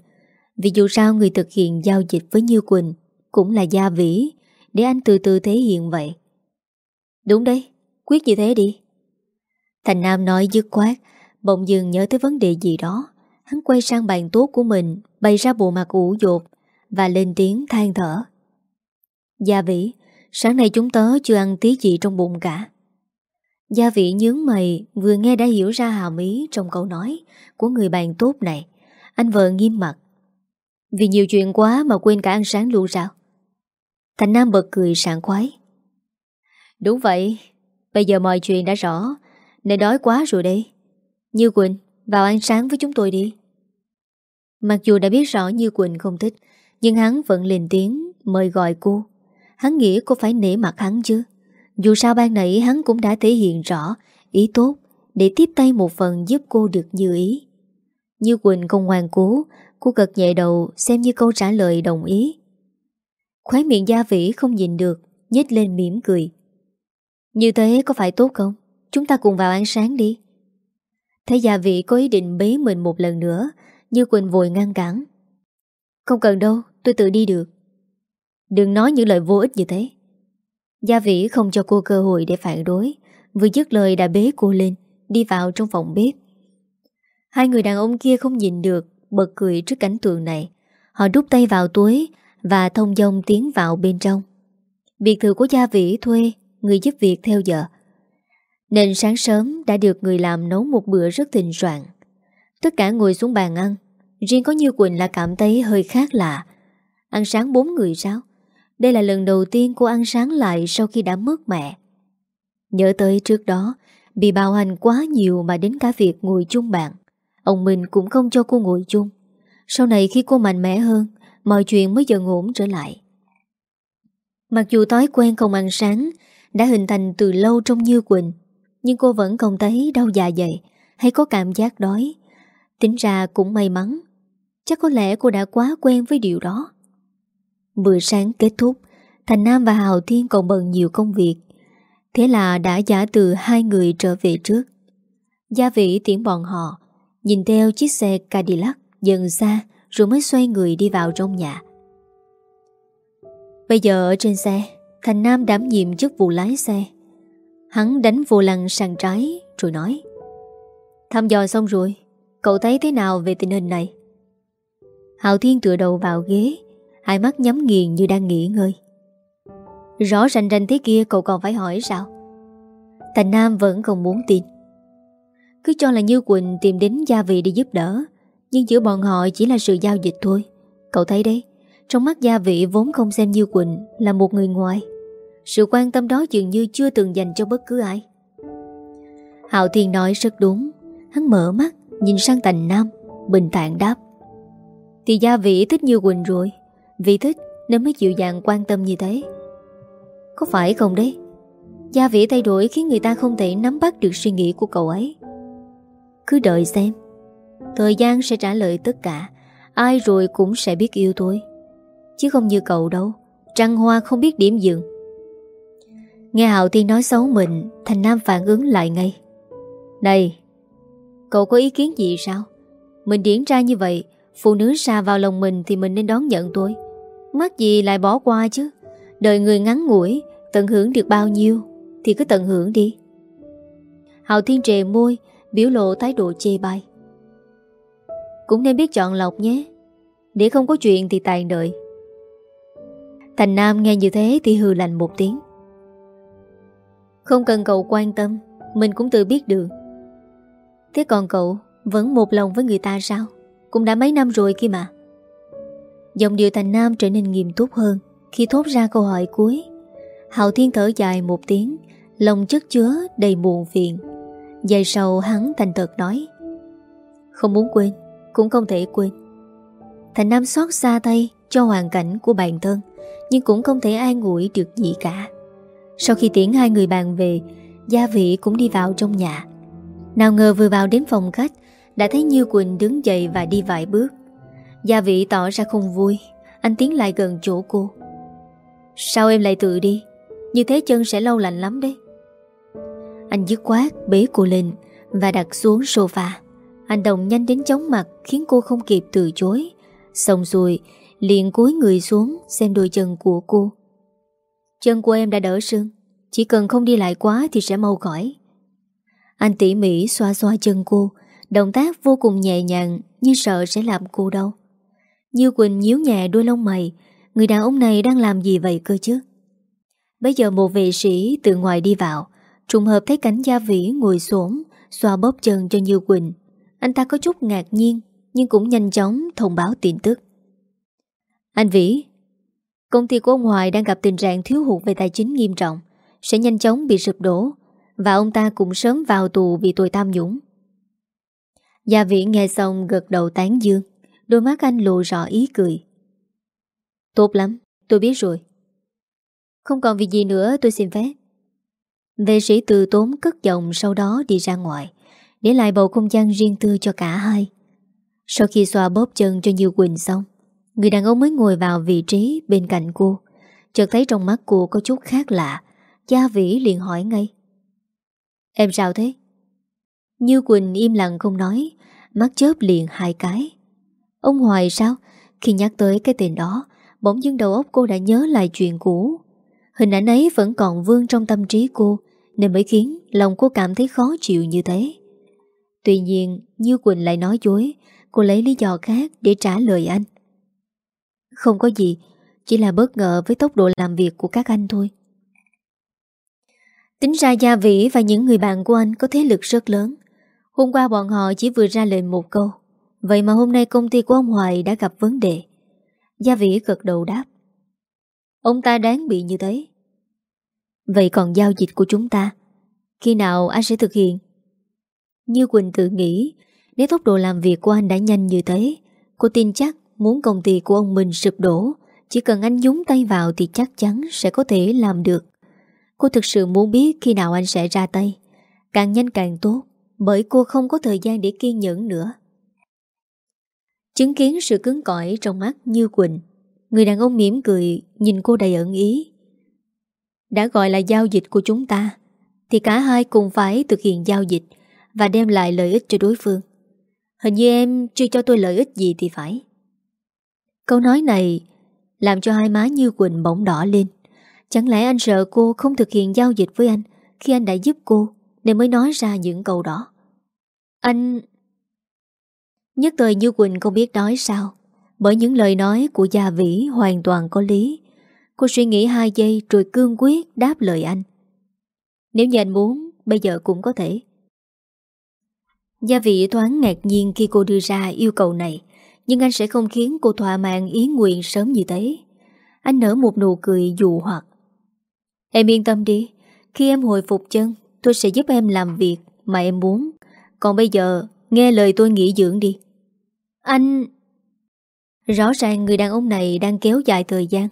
A: vì dù sao người thực hiện giao dịch với Như Quỳnh Cũng là Gia Vĩ Để anh từ từ thể hiện vậy. Đúng đấy, quyết như thế đi. Thành Nam nói dứt khoát Bỗng dừng nhớ tới vấn đề gì đó. Hắn quay sang bàn tốt của mình Bày ra bộ mặt ủ dột Và lên tiếng than thở. Gia Vĩ, Sáng nay chúng tớ chưa ăn tí gì trong bụng cả. Gia Vĩ nhướng mày, Vừa nghe đã hiểu ra hàm ý Trong câu nói của người bạn tốt này. Anh vợ nghiêm mặt. Vì nhiều chuyện quá mà quên cả ăn sáng luôn sao? Thành Nam bật cười sảng khoái. Đúng vậy, Bây giờ mọi chuyện đã rõ, Nên đói quá rồi đây. Như Quỳnh, vào ăn sáng với chúng tôi đi. Mặc dù đã biết rõ Như Quỳnh không thích, Nhưng hắn vẫn lên tiếng Mời gọi cô. Hắn nghĩ cô phải nể mặt hắn chứ. Dù sao ban nãy hắn cũng đã thể hiện rõ Ý tốt Để tiếp tay một phần giúp cô được như ý. Như Quỳnh không ngoan cố, Cô gật nhẹ đầu xem như câu trả lời đồng ý. Khóe miệng gia vĩ không nhìn được, nhếch lên mỉm cười. Như thế có phải tốt không? Chúng ta cùng vào ăn sáng đi. Thấy gia vị có ý định bế mình một lần nữa, Như Quỳnh vội ngăn cản. Không cần đâu, tôi tự đi được. Đừng nói những lời vô ích như thế. Gia Vĩ không cho cô cơ hội để phản đối. Vừa dứt lời đã bế cô lên, Đi vào trong phòng bếp. Hai người đàn ông kia không nhìn được, Bật cười trước cảnh tượng này. Họ đút tay vào túi Và thông dông tiến vào bên trong. Biệt thự của Gia Vĩ thuê, Người giúp việc theo giờ. Nên sáng sớm đã được người làm nấu một bữa rất thịnh soạn. Tất cả ngồi xuống bàn ăn. Riêng có Như Quỳnh là cảm thấy hơi khác lạ. Ăn sáng bốn người sao? Đây là lần đầu tiên cô ăn sáng lại Sau khi đã mất mẹ. Nhớ tới trước đó, Bị bạo hành quá nhiều mà đến cả việc ngồi chung bàn Ông mình cũng không cho cô ngồi chung. Sau này khi cô mạnh mẽ hơn, Mọi chuyện mới dần ổn trở lại. Mặc dù thói quen không ăn sáng Đã hình thành từ lâu trong Như Quỳnh, nhưng cô vẫn không thấy đau dạ dày Hay có cảm giác đói. Tính ra cũng may mắn, Chắc có lẽ cô đã quá quen với điều đó. Vừa sáng kết thúc, Thành Nam và Hào Thiên còn bận nhiều công việc. Thế là đã giả từ hai người trở về trước. Gia vị tiễn bọn họ, Nhìn theo chiếc xe Cadillac dần xa Rồi mới xoay người đi vào trong nhà. Bây giờ ở trên xe, Thành Nam đảm nhiệm chức vụ lái xe. Hắn đánh vô lăng sang trái Rồi nói, Thăm dò xong rồi, Cậu thấy thế nào về tình hình này? Hạo Thiên tựa đầu vào ghế Hai mắt nhắm nghiền như đang nghỉ ngơi. Rõ rành rành thế kia cậu còn phải hỏi sao? Thành Nam vẫn không muốn tin. Cứ cho là Như Quỳnh tìm đến gia vị để giúp đỡ, Nhưng giữa bọn họ chỉ là sự giao dịch thôi. Cậu thấy đấy, Trong mắt gia vị vốn không xem Như Quỳnh Là một người ngoài. Sự quan tâm đó dường như chưa từng dành cho bất cứ ai. Hạo Thiên nói rất đúng, Hắn mở mắt, Nhìn sang Thành Nam, Bình tạng đáp. Thì gia vị thích như Quỳnh rồi. Vì thích nên mới dịu dàng quan tâm như thế. Có phải không đấy? Gia vị thay đổi khiến người ta không thể nắm bắt được suy nghĩ của cậu ấy. Cứ đợi xem. Thời gian sẽ trả lời tất cả. Ai rồi cũng sẽ biết yêu tôi. Chứ không như cậu đâu. Trăng hoa không biết điểm dừng. Nghe Hạo Thiên nói xấu mình, Thành Nam phản ứng lại ngay. Này, Cậu có ý kiến gì sao? Mình điển ra như vậy, Phụ nữ xa vào lòng mình thì mình nên đón nhận tôi. Mắc gì lại bỏ qua chứ? Đời người ngắn ngủi, Tận hưởng được bao nhiêu Thì cứ tận hưởng đi. Hào Thiên trề môi, Biểu lộ thái độ chê bai. Cũng nên biết chọn lọc nhé. Để không có chuyện thì tàn đợi. Thành Nam nghe như thế thì hừ lành một tiếng. Không cần cậu quan tâm, Mình cũng tự biết được. Thế còn cậu Vẫn một lòng với người ta sao? Cũng đã mấy năm rồi kia mà. Dòng điệu thành nam trở nên nghiêm túc hơn Khi thốt ra câu hỏi cuối. Hạo Thiên thở dài một tiếng, Lòng chất chứa đầy buồn phiền. Dài sau hắn thành thật nói, Không muốn quên, Cũng không thể quên. Thành Nam xót xa tay cho hoàn cảnh của bản thân, Nhưng cũng không thể an ngủi được gì cả. Sau khi tiễn hai người bạn về, Gia vị cũng đi vào trong nhà. Nào ngờ vừa vào đến phòng khách, Đã thấy Như Quỳnh đứng dậy và đi vài bước. Gia vị tỏ ra không vui. Anh tiến lại gần chỗ cô. Sao em lại tự đi? Như thế chân sẽ lâu lạnh lắm đấy. Anh dứt quát bế cô lên Và đặt xuống sofa. Anh đồng nhanh đến chóng mặt Khiến cô không kịp từ chối. Xong rồi, liền cúi người xuống Xem đôi chân của cô. Chân của em đã đỡ sưng. Chỉ cần không đi lại quá thì sẽ mau khỏi. Anh tỉ mỉ xoa xoa chân cô. Động tác vô cùng nhẹ nhàng, Như sợ sẽ làm cô đau. Như Quỳnh nhíu nhẹ đôi lông mày. Người đàn ông này đang làm gì vậy cơ chứ? Bây giờ một vệ sĩ từ ngoài đi vào. Trùng hợp thấy cảnh gia vĩ ngồi xuống, Xoa bóp chân cho Như Quỳnh. Anh ta có chút ngạc nhiên Nhưng cũng nhanh chóng thông báo tin tức. Anh Vĩ Công ty của ông Hoài đang gặp tình trạng thiếu hụt về tài chính nghiêm trọng Sẽ nhanh chóng bị sụp đổ Và ông ta cũng sớm vào tù vì tội tam nhũng. Gia Vĩ nghe xong gật đầu tán dương. Đôi mắt anh lộ rõ ý cười. Tốt lắm, tôi biết rồi. Không còn việc gì nữa tôi xin phép. Vệ sĩ từ tốn cất giọng sau đó đi ra ngoài Để lại bầu không gian riêng tư cho cả hai. Sau khi xoa bóp chân cho Như Quỳnh xong Người đàn ông mới ngồi vào vị trí bên cạnh cô. Chợt thấy trong mắt cô có chút khác lạ Gia Vĩ liền hỏi ngay. Em sao thế? Như Quỳnh im lặng không nói Mắt chớp liền hai cái. Ông Hoài sao? Khi nhắc tới cái tên đó, Bỗng dưng đầu óc cô đã nhớ lại chuyện cũ. Hình ảnh ấy vẫn còn vương trong tâm trí cô, Nên mới khiến lòng cô cảm thấy khó chịu như thế. Tuy nhiên, Như Quỳnh lại nói dối, Cô lấy lý do khác để trả lời anh. Không có gì, Chỉ là bất ngờ với tốc độ làm việc của các anh thôi. Tính ra Gia Vĩ và những người bạn của anh có thế lực rất lớn. Hôm qua bọn họ chỉ vừa ra lời một câu. Vậy mà hôm nay công ty của ông Hoài đã gặp vấn đề. Gia Vĩ gật đầu đáp. Ông ta đáng bị như thế. Vậy còn giao dịch của chúng ta? Khi nào anh sẽ thực hiện? Như Quỳnh tự nghĩ, Nếu tốc độ làm việc của anh đã nhanh như thế, Cô tin chắc muốn công ty của ông mình sụp đổ, Chỉ cần anh nhúng tay vào Thì chắc chắn sẽ có thể làm được. Cô thực sự muốn biết khi nào anh sẽ ra tay. Càng nhanh càng tốt, Bởi cô không có thời gian để kiên nhẫn nữa. Chứng kiến sự cứng cỏi trong mắt Như Quỳnh. Người đàn ông mỉm cười, Nhìn cô đầy ẩn ý. Đã gọi là giao dịch của chúng ta, Thì cả hai cùng phải thực hiện giao dịch Và đem lại lợi ích cho đối phương. Hình như em chưa cho tôi lợi ích gì thì phải. Câu nói này Làm cho hai má Như Quỳnh bỗng đỏ lên. Chẳng lẽ anh sợ cô không thực hiện giao dịch với anh Khi anh đã giúp cô Nên mới nói ra những câu đó? Anh Nhất thời Như Quỳnh không biết nói sao. Bởi những lời nói của Gia Vĩ hoàn toàn có lý. Cô suy nghĩ hai giây rồi cương quyết đáp lời anh. Nếu như anh muốn, Bây giờ cũng có thể. Gia Vĩ thoáng ngạc nhiên khi cô đưa ra yêu cầu này. Nhưng anh sẽ không khiến cô thỏa mãn ý nguyện sớm như thế. Anh nở một nụ cười dụ hoặc. Em yên tâm đi. Khi em hồi phục chân, Tôi sẽ giúp em làm việc mà em muốn. Còn bây giờ, nghe lời tôi nghỉ dưỡng đi anh... Rõ ràng người đàn ông này đang kéo dài thời gian.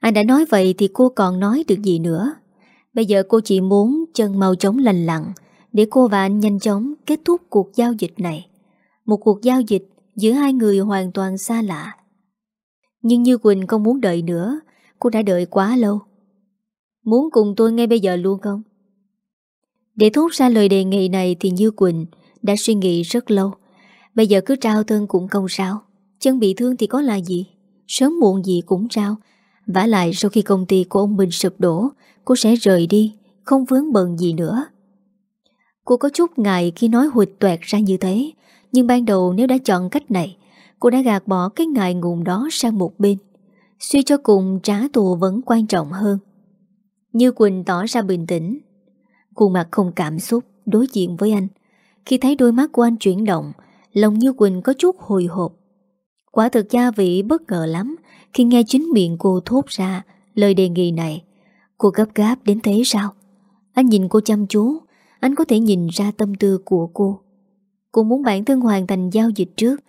A: Anh đã nói vậy thì cô còn nói được gì nữa. Bây giờ cô chỉ muốn chân mau chóng lành lặng để cô và anh nhanh chóng kết thúc cuộc giao dịch này. Một cuộc giao dịch giữa hai người hoàn toàn xa lạ. Nhưng Như Quỳnh không muốn đợi nữa, cô đã đợi quá lâu. Muốn cùng tôi ngay bây giờ luôn không? Để thốt ra lời đề nghị này thì Như Quỳnh đã suy nghĩ rất lâu. Bây giờ cứ trao thân cũng không sao. Chân bị thương thì có là gì? Sớm muộn gì cũng trao. Vả lại sau khi công ty của ông Bình sụp đổ, Cô sẽ rời đi, Không vướng bận gì nữa. Cô có chút ngại khi nói hụt tuẹt ra như thế, Nhưng ban đầu nếu đã chọn cách này, Cô đã gạt bỏ cái ngại ngùng đó sang một bên. Suy cho cùng, trả thù vẫn quan trọng hơn. Như Quỳnh tỏ ra bình tĩnh. Khuôn mặt không cảm xúc, Đối diện với anh. Khi thấy đôi mắt của anh chuyển động Lòng Như Quỳnh có chút hồi hộp. Quả thực gia vị bất ngờ lắm, Khi nghe chính miệng cô thốt ra Lời đề nghị này. Cô gấp gáp đến thế sao? Anh nhìn cô chăm chú, Anh có thể nhìn ra tâm tư của cô. Cô muốn bản thân hoàn thành giao dịch trước,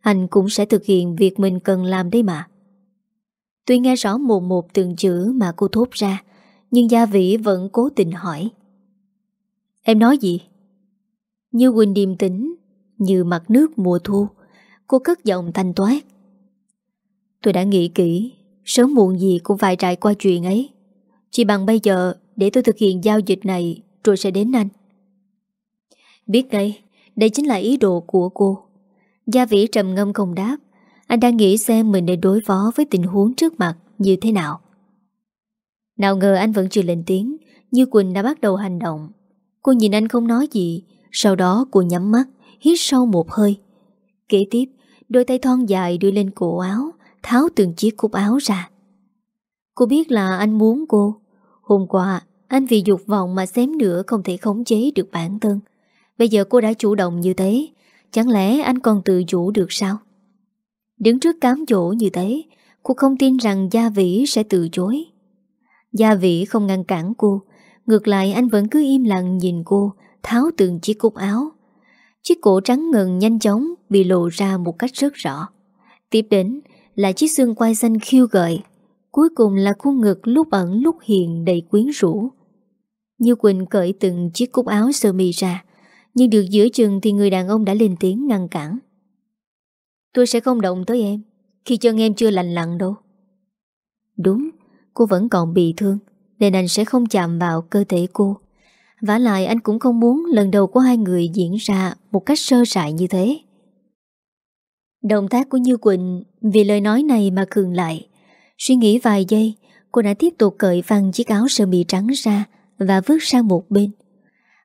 A: Anh cũng sẽ thực hiện việc mình cần làm đấy mà. Tuy nghe rõ một một từng chữ mà cô thốt ra, Nhưng Gia Vĩ vẫn cố tình hỏi. Em nói gì? Như Quỳnh điềm tĩnh như mặt nước mùa thu. Cô cất giọng thanh toát. Tôi đã nghĩ kỹ, sớm muộn gì cũng phải trải qua chuyện ấy. Chỉ bằng bây giờ để tôi thực hiện giao dịch này rồi sẽ đến anh. Biết ngay, đây chính là ý đồ của cô. Gia vĩ trầm ngâm không đáp. Anh đang nghĩ xem mình để đối phó với tình huống trước mặt như thế nào. Nào ngờ anh vẫn chưa lên tiếng, Như Quỳnh đã bắt đầu hành động. Cô nhìn anh không nói gì, sau đó cô nhắm mắt, hít sâu một hơi. Kế tiếp, đôi tay thon dài đưa lên cổ áo, tháo từng chiếc cúc áo ra. Cô biết là anh muốn cô, Hôm qua, anh vì dục vọng mà xém nữa không thể khống chế được bản thân. Bây giờ cô đã chủ động như thế, chẳng lẽ anh còn tự chủ được sao? Đứng trước cám dỗ như thế, cô không tin rằng Gia Vĩ sẽ từ chối. Gia Vĩ không ngăn cản cô, ngược lại anh vẫn cứ im lặng nhìn cô, tháo từng chiếc cúc áo. Chiếc cổ trắng ngần nhanh chóng bị lộ ra một cách rất rõ. Tiếp đến là chiếc xương quai xanh khiêu gợi. Cuối cùng là khuôn ngực lúc ẩn lúc hiện đầy quyến rũ. Như Quỳnh cởi từng chiếc cúc áo sơ mi ra, nhưng được giữa chừng thì người đàn ông đã lên tiếng ngăn cản. Tôi sẽ không động tới em, khi chân em chưa lành lặn đâu. Đúng, cô vẫn còn bị thương, nên anh sẽ không chạm vào cơ thể cô vả lại anh cũng không muốn lần đầu của hai người diễn ra một cách sơ sài như thế. Động tác của Như Quỳnh vì lời nói này mà cường lại. Suy nghĩ vài giây, cô đã tiếp tục cởi văng chiếc áo sơ mi trắng ra và vứt sang một bên.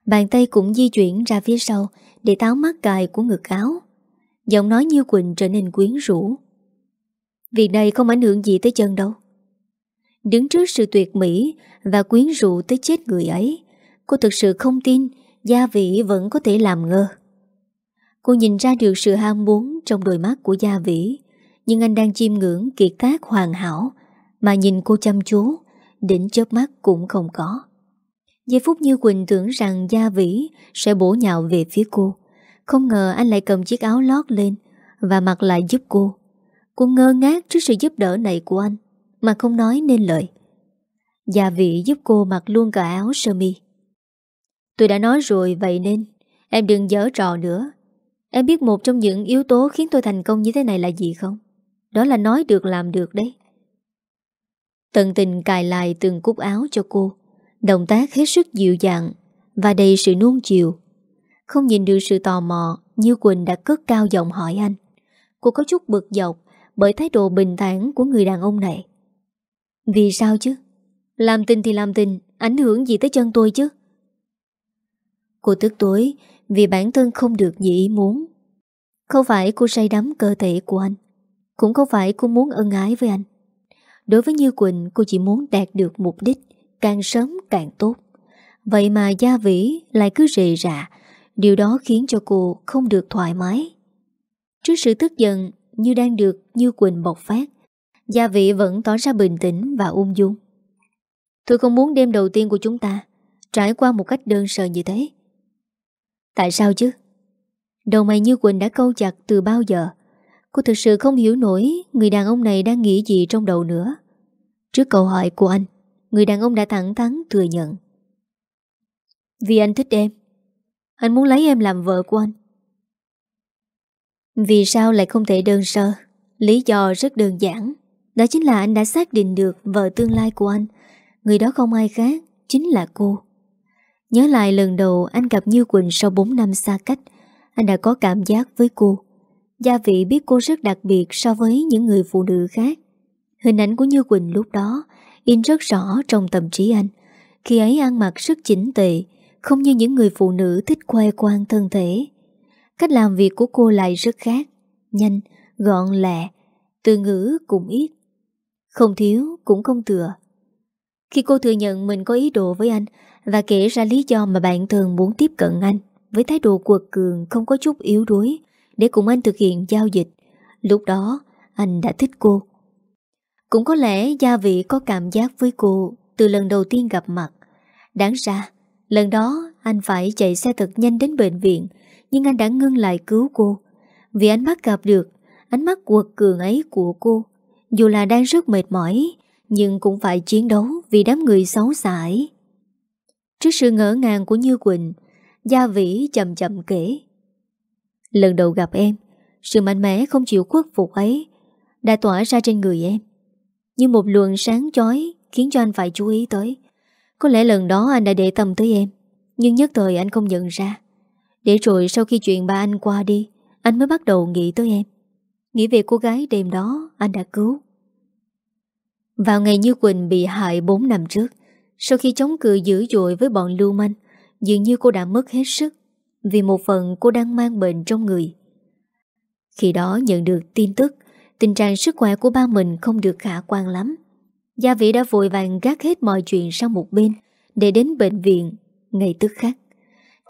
A: Bàn tay cũng di chuyển ra phía sau để táo mắt cài của ngực áo. Giọng nói Như Quỳnh trở nên quyến rũ. Việc này không ảnh hưởng gì tới chân đâu. Đứng trước sự tuyệt mỹ và quyến rũ tới chết người ấy, Cô thực sự không tin Gia Vĩ vẫn có thể làm ngơ. Cô nhìn ra được sự ham muốn Trong đôi mắt của Gia Vĩ, Nhưng anh đang chiêm ngưỡng kiệt tác hoàn hảo Mà nhìn cô chăm chú, Đến chớp mắt cũng không có. Giây phút như Quỳnh tưởng rằng Gia Vĩ Sẽ bổ nhào về phía cô, Không ngờ anh lại cầm chiếc áo lót lên Và mặc lại giúp cô. Cô ngơ ngác trước sự giúp đỡ này của anh, Mà không nói nên lời. Gia Vĩ giúp cô mặc luôn cả áo sơ mi. Tôi đã nói rồi, vậy nên, Em đừng dở trò nữa Em biết một trong những yếu tố khiến tôi thành công như thế này là gì không? Đó là nói được, làm được đấy Tận tình cài lại từng cúc áo cho cô Động tác hết sức dịu dàng Và đầy sự nuông chiều Không nhìn được sự tò mò Như Quỳnh đã cất cao giọng hỏi anh Cô có chút bực dọc Bởi thái độ bình thản của người đàn ông này Vì sao chứ? Làm tình thì làm tình, Ảnh hưởng gì tới chân tôi chứ? Cô tức tối vì bản thân không được như ý muốn. Không phải cô say đắm cơ thể của anh. Cũng không phải cô muốn ân ái với anh. Đối với Như Quỳnh cô chỉ muốn đạt được mục đích càng sớm càng tốt. Vậy mà Gia Vĩ lại cứ rề rạ. Điều đó khiến cho cô không được thoải mái. Trước sự tức giận như đang được Như Quỳnh bộc phát, Gia Vĩ vẫn tỏ ra bình tĩnh và ung dung. Tôi không muốn đêm đầu tiên của chúng ta trải qua một cách đơn sơ như thế. Tại sao chứ? Đầu mày như Quỳnh đã câu chặt từ bao giờ. Cô thực sự không hiểu nổi Người đàn ông này đang nghĩ gì trong đầu nữa. Trước câu hỏi của anh, Người đàn ông đã thẳng thắn thừa nhận. Vì anh thích em. Anh muốn lấy em làm vợ của anh. Vì sao lại không thể đơn sơ? Lý do rất đơn giản. Đó chính là anh đã xác định được Vợ tương lai của anh. Người đó không ai khác Chính là cô. Nhớ lại lần đầu anh gặp Như Quỳnh sau 4 năm xa cách, anh đã có cảm giác với cô. Gia vị biết cô rất đặc biệt so với những người phụ nữ khác. Hình ảnh của Như Quỳnh lúc đó in rất rõ trong tâm trí anh. Khi ấy ăn mặc rất chỉnh tệ, không như những người phụ nữ thích khoe quan thân thể. Cách làm việc của cô lại rất khác, nhanh, gọn lẹ, từ ngữ cũng ít. Không thiếu cũng không thừa. Khi cô thừa nhận mình có ý đồ với anh, và kể ra lý do mà bạn thường muốn tiếp cận anh với thái độ quật cường không có chút yếu đuối để cùng anh thực hiện giao dịch. Lúc đó, anh đã thích cô. Cũng có lẽ gia vị có cảm giác với cô từ lần đầu tiên gặp mặt. Đáng ra, lần đó anh phải chạy xe thật nhanh đến bệnh viện, nhưng anh đã ngưng lại cứu cô. Vì anh bắt gặp được ánh mắt quật cường ấy của cô. Dù là đang rất mệt mỏi, nhưng cũng phải chiến đấu vì đám người xấu xãi ấy. Trước sự ngỡ ngàng của Như Quỳnh, Gia Vĩ chậm chậm kể. Lần đầu gặp em, Sự mạnh mẽ không chịu khuất phục ấy Đã tỏa ra trên người em, Như một luồng sáng chói Khiến cho anh phải chú ý tới. Có lẽ lần đó anh đã để tâm tới em, Nhưng nhất thời anh không nhận ra. Để rồi sau khi chuyện ba anh qua đi, Anh mới bắt đầu nghĩ tới em. Nghĩ về cô gái đêm đó anh đã cứu. Vào ngày Như Quỳnh bị hại 4 năm trước sau khi chống cự dữ dội với bọn lưu manh Dường như cô đã mất hết sức Vì một phần cô đang mang bệnh trong người Khi đó nhận được tin tức Tình trạng sức khỏe của ba mình không được khả quan lắm Gia Vĩ đã vội vàng gác hết mọi chuyện sang một bên để đến bệnh viện ngay tức khắc.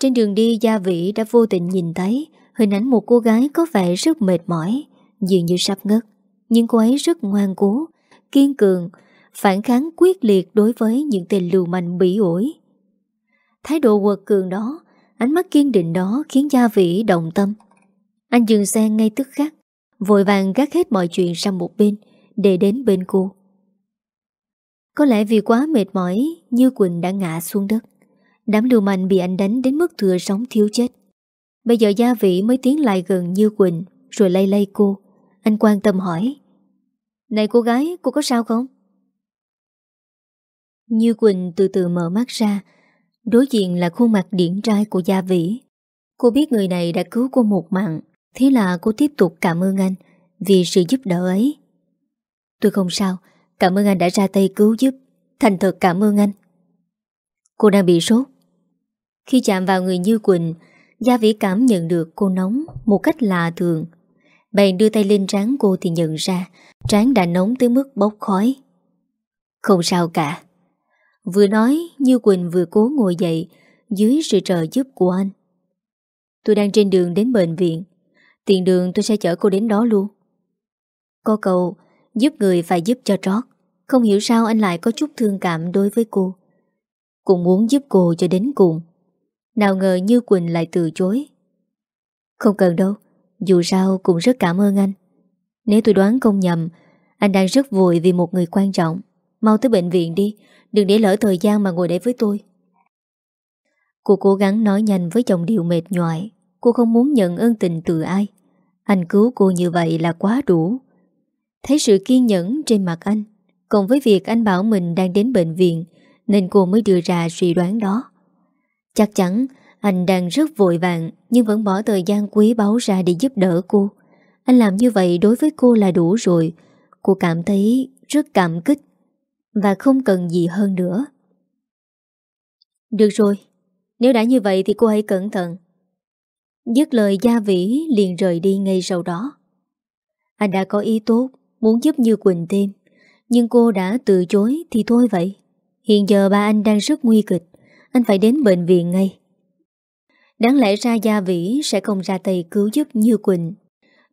A: Trên đường đi Gia Vĩ đã vô tình nhìn thấy hình ảnh một cô gái có vẻ rất mệt mỏi, dường như sắp ngất. Nhưng cô ấy rất ngoan cố, kiên cường, phản kháng quyết liệt đối với những tên lưu manh bỉ ổi. Thái độ quật cường đó, ánh mắt kiên định đó khiến Gia Vĩ động tâm. Anh dừng xe ngay tức khắc, vội vàng gác hết mọi chuyện sang một bên để đến bên cô. Có lẽ vì quá mệt mỏi, Như Quỳnh đã ngã xuống đất. Đám lưu manh bị anh đánh đến mức thừa sống thiếu chết. Bây giờ Gia vị mới tiến lại gần Như Quỳnh rồi lay lay cô. Anh quan tâm hỏi. Này cô gái, cô có sao không? Như Quỳnh từ từ mở mắt ra. Đối diện là khuôn mặt điển trai của Gia Vĩ. Cô biết người này đã cứu cô một mạng, Thế là cô tiếp tục cảm ơn anh Vì sự giúp đỡ ấy. Tôi không sao, Cảm ơn anh đã ra tay cứu giúp. Thành thật cảm ơn anh. Cô đang bị sốt. Khi chạm vào người Như Quỳnh, Gia Vĩ cảm nhận được cô nóng Một cách lạ thường. Bèn đưa tay lên trán cô thì nhận ra Trán đã nóng tới mức bốc khói. Không sao cả. Vừa nói, Như Quỳnh vừa cố ngồi dậy Dưới sự trợ giúp của anh. Tôi đang trên đường đến bệnh viện. Tiền đường tôi sẽ chở cô đến đó luôn. Có cầu Giúp người phải giúp cho trót. Không hiểu sao anh lại có chút thương cảm đối với cô. Cũng muốn giúp cô cho đến cùng. Nào ngờ Như Quỳnh lại từ chối. Không cần đâu, Dù sao cũng rất cảm ơn anh. Nếu tôi đoán không nhầm, Anh đang rất vội vì một người quan trọng. Mau tới bệnh viện đi Đừng để lỡ thời gian mà ngồi đây với tôi. Cô cố gắng nói nhanh với chồng điệu mệt nhoại Cô không muốn nhận ơn tình từ ai. Anh cứu cô như vậy là quá đủ. Thấy sự kiên nhẫn trên mặt anh, Cộng với việc anh bảo mình đang đến bệnh viện, Nên cô mới đưa ra suy đoán đó. Chắc chắn anh đang rất vội vàng, Nhưng vẫn bỏ thời gian quý báu ra để giúp đỡ cô. Anh làm như vậy đối với cô là đủ rồi. Cô cảm thấy rất cảm kích và không cần gì hơn nữa. Được rồi, Nếu đã như vậy thì cô hãy cẩn thận. Dứt lời, Gia Vĩ liền rời đi ngay sau đó. Anh đã có ý tốt, Muốn giúp Như Quỳnh thêm, Nhưng cô đã từ chối thì thôi vậy. Hiện giờ ba anh đang rất nguy kịch, Anh phải đến bệnh viện ngay. Đáng lẽ ra Gia Vĩ sẽ không ra tay cứu giúp Như Quỳnh.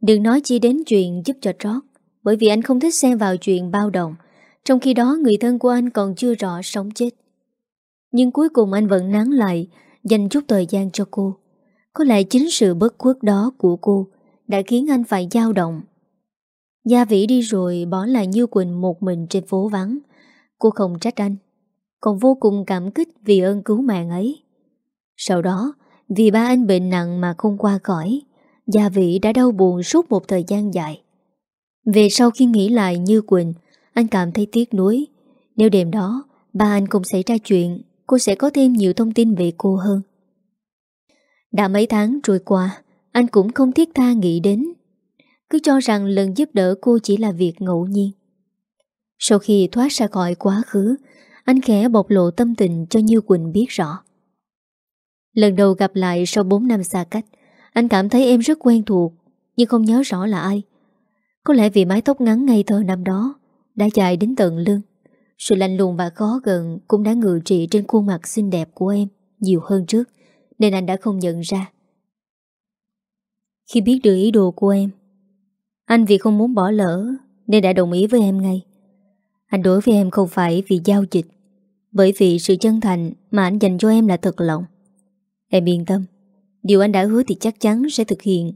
A: Đừng nói chi đến chuyện giúp cho trót, Bởi vì anh không thích xen vào chuyện bao đồng trong khi đó, người thân của anh còn chưa rõ sống chết. Nhưng cuối cùng anh vẫn nán lại, Dành chút thời gian cho cô. Có lẽ chính sự bất khuất đó của cô Đã khiến anh phải dao động. Gia Vĩ đi rồi Bỏ lại Như Quỳnh một mình trên phố vắng. Cô không trách anh, Còn vô cùng cảm kích vì ơn cứu mạng ấy. Sau đó, Vì ba anh bệnh nặng mà không qua khỏi, Gia Vĩ đã đau buồn suốt một thời gian dài. Về sau khi nghĩ lại Như Quỳnh anh cảm thấy tiếc nuối. Nếu đêm đó, Ba anh không xảy ra chuyện, Cô sẽ có thêm nhiều thông tin về cô hơn. Đã mấy tháng trôi qua, Anh cũng không thiết tha nghĩ đến. Cứ cho rằng lần giúp đỡ cô chỉ là việc ngẫu nhiên. Sau khi thoát ra khỏi quá khứ, Anh khẽ bộc lộ tâm tình cho Như Quỳnh biết rõ. Lần đầu gặp lại sau 4 năm xa cách, Anh cảm thấy em rất quen thuộc, Nhưng không nhớ rõ là ai. Có lẽ vì mái tóc ngắn ngây thơ năm đó đã dài đến tận lưng. Sự lạnh lùng và khó gần cũng đã ngự trị trên khuôn mặt xinh đẹp của em nhiều hơn trước, nên anh đã không nhận ra. Khi biết được ý đồ của em, anh vì không muốn bỏ lỡ nên đã đồng ý với em ngay. Anh đối với em không phải vì giao dịch, bởi vì sự chân thành mà anh dành cho em là thật lòng. Em yên tâm, điều anh đã hứa thì chắc chắn sẽ thực hiện.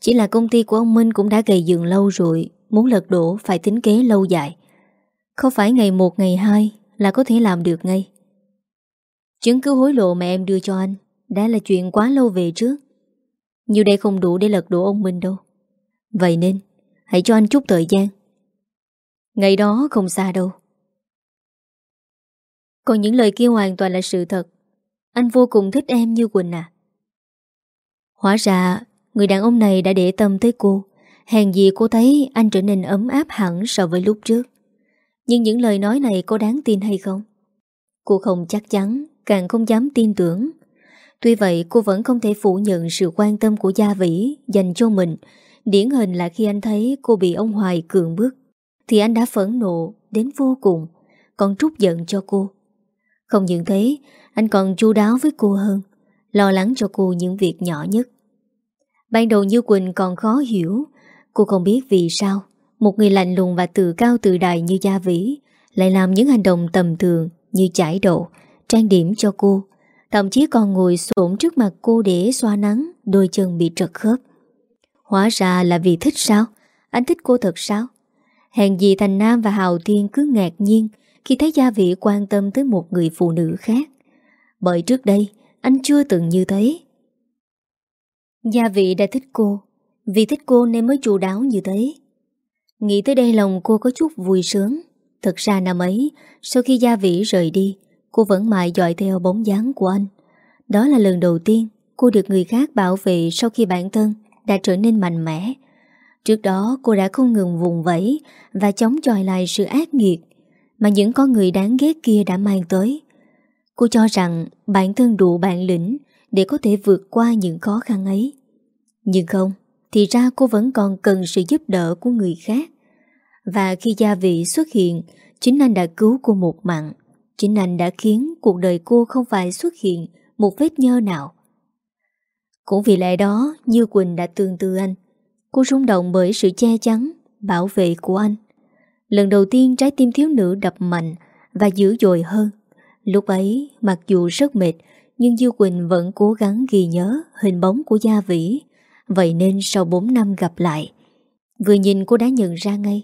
A: Chỉ là công ty của ông Minh cũng đã gầy dựng lâu rồi, muốn lật đổ phải tính kế lâu dài. Không phải ngày một, ngày hai Là có thể làm được ngay. Chứng cứ hối lộ mà em đưa cho anh Đã là chuyện quá lâu về trước. Như đây không đủ để lật đổ ông Minh đâu. Vậy nên, Hãy cho anh chút thời gian. Ngày đó không xa đâu. Còn những lời kia hoàn toàn là sự thật. Anh vô cùng thích em như Quỳnh à. Hóa ra, Người đàn ông này đã để tâm tới cô. Hèn gì cô thấy anh trở nên ấm áp hẳn so với lúc trước nhưng những lời nói này có đáng tin hay không? Cô không chắc chắn, càng không dám tin tưởng. Tuy vậy cô vẫn không thể phủ nhận sự quan tâm của Gia Vĩ dành cho mình. Điển hình là khi anh thấy cô bị ông Hoài cường bức. Thì anh đã phẫn nộ đến vô cùng Còn trút giận cho cô Không những thế Anh còn chu đáo với cô hơn Lo lắng cho cô những việc nhỏ nhất Ban đầu Như Quỳnh còn khó hiểu Cô không biết vì sao một người lạnh lùng và tự cao tự đại như Gia Vĩ Lại làm những hành động tầm thường Như chải độ, Trang điểm cho cô. Thậm chí còn ngồi xổm trước mặt cô để xoa nắng, Đôi chân bị trật khớp. Hóa ra là vì thích sao? Anh thích cô thật sao? Hèn gì Thành Nam và Hào Thiên cứ ngạc nhiên Khi thấy Gia Vị quan tâm tới một người phụ nữ khác. Bởi trước đây, Anh chưa từng như thế. Gia Vị đã thích cô. Vì thích cô nên mới chu đáo như thế. Nghĩ tới đây lòng cô có chút vui sướng. Thật ra năm ấy, Sau khi Gia Vĩ rời đi, Cô vẫn mãi dõi theo bóng dáng của anh. Đó là lần đầu tiên Cô được người khác bảo vệ sau khi bản thân Đã trở nên mạnh mẽ. Trước đó, cô đã không ngừng vùng vẫy Và chống chọi lại sự ác nghiệt Mà những con người đáng ghét kia đã mang tới. Cô cho rằng bản thân đủ bản lĩnh Để có thể vượt qua những khó khăn ấy. Nhưng không, Thì ra cô vẫn còn cần sự giúp đỡ của người khác. Và khi gia vị xuất hiện Chính anh đã cứu cô một mạng Chính anh đã khiến cuộc đời cô không phải xuất hiện một vết nhơ nào. Cũng vì lẽ đó, Như Quỳnh đã tương tư anh. Cô rung động bởi sự che chắn, bảo vệ của anh. Lần đầu tiên trái tim thiếu nữ đập mạnh và dữ dội hơn. Lúc ấy, mặc dù rất mệt, nhưng Dư Quỳnh vẫn cố gắng ghi nhớ hình bóng của Gia Vĩ. Vậy nên sau 4 năm gặp lại, vừa nhìn cô đã nhận ra ngay.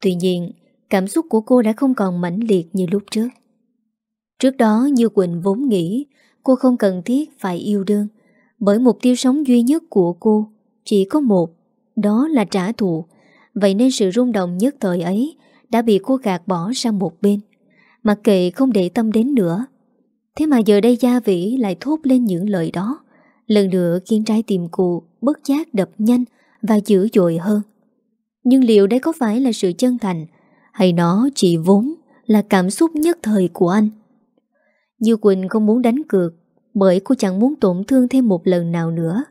A: Tuy nhiên, Cảm xúc của cô đã không còn mãnh liệt như lúc trước. Trước đó Như Quỳnh vốn nghĩ Cô không cần thiết phải yêu đương Bởi mục tiêu sống duy nhất của cô Chỉ có một Đó là trả thù. Vậy nên sự rung động nhất thời ấy Đã bị cô gạt bỏ sang một bên Mặc kệ không để tâm đến nữa. Thế mà giờ đây Gia Vĩ lại thốt lên những lời đó Lần nữa khiến trái tim cô bất giác đập nhanh và dữ dội hơn. Nhưng liệu đấy có phải là sự chân thành hay nó chỉ vốn là cảm xúc nhất thời của anh. Như Quỳnh không muốn đánh cược bởi cô chẳng muốn tổn thương thêm một lần nào nữa.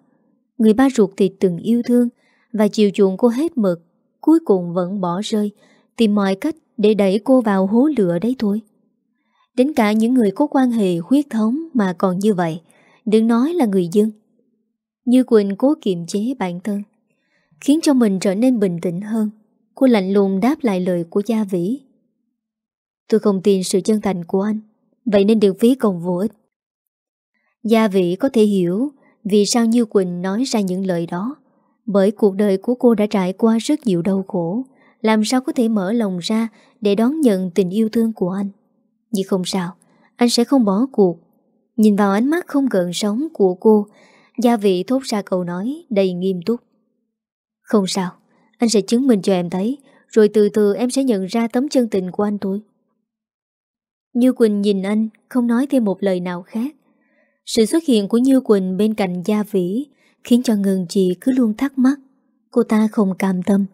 A: Người ba ruột thì từng yêu thương và chiều chuộng cô hết mực, cuối cùng vẫn bỏ rơi, tìm mọi cách để đẩy cô vào hố lửa đấy thôi. Đến cả những người có quan hệ huyết thống mà còn như vậy, đừng nói là người dân. Như Quỳnh cố kiềm chế bản thân, khiến cho mình trở nên bình tĩnh hơn. Cô lạnh lùng đáp lại lời của Gia Vĩ. Tôi không tin sự chân thành của anh, Vậy nên đừng phí công vô ích. Gia Vĩ có thể hiểu Vì sao Như Quỳnh nói ra những lời đó, Bởi cuộc đời của cô đã trải qua rất nhiều đau khổ, Làm sao có thể mở lòng ra Để đón nhận tình yêu thương của anh. Nhưng không sao, Anh sẽ không bỏ cuộc. Nhìn vào ánh mắt không gần sống của cô, Gia vị thốt ra câu nói đầy nghiêm túc. Không sao, anh sẽ chứng minh cho em thấy, Rồi từ từ em sẽ nhận ra tấm chân tình của anh thôi. Như Quỳnh nhìn anh, Không nói thêm một lời nào khác. Sự xuất hiện của Như Quỳnh bên cạnh Gia Vĩ Khiến cho Ngân chị cứ luôn thắc mắc. Cô ta không cam tâm,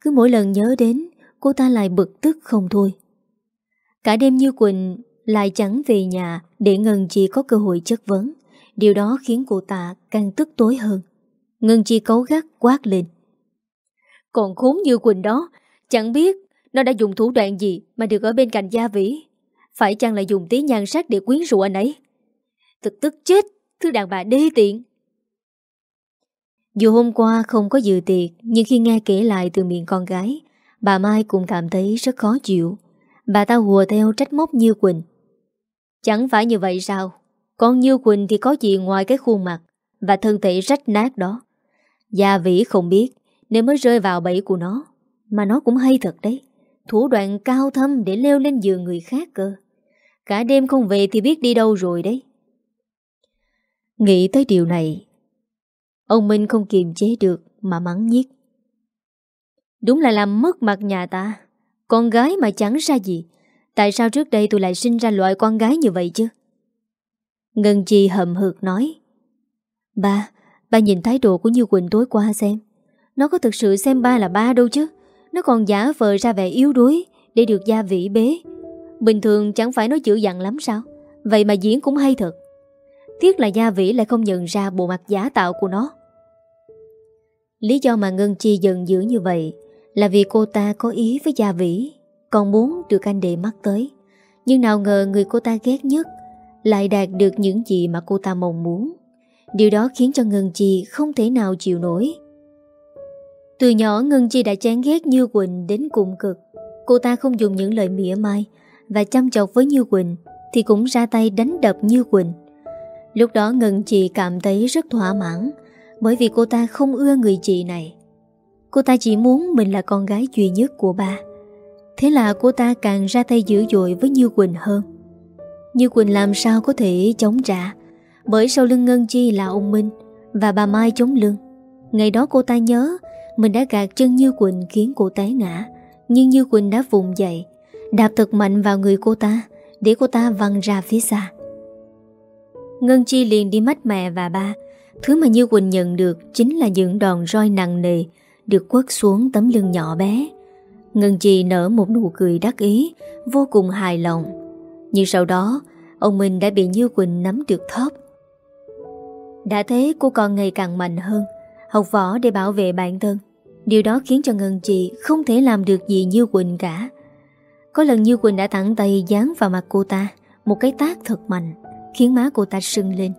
A: Cứ mỗi lần nhớ đến, Cô ta lại bực tức không thôi. Cả đêm Như Quỳnh lại chẳng về nhà Để Ngân chị có cơ hội chất vấn. Điều đó khiến cô ta càng tức tối hơn. Ngân chi cấu gắt quát lên còn khốn như Quỳnh đó, Chẳng biết nó đã dùng thủ đoạn gì Mà được ở bên cạnh Gia Vĩ. Phải chăng là dùng tí nhan sắc để quyến rũ anh ấy? Thực tức chết, Thứ đàn bà đê tiện. Dù hôm qua không có dự tiệc, Nhưng khi nghe kể lại từ miệng con gái, Bà Mai cũng cảm thấy rất khó chịu. Bà ta hùa theo trách móc Như Quỳnh. Chẳng phải như vậy sao? Con Như Quỳnh thì có gì ngoài cái khuôn mặt Và thân thể rách nát đó? Gia Vĩ không biết nên mới rơi vào bẫy của nó. Mà nó cũng hay thật đấy, Thủ đoạn cao thâm để leo lên giường người khác cơ. Cả đêm không về thì biết đi đâu rồi đấy. Nghĩ tới điều này, Ông Minh không kiềm chế được Mà mắng nhiếc. Đúng là làm mất mặt nhà ta, Con gái mà chẳng ra gì, Tại sao trước đây tôi lại sinh ra loại con gái như vậy chứ? Ngân Chi hậm hực nói, Ba Ba nhìn thái độ của Như Quỳnh tối qua xem nó có thực sự xem ba là ba đâu chứ? Nó còn giả vờ ra vẻ yếu đuối Để được gia vị bế. Bình thường chẳng phải nó chữ dặn lắm sao? Vậy mà diễn cũng hay thật. Tiếc là Gia Vĩ lại không nhận ra bộ mặt giả tạo của nó. Lý do mà Ngân Chi giận dữ như vậy Là vì cô ta có ý với Gia Vĩ Còn muốn được anh để mắt tới. Nhưng nào ngờ người cô ta ghét nhất Lại đạt được những gì mà cô ta mong muốn. Điều đó khiến cho Ngân Chi không thể nào chịu nổi. Từ nhỏ Ngân Chi đã chán ghét Như Quỳnh đến cùng cực. Cô ta không dùng những lời mỉa mai Và chăm chọc với Như Quỳnh Thì cũng ra tay đánh đập Như Quỳnh. Lúc đó Ngân Chi cảm thấy rất thỏa mãn, Bởi vì cô ta không ưa người chị này. Cô ta chỉ muốn mình là con gái duy nhất của ba. Thế là cô ta càng ra tay dữ dội với Như Quỳnh hơn. Như Quỳnh làm sao có thể chống trả? Bởi sau lưng Ngân Chi là ông Minh Và bà Mai chống lưng. Ngày đó cô ta nhớ mình đã gạt chân Như Quỳnh khiến cô té ngã. Nhưng Như Quỳnh đã vùng dậy, Đạp thật mạnh vào người cô ta, Để cô ta văng ra phía xa. Ngân Chi liền đi mách mẹ và ba. Thứ mà Như Quỳnh nhận được Chính là những đòn roi nặng nề, Được quất xuống tấm lưng nhỏ bé. Ngân Chi nở một nụ cười đắc ý, Vô cùng hài lòng. Nhưng sau đó, Ông Minh đã bị Như Quỳnh nắm được thóp. Đã thế, cô còn ngày càng mạnh hơn. Học võ để bảo vệ bản thân. Điều đó khiến cho Ngân chị Không thể làm được gì Như Quỳnh cả. Có lần Như Quỳnh đã thẳng tay dán vào mặt cô ta, Một cái tác thật mạnh, Khiến má cô ta sưng lên.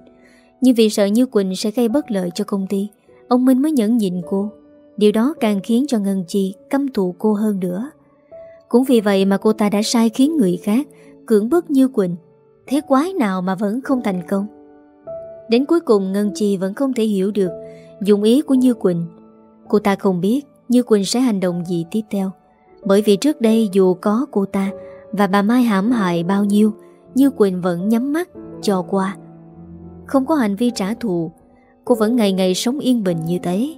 A: Nhưng vì sợ Như Quỳnh sẽ gây bất lợi cho công ty, Ông Minh mới nhẫn nhịn cô. Điều đó càng khiến cho Ngân Chi căm thù cô hơn nữa. Cũng vì vậy mà cô ta đã sai khiến người khác Cưỡng bức Như Quỳnh. Thế quái nào mà vẫn không thành công? Đến cuối cùng, Ngân Chi vẫn không thể hiểu được Dụng ý của Như Quỳnh. Cô ta không biết Như Quỳnh sẽ hành động gì tiếp theo. Bởi vì trước đây dù có cô ta Và bà Mai hãm hại bao nhiêu, Như Quỳnh vẫn nhắm mắt, cho qua. Không có hành vi trả thù, Cô vẫn ngày ngày sống yên bình như thế.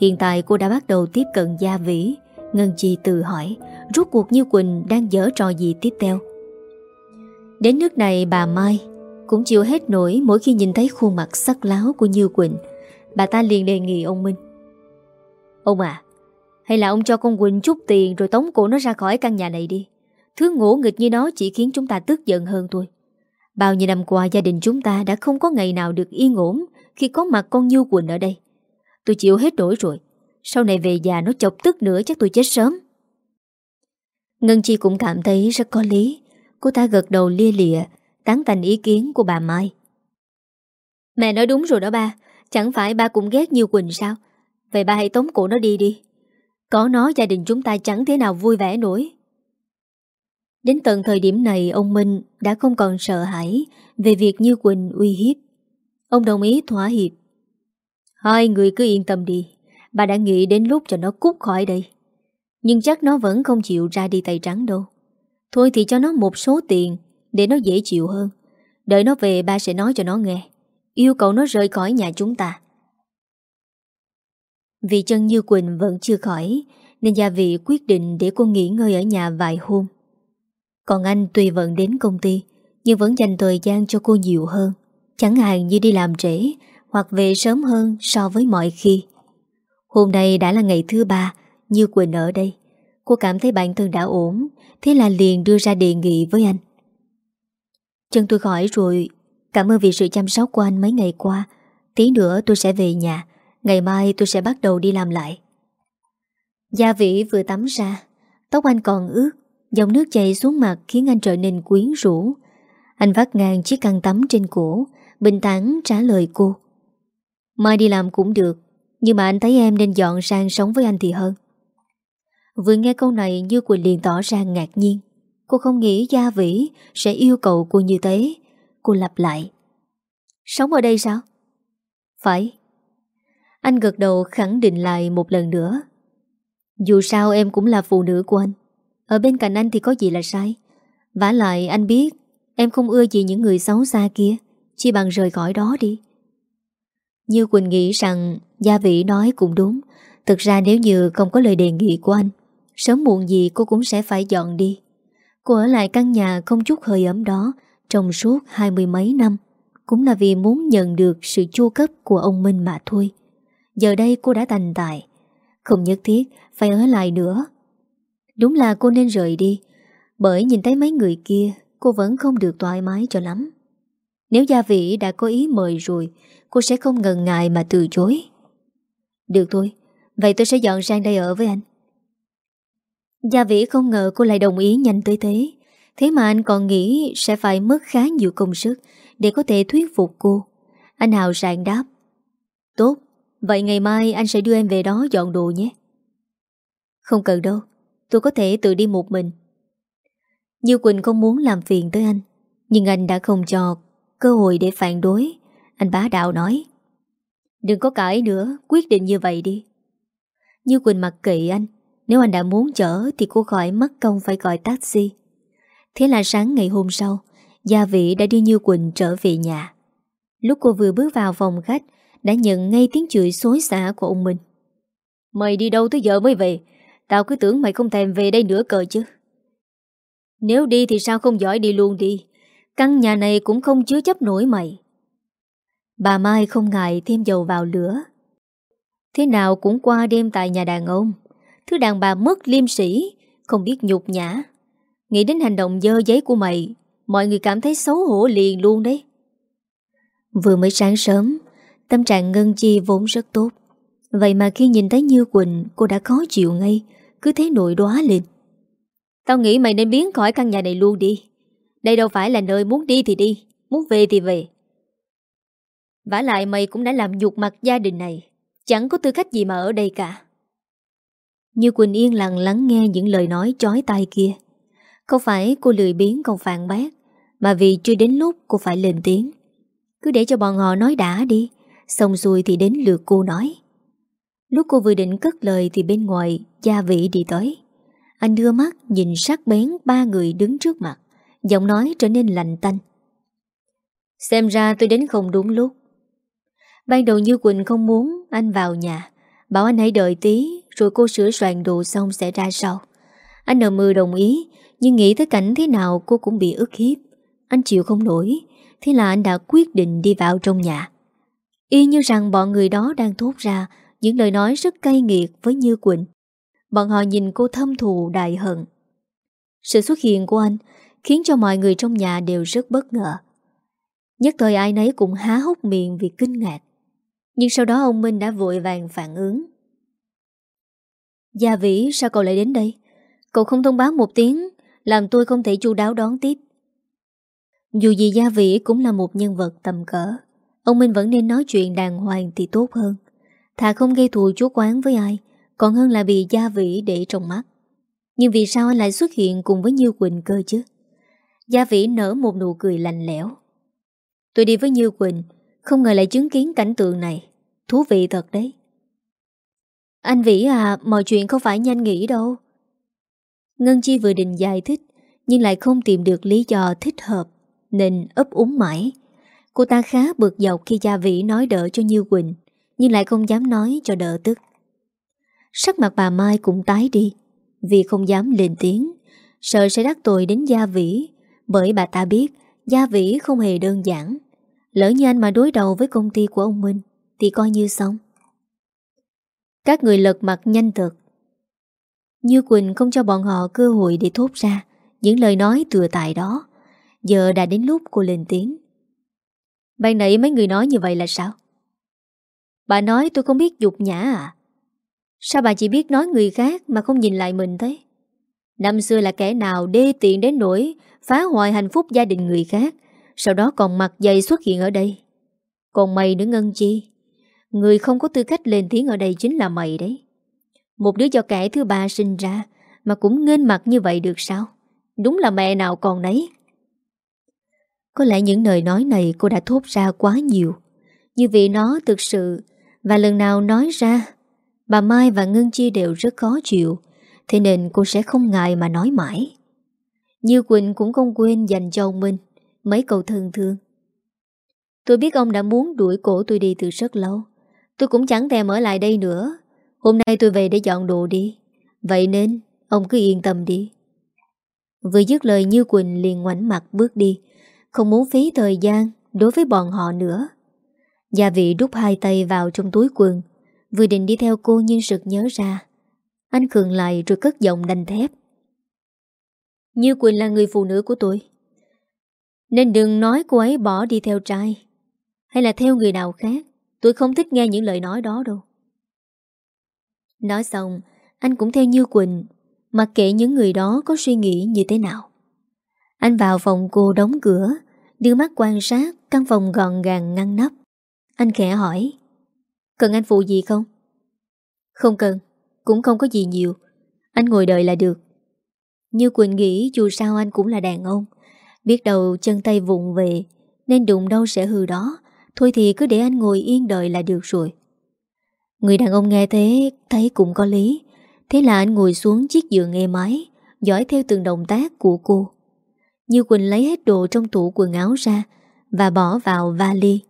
A: Hiện tại cô đã bắt đầu tiếp cận Gia Vĩ. Ngân Chi tự hỏi, Rốt cuộc Như Quỳnh đang dở trò gì tiếp theo? Đến nước này bà Mai Cũng chịu hết nổi Mỗi khi nhìn thấy khuôn mặt sắc láo của Như Quỳnh. Bà ta liền đề nghị ông Minh. Ông à Hay là ông cho con Quỳnh chút tiền Rồi tống cổ nó ra khỏi căn nhà này đi. Thứ ngỗ nghịch như nó chỉ khiến chúng ta tức giận hơn thôi. Bao nhiêu năm qua gia đình chúng ta đã không có ngày nào được yên ổn Khi có mặt con Như Quỳnh ở đây. Tôi chịu hết đổi rồi. Sau này về già nó chọc tức nữa chắc tôi chết sớm. Ngân Chi cũng cảm thấy rất có lý. Cô ta gật đầu lia lịa, Tán thành ý kiến của bà Mai. Mẹ nói đúng rồi đó ba. Chẳng phải ba cũng ghét Như Quỳnh sao Vậy ba hãy tống cổ nó đi đi Có nó gia đình chúng ta chẳng thế nào vui vẻ nổi Đến tận thời điểm này ông Minh đã không còn sợ hãi về việc Như Quỳnh uy hiếp. Ông đồng ý thỏa hiệp. Hai người cứ yên tâm đi, bà đã nghĩ đến lúc cho nó cút khỏi đây. Nhưng chắc nó vẫn không chịu ra đi tay trắng đâu. Thôi thì cho nó một số tiền để nó dễ chịu hơn. Đợi nó về ba sẽ nói cho nó nghe. Yêu cầu nó rời khỏi nhà chúng ta. Vì chân Như Quỳnh vẫn chưa khỏi, nên gia vị quyết định để cô nghỉ ngơi ở nhà vài hôm. Còn anh tuy vẫn đến công ty, Nhưng vẫn dành thời gian cho cô nhiều hơn Chẳng hạn như đi làm trễ, Hoặc về sớm hơn so với mọi khi Hôm nay đã là ngày thứ ba, Như Quỳnh ở đây Cô cảm thấy bản thân đã ổn, Thế là liền đưa ra đề nghị với anh Chân tôi khỏi rồi Cảm ơn vì sự chăm sóc của anh mấy ngày qua. Tí nữa tôi sẽ về nhà. Ngày mai tôi sẽ bắt đầu đi làm lại. Gia Vĩ vừa tắm ra. Tóc anh còn ướt. Dòng nước chảy xuống mặt khiến anh trở nên quyến rũ. Anh vắt ngang chiếc khăn tắm trên cổ, Bình tĩnh trả lời cô. Mai đi làm cũng được, Nhưng mà anh thấy em nên dọn sang sống với anh thì hơn. Vừa nghe câu này, Như Quỳnh liền tỏ ra ngạc nhiên. Cô không nghĩ Gia Vĩ Sẽ yêu cầu cô như thế. Cô lặp lại. Sống ở đây sao? Phải. Anh gật đầu khẳng định lại một lần nữa. Dù sao em cũng là phụ nữ của anh. Ở bên cạnh anh thì có gì là sai? Vả lại anh biết, Em không ưa gì những người xấu xa kia. Chỉ bằng rời khỏi đó đi. Như Quỳnh nghĩ rằng Gia vị nói cũng đúng. Thực ra nếu như không có lời đề nghị của anh, Sớm muộn gì cô cũng sẽ phải dọn đi. Cô ở lại căn nhà không chút hơi ấm đó trong suốt hai mươi mấy năm, Cũng là vì muốn nhận được sự chu cấp của ông Minh mà thôi. Giờ đây cô đã thành tài. Không nhất thiết phải ở lại nữa. Đúng là cô nên rời đi, Bởi nhìn thấy mấy người kia, Cô vẫn không được thoải mái cho lắm. Nếu gia vị đã có ý mời rồi, Cô sẽ không ngần ngại mà từ chối. Được thôi, Vậy tôi sẽ dọn sang đây ở với anh. Gia Vĩ không ngờ cô lại đồng ý nhanh tới thế. Thế mà anh còn nghĩ sẽ phải mất khá nhiều công sức Để có thể thuyết phục cô. Anh Hào sàng đáp Tốt, vậy ngày mai anh sẽ đưa em về đó dọn đồ nhé. Không cần đâu Tôi có thể tự đi một mình. Như Quỳnh không muốn làm phiền tới anh Nhưng anh đã không cho cơ hội để phản đối. Anh bá đạo nói Đừng có cãi nữa Quyết định như vậy đi. Như Quỳnh mặc kệ anh Nếu anh đã muốn chở thì cô khỏi mất công phải gọi taxi. Thế là sáng ngày hôm sau Gia vị đã đưa Như Quỳnh trở về nhà. Lúc cô vừa bước vào phòng khách Đã nhận ngay tiếng chửi xối xả của ông Minh. Mày đi đâu tới giờ mới về? Tao cứ tưởng mày không thèm về đây nữa cờ chứ. Nếu đi thì sao không giỏi đi luôn đi? Căn nhà này cũng không chứa chấp nổi mày. Bà Mai không ngại thêm dầu vào lửa. Thế nào cũng qua đêm tại nhà đàn ông. Thứ đàn bà mất liêm sĩ Không biết nhục nhã Nghĩ đến hành động dơ giấy của mày, Mọi người cảm thấy xấu hổ liền luôn đấy. Vừa mới sáng sớm, Tâm trạng Ngân Chi vốn rất tốt. Vậy mà khi nhìn thấy Như Quỳnh, Cô đã khó chịu ngay, Cứ thế nội đoá lên. Tao nghĩ mày nên biến khỏi căn nhà này luôn đi. Đây đâu phải là nơi muốn đi thì đi, Muốn về thì về. Vả lại mày cũng đã làm nhục mặt gia đình này, Chẳng có tư cách gì mà ở đây cả. Như Quỳnh yên lặng lắng nghe những lời nói chói tai kia. Không phải cô lười biến không phản bác, Mà vì chưa đến lúc cô phải lên tiếng. Cứ để cho bọn họ nói đã đi, Xong xuôi thì đến lượt cô nói. Lúc cô vừa định cất lời Thì bên ngoài gia vị đi tới. Anh đưa mắt nhìn sắc bén Ba người đứng trước mặt, Giọng nói trở nên lạnh tanh. Xem ra tôi đến không đúng lúc. Ban đầu Như Quỳnh không muốn anh vào nhà, Bảo anh hãy đợi tí, Rồi cô sửa soạn đồ xong sẽ ra sau. Anh nờ mưa đồng ý nhưng nghĩ tới cảnh thế nào cô cũng bị ức hiếp. Anh chịu không nổi, Thế là anh đã quyết định đi vào trong nhà. Y như rằng bọn người đó đang thốt ra Những lời nói rất cay nghiệt với Như Quỳnh. Bọn họ nhìn cô thâm thù đại hận. Sự xuất hiện của anh Khiến cho mọi người trong nhà đều rất bất ngờ. Nhất thời ai nấy cũng há hốc miệng vì kinh ngạc. Nhưng sau đó ông Minh đã vội vàng phản ứng. Gia Vĩ, sao cậu lại đến đây? Cậu không thông báo một tiếng làm tôi không thể chu đáo đón tiếp. Dù gì Gia Vĩ cũng là một nhân vật tầm cỡ, Ông Minh vẫn nên nói chuyện đàng hoàng thì tốt hơn. Thà không gây thù chú quán với ai, Còn hơn là bị Gia Vĩ để trong mắt. Nhưng vì sao anh lại xuất hiện cùng với Như Quỳnh cơ chứ? Gia Vĩ nở một nụ cười lạnh lẽo. Tôi đi với Như Quỳnh, Không ngờ lại chứng kiến cảnh tượng này. Thú vị thật đấy. Anh Vĩ à Mọi chuyện không phải nhanh nghĩ đâu. Ngân Chi vừa định giải thích, Nhưng lại không tìm được lý do thích hợp, Nên ấp úng mãi Cô ta khá bực dọc khi Gia Vĩ nói đỡ cho Như Quỳnh, Nhưng lại không dám nói cho đỡ tức Sắc mặt bà Mai cũng tái đi, Vì không dám lên tiếng, Sợ sẽ đắc tội đến Gia Vĩ, Bởi bà ta biết Gia Vĩ không hề đơn giản Lỡ như anh mà đối đầu với công ty của ông Minh, thì coi như xong. Các người lật mặt nhanh thật. Như Quỳnh không cho bọn họ cơ hội để thốt ra những lời nói thừa tại đó. Giờ đã đến lúc cô lên tiếng. Ban nãy mấy người nói như vậy là sao? Bà nói tôi không biết dục nhã à? Sao bà chỉ biết nói người khác mà không nhìn lại mình thế? Năm xưa là kẻ nào đê tiện đến nỗi phá hoại hạnh phúc gia đình người khác, sau đó còn mặt dày xuất hiện ở đây. Còn mày nữa Ngân Chi, Người không có tư cách lên tiếng ở đây chính là mày đấy một đứa cho kẻ thứ ba sinh ra Mà cũng nghênh mặt như vậy được sao? Đúng là mẹ nào còn nấy. Có lẽ những lời nói này cô đã thốt ra quá nhiều. Như vì nó thực sự Và lần nào nói ra, Bà Mai và Ngân Chi đều rất khó chịu, Thế nên cô sẽ không ngại mà nói mãi. Như Quỳnh cũng không quên dành cho ông Minh Mấy câu thân thương. Tôi biết ông đã muốn đuổi cổ tôi đi từ rất lâu. Tôi cũng chẳng thèm ở lại đây nữa. Hôm nay tôi về để dọn đồ đi. Vậy nên, ông cứ yên tâm đi. Vừa dứt lời, Như Quỳnh liền ngoảnh mặt bước đi. Không muốn phí thời gian Đối với bọn họ nữa. Gia vị đút hai tay vào trong túi quần. Vừa định đi theo cô nhưng sực nhớ ra. Anh khường lại rồi cất giọng đanh thép. Như Quỳnh là người phụ nữ của tôi. Nên đừng nói cô ấy bỏ đi theo trai. Hay là theo người nào khác, Tôi không thích nghe những lời nói đó đâu. Nói xong, Anh cũng theo Như Quỳnh, Mặc kệ những người đó có suy nghĩ như thế nào. Anh vào phòng cô đóng cửa, Đưa mắt quan sát Căn phòng gọn gàng ngăn nắp. Anh khẽ hỏi, Cần anh phụ gì không? Không cần, Cũng không có gì nhiều, Anh ngồi đợi là được. Như Quỳnh nghĩ dù sao anh cũng là đàn ông, Biết đầu chân tay vụng về, Nên đụng đâu sẽ hư đó, Thôi thì cứ để anh ngồi yên đợi là được rồi. Người đàn ông nghe thế, Thấy cũng có lý. Thế là anh ngồi xuống chiếc giường nghe máy, Dõi theo từng động tác của cô. Như Quỳnh lấy hết đồ trong tủ quần áo ra Và bỏ vào vali.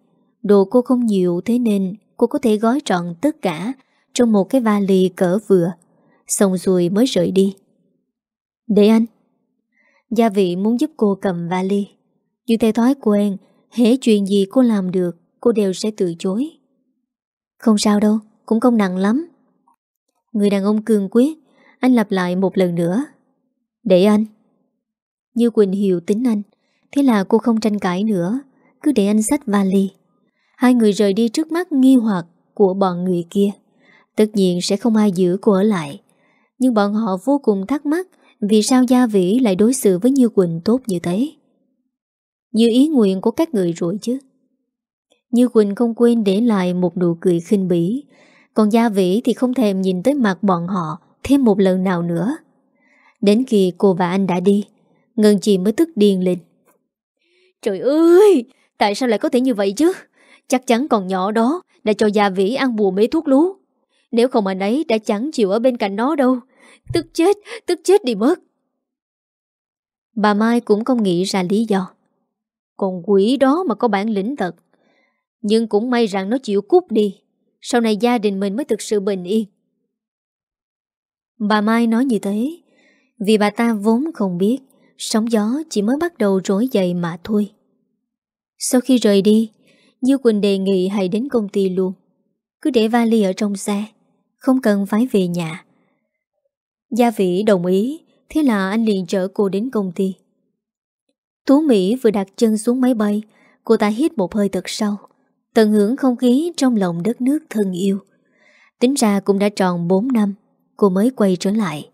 A: Đồ cô không nhiều, thế nên Cô có thể gói trọn tất cả Trong một cái vali cỡ vừa. Xong rồi mới rời đi. Để anh. Gia vị muốn giúp cô cầm vali. Như theo thói quen, Hễ chuyện gì cô làm được, Cô đều sẽ từ chối. Không sao đâu. Cũng không nặng lắm. Người đàn ông cương quyết, Anh lặp lại một lần nữa. Để anh. Như Quỳnh hiểu tính anh, Thế là cô không tranh cãi nữa, Cứ để anh xách vali. Hai người rời đi trước mắt nghi hoặc Của bọn người kia. Tất nhiên sẽ không ai giữ cô ở lại, Nhưng bọn họ vô cùng thắc mắc Vì sao Gia Vĩ lại đối xử với Như Quỳnh tốt như thế. Như ý nguyện của các người rồi chứ. Như Quỳnh không quên để lại một nụ cười khinh bỉ còn Gia Vĩ thì không thèm nhìn tới mặt bọn họ Thêm một lần nào nữa. Đến khi cô và anh đã đi Ngân chị mới tức điên lên. Trời ơi Tại sao lại có thể như vậy chứ? Chắc chắn còn nhỏ đó Đã cho Gia Vĩ ăn bùa mấy thuốc lú. Nếu không anh ấy đã chẳng chịu ở bên cạnh nó đâu. Tức chết Tức chết đi mất. Bà Mai cũng không nghĩ ra lý do. Còn quỷ đó mà có bản lĩnh thật. Nhưng cũng may rằng nó chịu cút đi sau này gia đình mình mới thực sự bình yên. Bà Mai nói như thế, Vì bà ta vốn không biết, Sóng gió chỉ mới bắt đầu rối dậy mà thôi. Sau khi rời đi Như Quỳnh đề nghị hãy đến công ty luôn. Cứ để vali ở trong xe, Không cần phải về nhà. Gia Vĩ đồng ý, Thế là anh liền chở cô đến công ty. Tú Mỹ vừa đặt chân xuống máy bay, Cô ta hít một hơi thật sâu. Tận hưởng không khí trong lòng đất nước thân yêu. Tính ra cũng đã tròn 4 năm, Cô mới quay trở lại.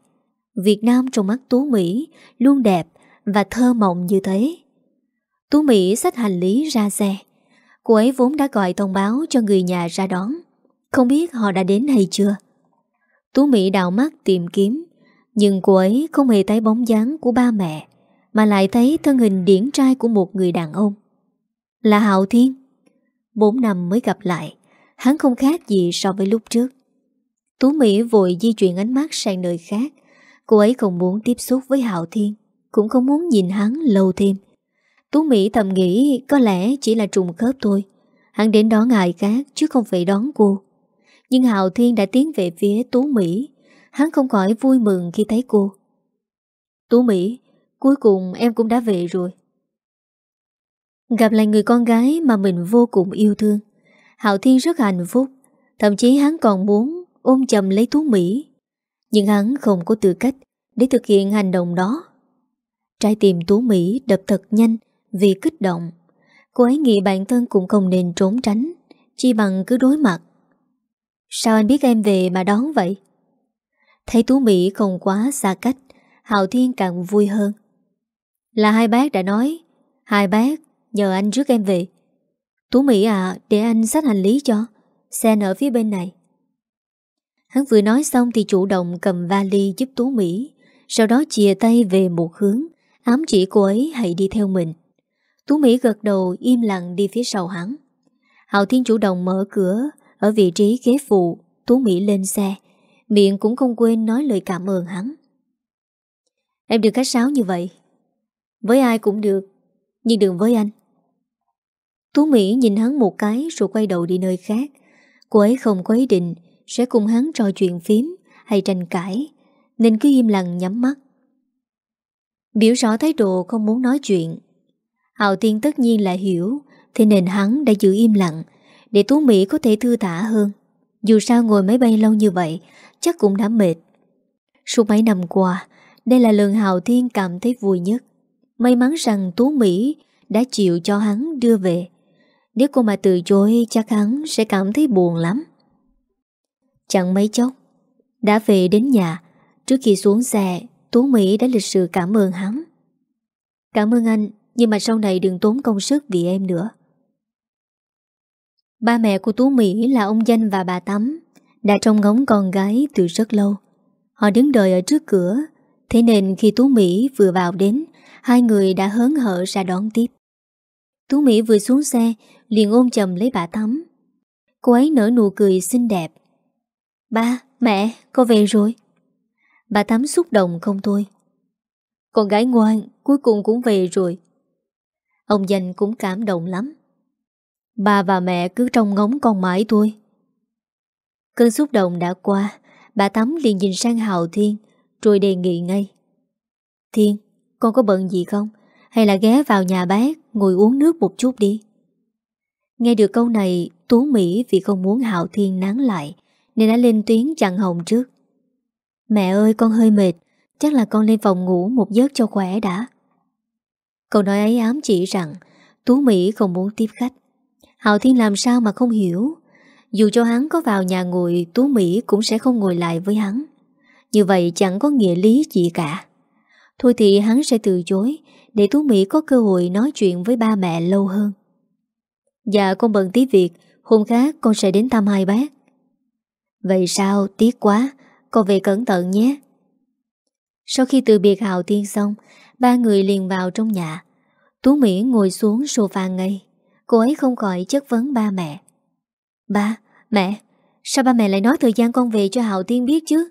A: Việt Nam trong mắt Tú Mỹ Luôn đẹp và thơ mộng như thế. Tú Mỹ xách hành lý ra xe. Cô ấy vốn đã gọi thông báo cho người nhà ra đón. Không biết họ đã đến hay chưa. Tú Mỹ đào mắt tìm kiếm, Nhưng cô ấy không hề thấy bóng dáng của ba mẹ, Mà lại thấy thân hình điển trai của một người đàn ông. Là Hạo Thiên. 4 năm mới gặp lại. Hắn không khác gì so với lúc trước. Tú Mỹ vội di chuyển ánh mắt sang nơi khác. Cô ấy không muốn tiếp xúc với Hạo Thiên, Cũng không muốn nhìn hắn lâu thêm. Tú Mỹ thầm nghĩ có lẽ chỉ là trùng khớp thôi. Hắn đến đón ai khác chứ không phải đón cô. Nhưng Hạo Thiên đã tiến về phía Tú Mỹ. Hắn không khỏi vui mừng khi thấy cô. Tú Mỹ, Cuối cùng em cũng đã về rồi. Gặp lại người con gái mà mình vô cùng yêu thương. Hạo Thiên rất hạnh phúc, Thậm chí hắn còn muốn ôm chầm lấy Tú Mỹ. Nhưng hắn không có tư cách Để thực hiện hành động đó. Trái tim Tú Mỹ đập thật nhanh Vì kích động. Cô ấy nghĩ bản thân cũng không nên trốn tránh Chỉ bằng cứ đối mặt. Sao anh biết em về mà đón vậy? Thấy Tú Mỹ không quá xa cách, Hạo Thiên càng vui hơn. Là hai bác đã nói, Hai bác Nhờ anh rước em về. Tú Mỹ à để anh xách hành lý cho. Xe ở phía bên này. Hắn vừa nói xong thì chủ động cầm vali giúp Tú Mỹ, Sau đó chìa tay về một hướng. Ám chỉ cô ấy hãy đi theo mình. Tú Mỹ gật đầu im lặng đi phía sau hắn. Hạo Thiên chủ động mở cửa, Ở vị trí ghế phụ, Tú Mỹ lên xe. Miệng cũng không quên nói lời cảm ơn hắn. Em đừng khách sáo như vậy. Với ai cũng được, Nhưng đừng với anh. Tú Mỹ nhìn hắn một cái rồi quay đầu đi nơi khác. Cô ấy không có ý định sẽ cùng hắn trò chuyện phím hay tranh cãi, nên cứ im lặng nhắm mắt. Biểu rõ thái độ không muốn nói chuyện. Hạo Tiên tất nhiên là hiểu, thế nên hắn đã giữ im lặng, để Tú Mỹ có thể thư thả hơn. Dù sao ngồi máy bay lâu như vậy, chắc cũng đã mệt. Suốt mấy năm qua, đây là lần Hạo Thiên cảm thấy vui nhất. May mắn rằng Tú Mỹ đã chịu cho hắn đưa về. Nếu cô mà từ chối, chắc hắn sẽ cảm thấy buồn lắm. Chẳng mấy chốc, Đã về đến nhà, Trước khi xuống xe, Tú Mỹ đã lịch sự cảm ơn hắn. Cảm ơn anh, Nhưng mà sau này đừng tốn công sức vì em nữa. Ba mẹ của Tú Mỹ là ông Danh và bà Tắm, Đã trông ngóng con gái từ rất lâu. Họ đứng đợi ở trước cửa, Thế nên khi Tú Mỹ vừa vào đến, Hai người đã hớn hở ra đón tiếp. Tú Mỹ vừa xuống xe liền ôm chầm lấy bà Tắm Cô ấy nở nụ cười xinh đẹp. Ba, mẹ, con về rồi. Bà Tắm xúc động không thôi. Con gái ngoan Cuối cùng cũng về rồi. Ông Danh cũng cảm động lắm. Bà và mẹ cứ trông ngóng con mãi thôi. Cơn xúc động đã qua Bà Tắm liền nhìn sang Hào Thiên Rồi đề nghị ngay. Thiên, con có bận gì không? Hay là ghé vào nhà bác Ngồi uống nước một chút đi? Nghe được câu này, Tú Mỹ vì không muốn Hạo Thiên nán lại, Nên đã lên tiếng chặn hồng trước. Mẹ ơi, con hơi mệt, Chắc là con lên phòng ngủ một giấc cho khỏe đã. Câu nói ấy ám chỉ rằng Tú Mỹ không muốn tiếp khách. Hạo Thiên làm sao mà không hiểu? Dù cho hắn có vào nhà ngồi, Tú Mỹ cũng sẽ không ngồi lại với hắn. Như vậy chẳng có nghĩa lý gì cả. Thôi thì hắn sẽ từ chối, Để Tú Mỹ có cơ hội nói chuyện với ba mẹ lâu hơn. Dạ con bận tí việc. Hôm khác con sẽ đến thăm hai bác. Vậy sao? Tiếc quá. Con về cẩn thận nhé. Sau khi từ biệt Hào thiên xong Ba người liền vào trong nhà. Tú Mỹ ngồi xuống sofa ngay. Cô ấy không khỏi chất vấn ba mẹ. Ba, mẹ Sao ba mẹ lại nói thời gian con về cho Hào thiên biết chứ?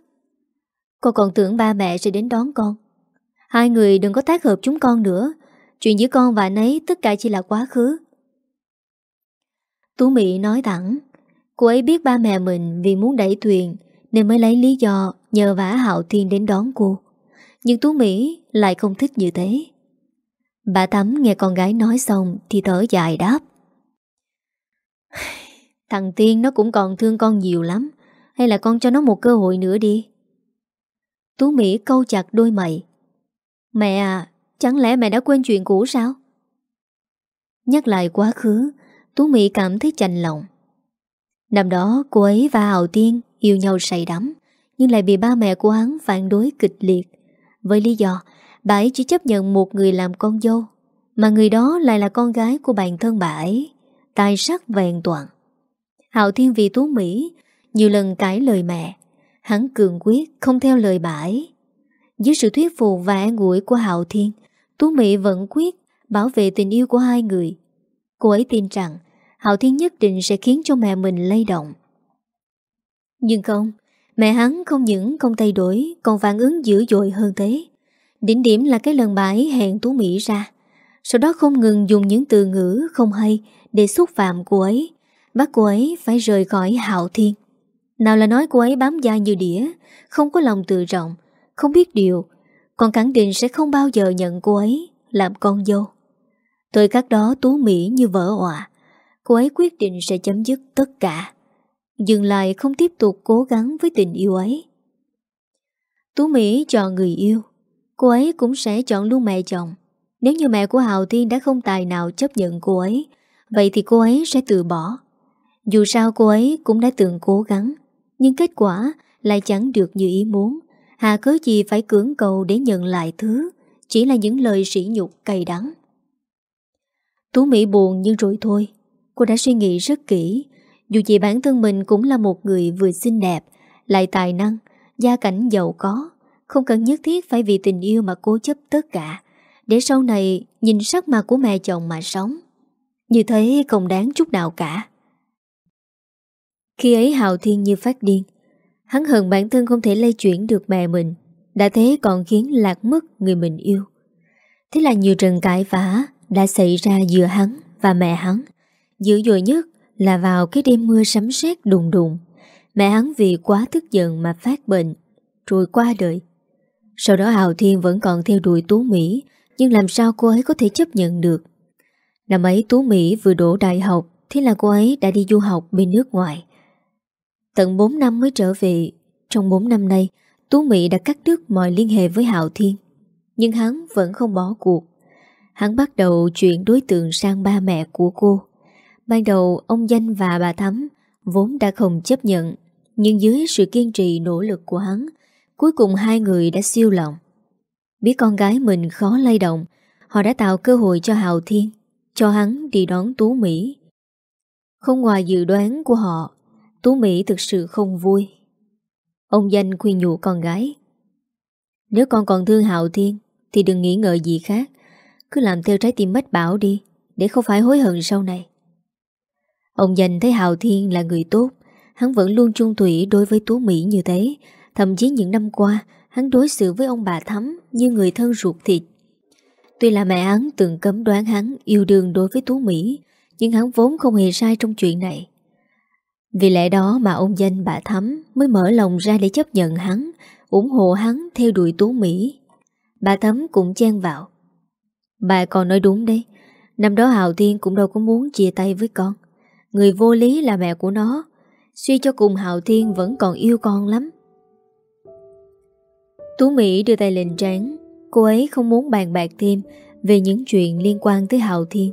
A: Con còn tưởng ba mẹ sẽ đến đón con. Hai người đừng có tác hợp chúng con nữa. Chuyện giữa con và anh ấy tất cả chỉ là quá khứ. Tú Mỹ nói thẳng, Cô ấy biết ba mẹ mình vì muốn đẩy thuyền Nên mới lấy lý do nhờ vả Hạo Thiên đến đón cô. Nhưng Tú Mỹ lại không thích như thế. Bà Tắm nghe con gái nói xong Thì thở dài đáp Thằng Tiên nó cũng còn thương con nhiều lắm, Hay là con cho nó một cơ hội nữa đi. Tú Mỹ câu chặt đôi mày, Mẹ à Chẳng lẽ mẹ đã quên chuyện cũ sao? Nhắc lại quá khứ Tú Mỹ cảm thấy chạnh lòng. Năm đó, cô ấy và Hào Tiên Yêu nhau say đắm, Nhưng lại bị ba mẹ của hắn phản đối kịch liệt. Với lý do, Bà ấy chỉ chấp nhận một người làm con dâu, Mà người đó lại là con gái của bản thân bà ấy Tài sắc vẹn toàn. Hạo Thiên vì Tú Mỹ Nhiều lần cãi lời mẹ, Hắn cường quyết không theo lời bà ấy. Dưới sự thuyết phục và an ủi của Hạo Thiên Tú Mỹ vẫn quyết bảo vệ tình yêu của hai người. Cô ấy tin rằng Hạo Thiên nhất định sẽ khiến cho mẹ mình lay động. Nhưng không, Mẹ hắn không những không thay đổi, Còn phản ứng dữ dội hơn thế. Đỉnh điểm là cái lần bà ấy hẹn Tú Mỹ ra. Sau đó không ngừng dùng những từ ngữ không hay Để xúc phạm cô ấy. Bắt cô ấy phải rời khỏi Hạo Thiên. Nào là nói cô ấy bám da như đĩa, Không có lòng tự trọng, Không biết điều, Còn khẳng định sẽ không bao giờ nhận cô ấy Làm con dâu. Thời khắc đó Tú Mỹ như vỡ họa Cô ấy quyết định sẽ chấm dứt tất cả. Dừng lại không tiếp tục cố gắng với tình yêu ấy. Tú Mỹ chọn người yêu. Cô ấy cũng sẽ chọn luôn mẹ chồng. Nếu như mẹ của Hào Thiên đã không tài nào chấp nhận cô ấy, Vậy thì cô ấy sẽ từ bỏ. Dù sao cô ấy cũng đã từng cố gắng, Nhưng kết quả lại chẳng được như ý muốn. Hà cớ gì phải cưỡng cầu để nhận lại thứ, Chỉ là những lời sỉ nhục cay đắng. Tú Mỹ buồn nhưng rồi thôi. Cô đã suy nghĩ rất kỹ. Dù gì bản thân mình cũng là một người vừa xinh đẹp, Lại tài năng, Gia cảnh giàu có, Không cần nhất thiết phải vì tình yêu mà cố chấp tất cả. Để sau này Nhìn sắc mặt của mẹ chồng mà sống, Như thế không đáng chút nào cả. Khi ấy Hào Thiên như phát điên. Hắn hận bản thân không thể lây chuyển được mẹ mình, Đã thế còn khiến lạc mất người mình yêu. Thế là nhiều trận cãi vã Đã xảy ra giữa hắn và mẹ hắn. Dữ dội nhất là vào cái đêm mưa sấm sét đùng đùng. Mẹ hắn vì quá tức giận mà phát bệnh, Rồi qua đời. Sau đó Hào Thiên vẫn còn theo đuổi Tú Mỹ, Nhưng làm sao cô ấy có thể chấp nhận được? Năm ấy Tú Mỹ vừa đổ đại học, Thế là cô ấy đã đi du học bên nước ngoài. Tận 4 năm mới trở về. Trong 4 năm nay, Tú Mỹ đã cắt đứt mọi liên hệ với Hạo Thiên, Nhưng hắn vẫn không bỏ cuộc. Hắn bắt đầu chuyển đối tượng sang ba mẹ của cô. Ban đầu ông Danh và bà Thắm vốn đã không chấp nhận, nhưng dưới sự kiên trì nỗ lực của hắn, Cuối cùng hai người đã siêu lòng. Biết con gái mình khó lay động Họ đã tạo cơ hội cho Hào Thiên Cho hắn đi đón Tú Mỹ. Không ngoài dự đoán của họ Tú Mỹ thực sự không vui. Ông danh khuyên nhủ con gái Nếu con còn thương Hào Thiên Thì đừng nghĩ ngợi gì khác Cứ làm theo trái tim mách bảo đi Để không phải hối hận sau này. Ông dành thấy Hào Thiên là người tốt. Hắn vẫn luôn trung thủy đối với Tú Mỹ như thế. Thậm chí những năm qua, Hắn đối xử với ông bà Thắm Như người thân ruột thịt. Tuy là mẹ hắn từng cấm đoán hắn Yêu đương đối với Tú Mỹ, Nhưng hắn vốn không hề sai trong chuyện này. Vì lẽ đó mà ông danh bà Thắm Mới mở lòng ra để chấp nhận hắn, ủng hộ hắn theo đuổi Tú Mỹ. Bà Thắm cũng chen vào. Bà còn nói đúng đấy. Năm đó Hào Thiên cũng đâu có muốn chia tay với con. Người vô lý là mẹ của nó. Suy cho cùng Hào Thiên vẫn còn yêu con lắm. Tú Mỹ đưa tay lên trán. Cô ấy không muốn bàn bạc thêm Về những chuyện liên quan tới Hào Thiên.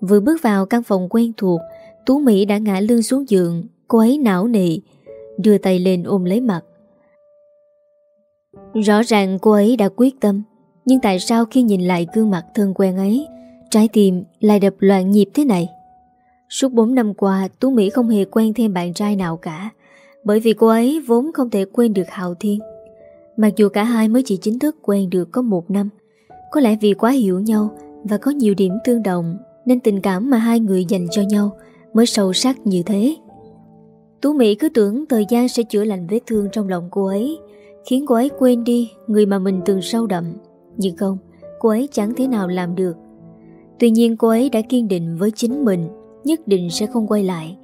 A: Vừa bước vào căn phòng quen thuộc, Tú Mỹ đã ngã lưng xuống giường. Cô ấy não nị Đưa tay lên ôm lấy mặt. Rõ ràng cô ấy đã quyết tâm, Nhưng tại sao khi nhìn lại gương mặt thân quen ấy, Trái tim lại đập loạn nhịp thế này? Suốt 4 năm qua, Tú Mỹ không hề quen thêm bạn trai nào cả, Bởi vì cô ấy vốn không thể quên được Hào Thiên. Mặc dù cả hai mới chỉ chính thức quen được có một năm, Có lẽ vì quá hiểu nhau Và có nhiều điểm tương đồng Nên tình cảm mà hai người dành cho nhau Mới sâu sắc như thế. Tú Mỹ cứ tưởng thời gian sẽ chữa lành vết thương trong lòng cô ấy, Khiến cô ấy quên đi Người mà mình từng sâu đậm. Nhưng không, Cô ấy chẳng thế nào làm được. Tuy nhiên cô ấy đã kiên định với chính mình. Nhất định sẽ không quay lại,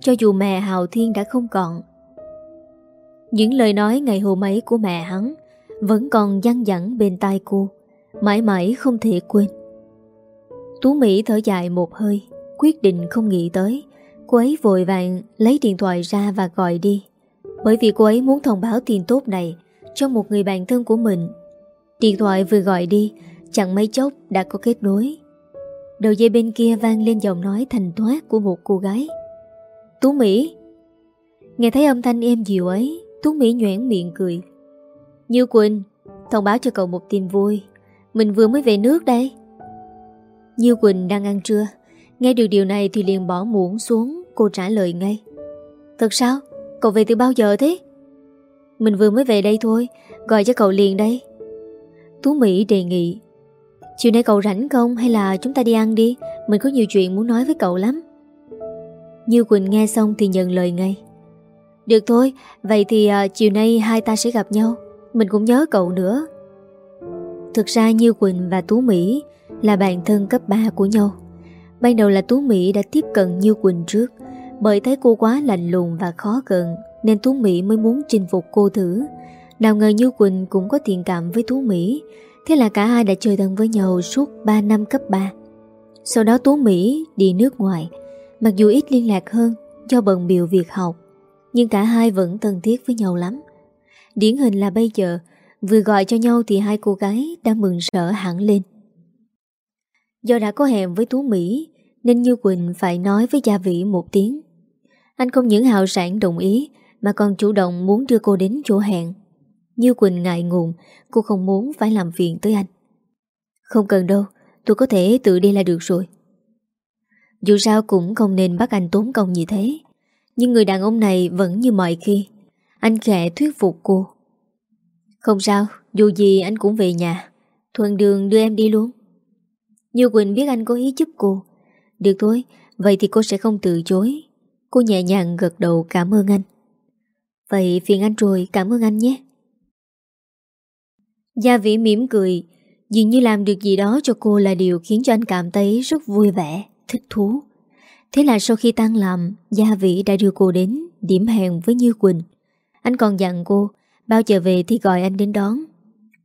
A: Cho dù mẹ Hào Thiên đã không còn. Những lời nói ngày hôm ấy của mẹ hắn Vẫn còn văng vẳng bên tai cô, Mãi mãi không thể quên. Tú Mỹ thở dài một hơi, Quyết định không nghĩ tới, Cô ấy vội vàng lấy điện thoại ra và gọi đi. Bởi vì cô ấy muốn thông báo tin tốt này Cho một người bạn thân của mình. Điện thoại vừa gọi đi, Chẳng mấy chốc đã có kết nối. Đầu dây bên kia vang lên giọng nói thành thoát của một cô gái. Tú Mỹ. Nghe thấy âm thanh êm dịu ấy, Tú Mỹ nhoảng miệng cười. Như Quỳnh, Thông báo cho cậu một tin vui. Mình vừa mới về nước đây. Như Quỳnh đang ăn trưa. Nghe được điều này thì liền bỏ muỗng xuống, Cô trả lời ngay. Thật sao? Cậu về từ bao giờ thế? Mình vừa mới về đây thôi, Gọi cho cậu liền đây. Tú Mỹ đề nghị. Chiều nay cậu rảnh không hay là chúng ta đi ăn đi? Mình có nhiều chuyện muốn nói với cậu lắm. Như Quỳnh nghe xong thì nhận lời ngay. Được thôi Vậy thì à, chiều nay hai ta sẽ gặp nhau. Mình cũng nhớ cậu nữa. Thực ra Như Quỳnh và Tú Mỹ Là bạn thân cấp 3 của nhau. Ban đầu là Tú Mỹ đã tiếp cận Như Quỳnh trước Bởi thấy cô quá lạnh lùng và khó gần Nên Tú Mỹ mới muốn chinh phục cô thử. Nào ngờ Như Quỳnh cũng có thiện cảm với Tú Mỹ Thế là cả hai đã chơi thân với nhau suốt 3 năm cấp 3 Sau đó Tú Mỹ đi nước ngoài. Mặc dù ít liên lạc hơn, do bận biểu việc học, Nhưng cả hai vẫn thân thiết với nhau lắm. Điển hình là bây giờ, Vừa gọi cho nhau thì hai cô gái đã mừng sở hẳn lên. Do đã có hẹn với Tú Mỹ, Nên Như Quỳnh phải nói với Gia Vĩ một tiếng. Anh không những hào sản đồng ý, Mà còn chủ động muốn đưa cô đến chỗ hẹn như Quỳnh ngại ngùng, Cô không muốn phải làm phiền tới anh. Không cần đâu, Tôi có thể tự đi là được rồi. Dù sao cũng không nên bắt anh tốn công như thế. Nhưng người đàn ông này vẫn như mọi khi, Anh khẽ thuyết phục cô. Không sao, Dù gì anh cũng về nhà, Thuận đường đưa em đi luôn. Như Quỳnh biết anh có ý giúp cô. Được thôi, Vậy thì cô sẽ không từ chối. Cô nhẹ nhàng gật đầu cảm ơn anh. Vậy phiền anh rồi, cảm ơn anh nhé. Gia Vĩ mỉm cười Dường như làm được gì đó cho cô là điều khiến cho anh cảm thấy rất vui vẻ, thích thú. Thế là sau khi tan làm, Gia Vĩ đã đưa cô đến điểm hẹn với Như Quỳnh. Anh còn dặn cô, bao giờ về thì gọi anh đến đón.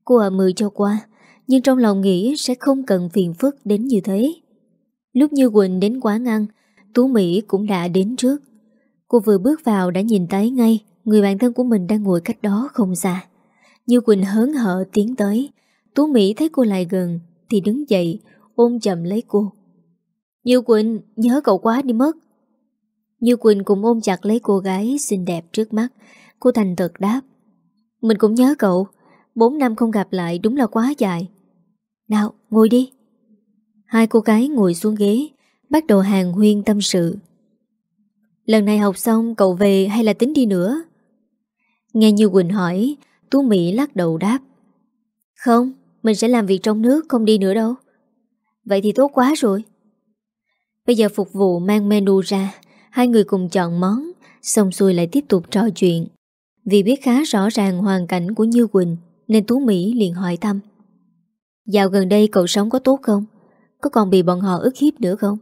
A: Cô à, ở mười cho qua, nhưng trong lòng nghĩ sẽ không cần phiền phức đến như thế. Lúc Như Quỳnh đến quán ăn, Tú Mỹ cũng đã đến trước. Cô vừa bước vào đã nhìn thấy ngay người bạn thân của mình đang ngồi cách đó không xa. Như Quỳnh hớn hở tiến tới, Tú Mỹ thấy cô lại gần Thì đứng dậy, ôm chậm lấy cô. Như Quỳnh, nhớ cậu quá đi mất. Như Quỳnh cũng ôm chặt lấy cô gái xinh đẹp trước mắt. Cô thành thật đáp, Mình cũng nhớ cậu 4 năm không gặp lại đúng là quá dài. Nào, ngồi đi. Hai cô gái ngồi xuống ghế, Bắt đầu hàng huyên tâm sự. Lần này học xong cậu về hay là tính đi nữa? Nghe như Quỳnh hỏi Tú Mỹ lắc đầu đáp, Không, Mình sẽ làm việc trong nước, không đi nữa đâu Vậy thì tốt quá rồi Bây giờ phục vụ mang menu ra, Hai người cùng chọn món, Xong xuôi lại tiếp tục trò chuyện Vì biết khá rõ ràng hoàn cảnh của Như Quỳnh, Nên Tú Mỹ liền hỏi thăm, Dạo gần đây cậu sống có tốt không? Có còn bị bọn họ ức hiếp nữa không?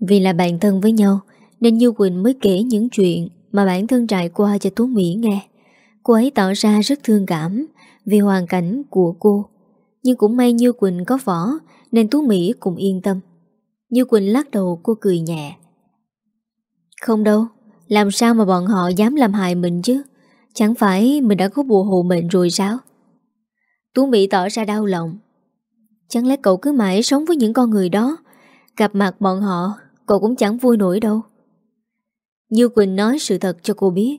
A: Vì là bạn thân với nhau, Nên Như Quỳnh mới kể những chuyện Mà bản thân trải qua cho Tú Mỹ nghe Cô ấy tỏ ra rất thương cảm Vì hoàn cảnh của cô. Nhưng cũng may Như Quỳnh có võ, Nên Tú Mỹ cũng yên tâm. Như Quỳnh lắc đầu, cô cười nhẹ. Không đâu, Làm sao mà bọn họ dám làm hại mình chứ? Chẳng phải mình đã có bùa hộ mệnh rồi sao? Tú Mỹ tỏ ra đau lòng. Chẳng lẽ cậu cứ mãi sống với những con người đó? Gặp mặt bọn họ, Cậu cũng chẳng vui nổi đâu. Như Quỳnh nói sự thật cho cô biết.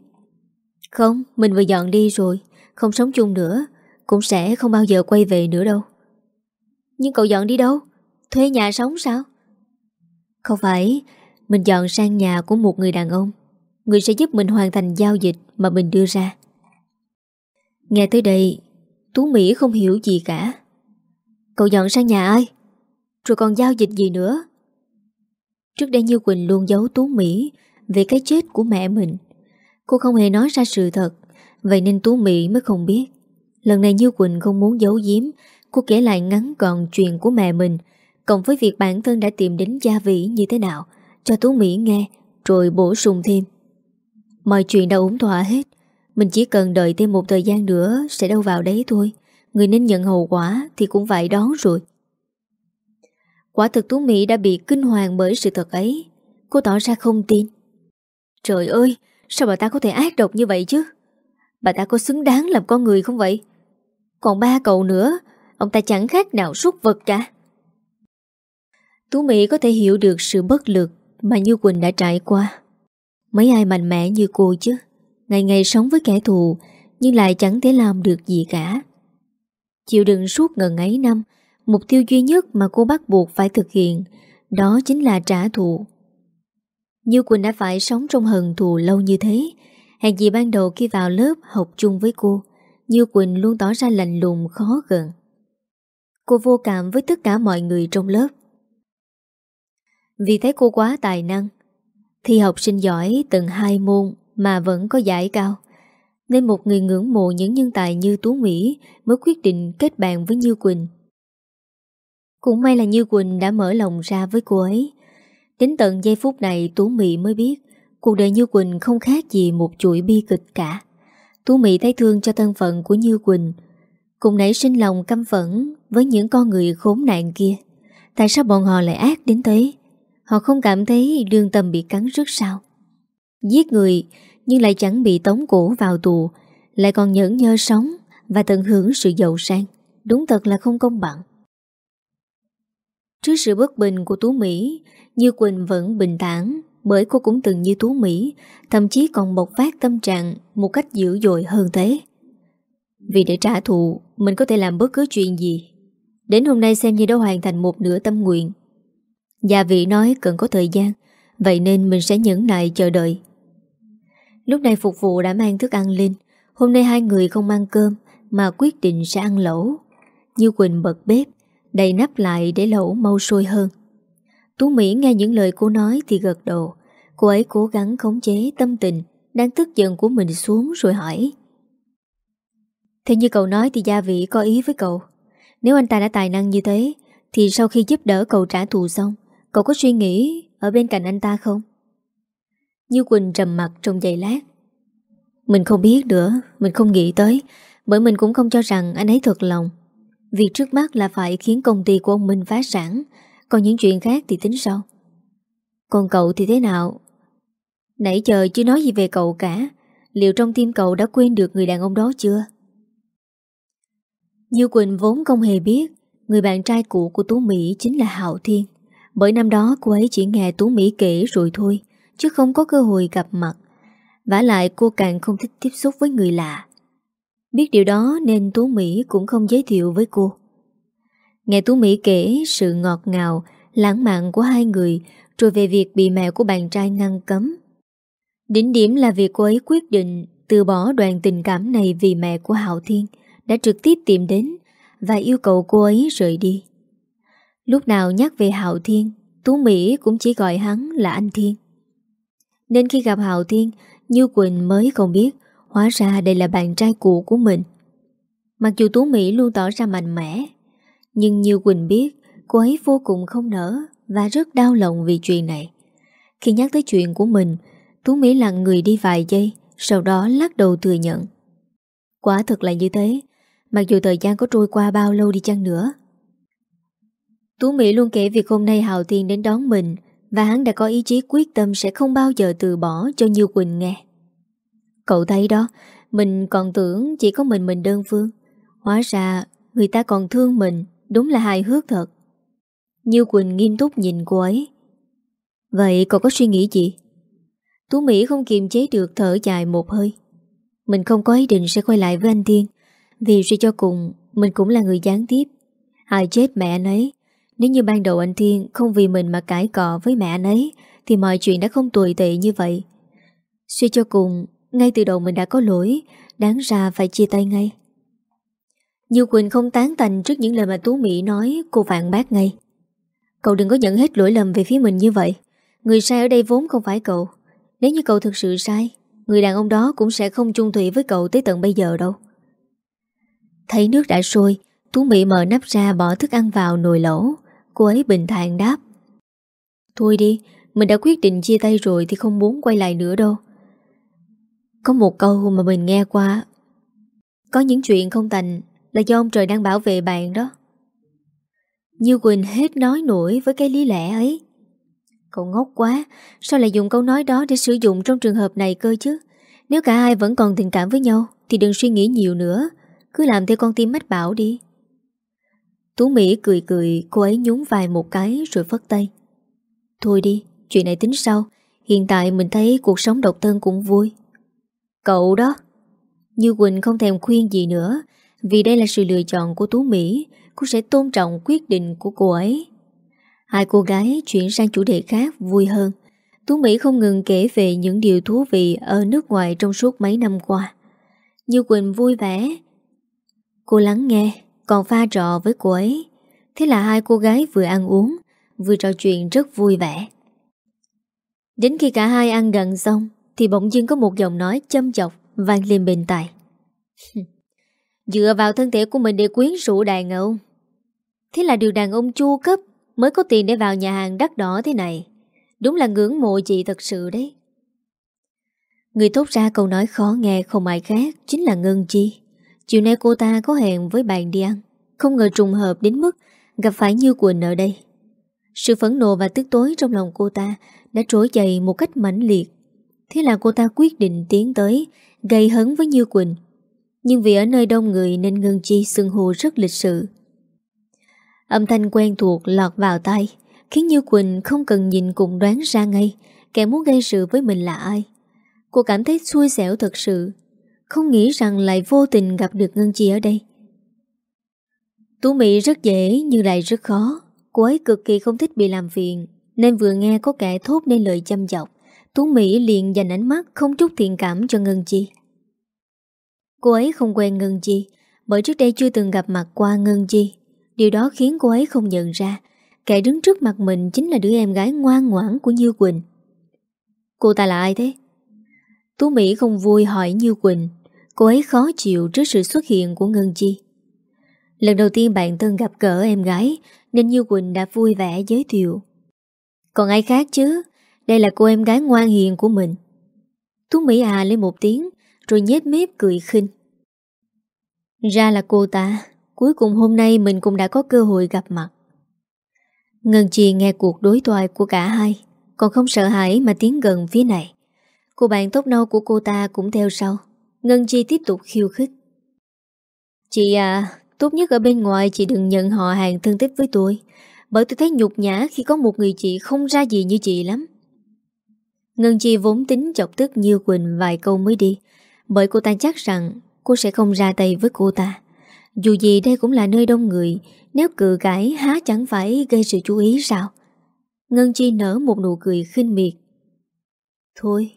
A: Không, mình vừa dọn đi rồi Không sống chung nữa Cũng sẽ không bao giờ quay về nữa đâu Nhưng cậu dọn đi đâu? Thuê nhà sống sao? Không phải Mình dọn sang nhà của một người đàn ông Người sẽ giúp mình hoàn thành giao dịch Mà mình đưa ra Nghe tới đây Tú Mỹ không hiểu gì cả Cậu dọn sang nhà ai? Rồi còn giao dịch gì nữa? Trước đây Như Quỳnh luôn giấu Tú Mỹ về cái chết của mẹ mình. Cô không hề nói ra sự thật, vậy nên Tú Mỹ mới không biết. Lần này Như Quỳnh không muốn giấu giếm, cô kể lại ngắn gọn chuyện của mẹ mình, cộng với việc bản thân đã tìm đến gia vị như thế nào, cho Tú Mỹ nghe, rồi bổ sung thêm. Mọi chuyện đã ổn thỏa hết, mình chỉ cần đợi thêm một thời gian nữa sẽ đâu vào đấy thôi. Người nên nhận hậu quả thì cũng vậy đó rồi. Quả thực Tú Mỹ đã bị kinh hoàng bởi sự thật ấy. Cô tỏ ra không tin. Trời ơi, sao bà ta có thể ác độc như vậy chứ? Bà ta có xứng đáng làm con người không vậy? Còn ba cậu nữa, ông ta chẳng khác nào súc vật cả. Tú Mỹ có thể hiểu được sự bất lực mà Như Quỳnh đã trải qua. Mấy ai mạnh mẽ như cô chứ? Ngày ngày sống với kẻ thù nhưng lại chẳng thể làm được gì cả. Chịu đựng suốt ngần ấy năm Mục tiêu duy nhất mà cô bắt buộc phải thực hiện Đó chính là trả thù như Quỳnh đã phải sống trong hận thù lâu như thế Hèn gì ban đầu khi vào lớp học chung với cô, Như Quỳnh luôn tỏ ra lạnh lùng, khó gần Cô vô cảm với tất cả mọi người trong lớp Vì thấy cô quá tài năng, Thi học sinh giỏi từng hai môn mà vẫn có giải cao, nên một người ngưỡng mộ những nhân tài như Tú Mỹ mới quyết định kết bạn với Như Quỳnh. Cũng may là Như Quỳnh đã mở lòng ra với cô ấy. Đến tận giây phút này Tú Mỹ mới biết cuộc đời Như Quỳnh không khác gì một chuỗi bi kịch cả. Tú Mỹ thấy thương cho thân phận của Như Quỳnh, cùng nảy sinh lòng căm phẫn với những con người khốn nạn kia. Tại sao bọn họ lại ác đến thế? Họ không cảm thấy đương tâm bị cắn rứt sao? Giết người nhưng lại chẳng bị tống cổ vào tù, lại còn nhẫn nhơ sống và tận hưởng sự giàu sang. Đúng thật là không công bằng. Trước sự bất bình của Tú Mỹ, như Quỳnh vẫn bình thản bởi cô cũng từng như Tú Mỹ, thậm chí còn bộc phát tâm trạng một cách dữ dội hơn thế. Vì để trả thù, mình có thể làm bất cứ chuyện gì. Đến hôm nay xem như đã hoàn thành một nửa tâm nguyện. Gia vị nói cần có thời gian, vậy nên mình sẽ nhẫn nại chờ đợi. Lúc này phục vụ đã mang thức ăn lên Hôm nay hai người không ăn cơm Mà quyết định sẽ ăn lẩu Như Quỳnh bật bếp Đầy nắp lại để lẩu mau sôi hơn Tú Mỹ nghe những lời cô nói Thì gật đầu. Cô ấy cố gắng khống chế tâm tình Đang tức giận của mình xuống rồi hỏi. Thế như cậu nói thì gia vị có ý với cậu. Nếu anh ta đã tài năng như thế, Thì sau khi giúp đỡ cậu trả thù xong, Cậu có suy nghĩ ở bên cạnh anh ta không? Như Quỳnh trầm mặt trong giày lát. Mình không biết nữa, Mình không nghĩ tới, Bởi mình cũng không cho rằng anh ấy thật lòng. Việc trước mắt là phải khiến công ty của ông Minh phá sản còn những chuyện khác thì tính sau Còn cậu thì thế nào Nãy giờ chưa nói gì về cậu cả Liệu trong tim cậu đã quên được người đàn ông đó chưa Như Quỳnh vốn không hề biết, Người bạn trai cũ của Tú Mỹ chính là Hạo Thiên Bởi năm đó cô ấy chỉ nghe Tú Mỹ kể rồi thôi, chứ không có cơ hội gặp mặt. vả lại cô càng không thích tiếp xúc với người lạ. Biết điều đó nên Tú Mỹ cũng không giới thiệu với cô. Nghe Tú Mỹ kể sự ngọt ngào, lãng mạn của hai người rồi về việc bị mẹ của bạn trai ngăn cấm. Đỉnh điểm là việc cô ấy quyết định từ bỏ đoàn tình cảm này vì mẹ của Hạo Thiên đã trực tiếp tìm đến và yêu cầu cô ấy rời đi. Lúc nào nhắc về Hạo Thiên, Tú Mỹ cũng chỉ gọi hắn là anh Thiên. Nên khi gặp Hạo Thiên, Như Quỳnh mới không biết hóa ra đây là bạn trai cũ của mình. Mặc dù Tú Mỹ luôn tỏ ra mạnh mẽ, nhưng Như Quỳnh biết cô ấy vô cùng không nỡ và rất đau lòng vì chuyện này. Khi nhắc tới chuyện của mình, Tú Mỹ lặng người đi vài giây, sau đó lắc đầu thừa nhận. Quả thật là như thế, mặc dù thời gian có trôi qua bao lâu đi chăng nữa. Tú Mỹ luôn kể việc hôm nay Hào Thiên đến đón mình và hắn đã có ý chí quyết tâm sẽ không bao giờ từ bỏ cho Như Quỳnh nghe. Cậu thấy đó, mình còn tưởng chỉ có mình mình đơn phương. Hóa ra người ta còn thương mình, đúng là hài hước thật. Như Quỳnh nghiêm túc nhìn cô ấy. Vậy cậu có suy nghĩ gì? Tú Mỹ không kiềm chế được thở dài một hơi. Mình không có ý định sẽ quay lại với anh Thiên. Vì suy cho cùng, mình cũng là người gián tiếp. hại chết mẹ anh ấy. Nếu như ban đầu anh Thiên không vì mình mà cãi cọ với mẹ anh ấy, thì mọi chuyện đã không tồi tệ như vậy. Suy cho cùng, ngay từ đầu mình đã có lỗi, đáng ra phải chia tay ngay. Như Quỳnh không tán thành trước những lời mà Tú Mỹ nói, cô phản bác ngay. Cậu đừng có nhận hết lỗi lầm về phía mình như vậy. Người sai ở đây vốn không phải cậu. Nếu như cậu thực sự sai, người đàn ông đó cũng sẽ không chung thủy với cậu tới tận bây giờ đâu. Thấy nước đã sôi, Tú Mỹ mở nắp ra bỏ thức ăn vào nồi lẩu. Cô ấy bình thản đáp. Thôi đi, mình đã quyết định chia tay rồi thì không muốn quay lại nữa đâu. Có một câu mà mình nghe qua Có những chuyện không thành là do ông trời đang bảo vệ bạn đó. Như Quỳnh hết nói nổi Với cái lý lẽ ấy. Cậu ngốc quá, Sao lại dùng câu nói đó để sử dụng trong trường hợp này cơ chứ? Nếu cả hai vẫn còn tình cảm với nhau, Thì đừng suy nghĩ nhiều nữa. Cứ làm theo con tim mách bảo đi. Tú Mỹ cười cười, Cô ấy nhún vai một cái rồi phất tay. Thôi đi, Chuyện này tính sau. Hiện tại mình thấy cuộc sống độc thân cũng vui. Cậu đó. Như Quỳnh không thèm khuyên gì nữa vì đây là sự lựa chọn của Tú Mỹ, Cô sẽ tôn trọng quyết định của cô ấy. Hai cô gái chuyển sang chủ đề khác vui hơn. Tú Mỹ không ngừng kể về những điều thú vị Ở nước ngoài trong suốt mấy năm qua. Như Quỳnh vui vẻ, Cô lắng nghe, Còn pha trò với cô ấy. Thế là hai cô gái vừa ăn uống, Vừa trò chuyện rất vui vẻ. Đến khi cả hai ăn gần xong, thì bỗng dưng có một giọng nói châm chọc vang lên bên tai. <laughs> Dựa vào thân thể của mình để quyến rũ đàn ông. Thế là điều đàn ông chu cấp mới có tiền để vào nhà hàng đắt đỏ thế này. Đúng là ngưỡng mộ chị thật sự đấy. Người thốt ra câu nói khó nghe không ai khác chính là Ngân Chi. Chiều nay cô ta có hẹn với bạn đi ăn. Không ngờ trùng hợp đến mức gặp phải Như Quỳnh ở đây. Sự phẫn nộ và tức tối trong lòng cô ta đã trỗi dậy một cách mãnh liệt. Thế là cô ta quyết định tiến tới Gây hấn với Như Quỳnh nhưng vì ở nơi đông người Nên Ngân Chi xưng hô rất lịch sự. Âm thanh quen thuộc lọt vào tay Khiến Như Quỳnh không cần nhìn cũng đoán ra ngay, Kẻ muốn gây sự với mình là ai. Cô cảm thấy xui xẻo thật sự, Không nghĩ rằng lại vô tình gặp được Ngân Chi ở đây. Tú Mỹ rất dễ nhưng lại rất khó. Cô ấy cực kỳ không thích bị làm phiền, Nên vừa nghe có kẻ thốt nên lời chăm dọc Tú Mỹ liền dành ánh mắt không chút thiện cảm cho Ngân Chi. Cô ấy không quen Ngân Chi, bởi trước đây chưa từng gặp mặt qua Ngân Chi. Điều đó khiến cô ấy không nhận ra, kẻ đứng trước mặt mình chính là đứa em gái ngoan ngoãn của Như Quỳnh. Cô ta là ai thế? Tú Mỹ không vui hỏi Như Quỳnh. Cô ấy khó chịu trước sự xuất hiện của Ngân Chi. Lần đầu tiên bạn thân gặp cỡ em gái, nên Như Quỳnh đã vui vẻ giới thiệu. Còn ai khác chứ? Đây là cô em gái ngoan hiền của mình Tú Mỹ à lên một tiếng rồi nhếch mép cười khinh. Ra là cô ta, Cuối cùng hôm nay mình cũng đã có cơ hội gặp mặt. Ngân Chi nghe cuộc đối thoại của cả hai, Còn không sợ hãi mà tiến gần phía này. Cô bạn tóc nâu của cô ta cũng theo sau. Ngân Chi tiếp tục khiêu khích. Chị à Tốt nhất ở bên ngoài chị đừng nhận họ hàng thân tích với tôi, Bởi tôi thấy nhục nhã khi có một người chị không ra gì như chị lắm. Ngân Chi vốn tính chọc tức Như Quỳnh vài câu mới đi bởi cô ta chắc rằng Cô sẽ không ra tay với cô ta. Dù gì đây cũng là nơi đông người, Nếu cự cãi há chẳng phải gây sự chú ý sao? Ngân Chi nở một nụ cười khinh miệt. Thôi,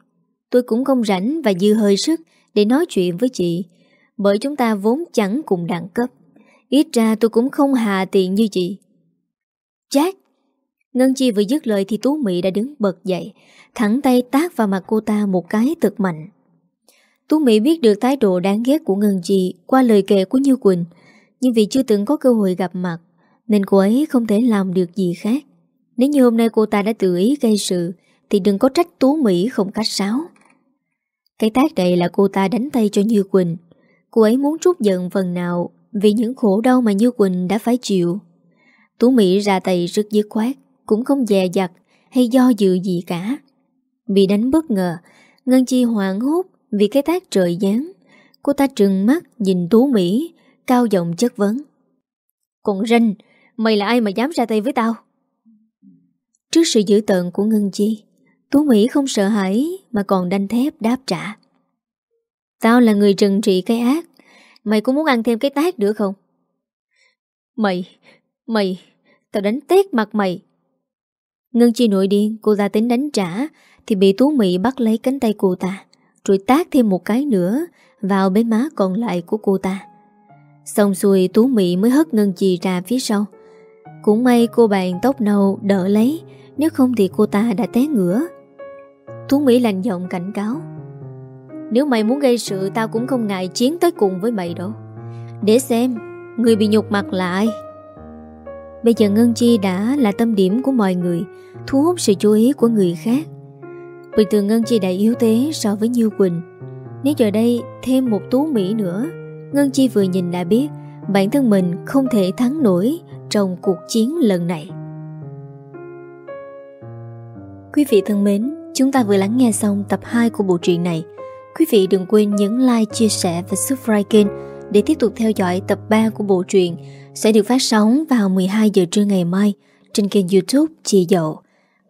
A: Tôi cũng không rảnh và dư hơi sức Để nói chuyện với chị, Bởi chúng ta vốn chẳng cùng đẳng cấp. Ít ra tôi cũng không hà tiện như chị. Chát Ngân Chi vừa dứt lời thì Tú Mỹ đã đứng bật dậy, Thẳng tay tác vào mặt cô ta một cái thật mạnh. Tú Mỹ biết được thái độ đáng ghét của Ngân Chi Qua lời kể của Như Quỳnh, Nhưng vì chưa từng có cơ hội gặp mặt, Nên cô ấy không thể làm được gì khác. Nếu như hôm nay cô ta đã tự ý gây sự, Thì đừng có trách Tú Mỹ không cách sáo. Cái tác này là cô ta đánh tay cho Như Quỳnh. Cô ấy muốn trút giận phần nào Vì những khổ đau mà Như Quỳnh đã phải chịu. Tú Mỹ ra tay rất dứt khoát, Cũng không dè dặt hay do dự gì cả. Bị đánh bất ngờ, Ngân Chi hoảng hốt vì cái tác trời giáng, Cô ta trừng mắt nhìn Tú Mỹ, Cao giọng chất vấn. Còn ranh Mày là ai mà dám ra tay với tao? Trước sự dữ tợn của Ngân Chi, Tú Mỹ không sợ hãi Mà còn đanh thép đáp trả. Tao là người trừng trị cái ác, Mày cũng muốn ăn thêm cái tác nữa không? Mày Mày, Tao đánh tét mặt mày. Ngân Chi nội điên, Cô ta tính đánh trả Thì bị Tú Mỹ bắt lấy cánh tay cô ta. Rồi tác thêm một cái nữa Vào bên má còn lại của cô ta. Xong xuôi Tú Mỹ mới hất Ngân Chi ra phía sau. Cũng may cô bạn tóc nâu đỡ lấy, Nếu không thì cô ta đã té ngửa. Tú Mỹ lành giọng cảnh cáo, Nếu mày muốn gây sự, Tao cũng không ngại chiến tới cùng với mày đâu. Để xem, Người bị nhục mặt là ai? Bây giờ Ngân Chi đã là tâm điểm của mọi người, Thu hút sự chú ý của người khác. Bình thường Ngân Chi đã yếu thế so với Như Quỳnh. Nếu giờ đây thêm một tú Mỹ nữa Ngân Chi vừa nhìn đã biết Bản thân mình không thể thắng nổi Trong cuộc chiến lần này. Quý vị thân mến Chúng ta vừa lắng nghe xong tập 2 của bộ truyện này. Quý vị đừng quên nhấn like, chia sẻ và subscribe kênh Để tiếp tục theo dõi tập 3 của bộ truyện sẽ được phát sóng vào 12 giờ trưa ngày mai trên kênh youtube Chị Dậu.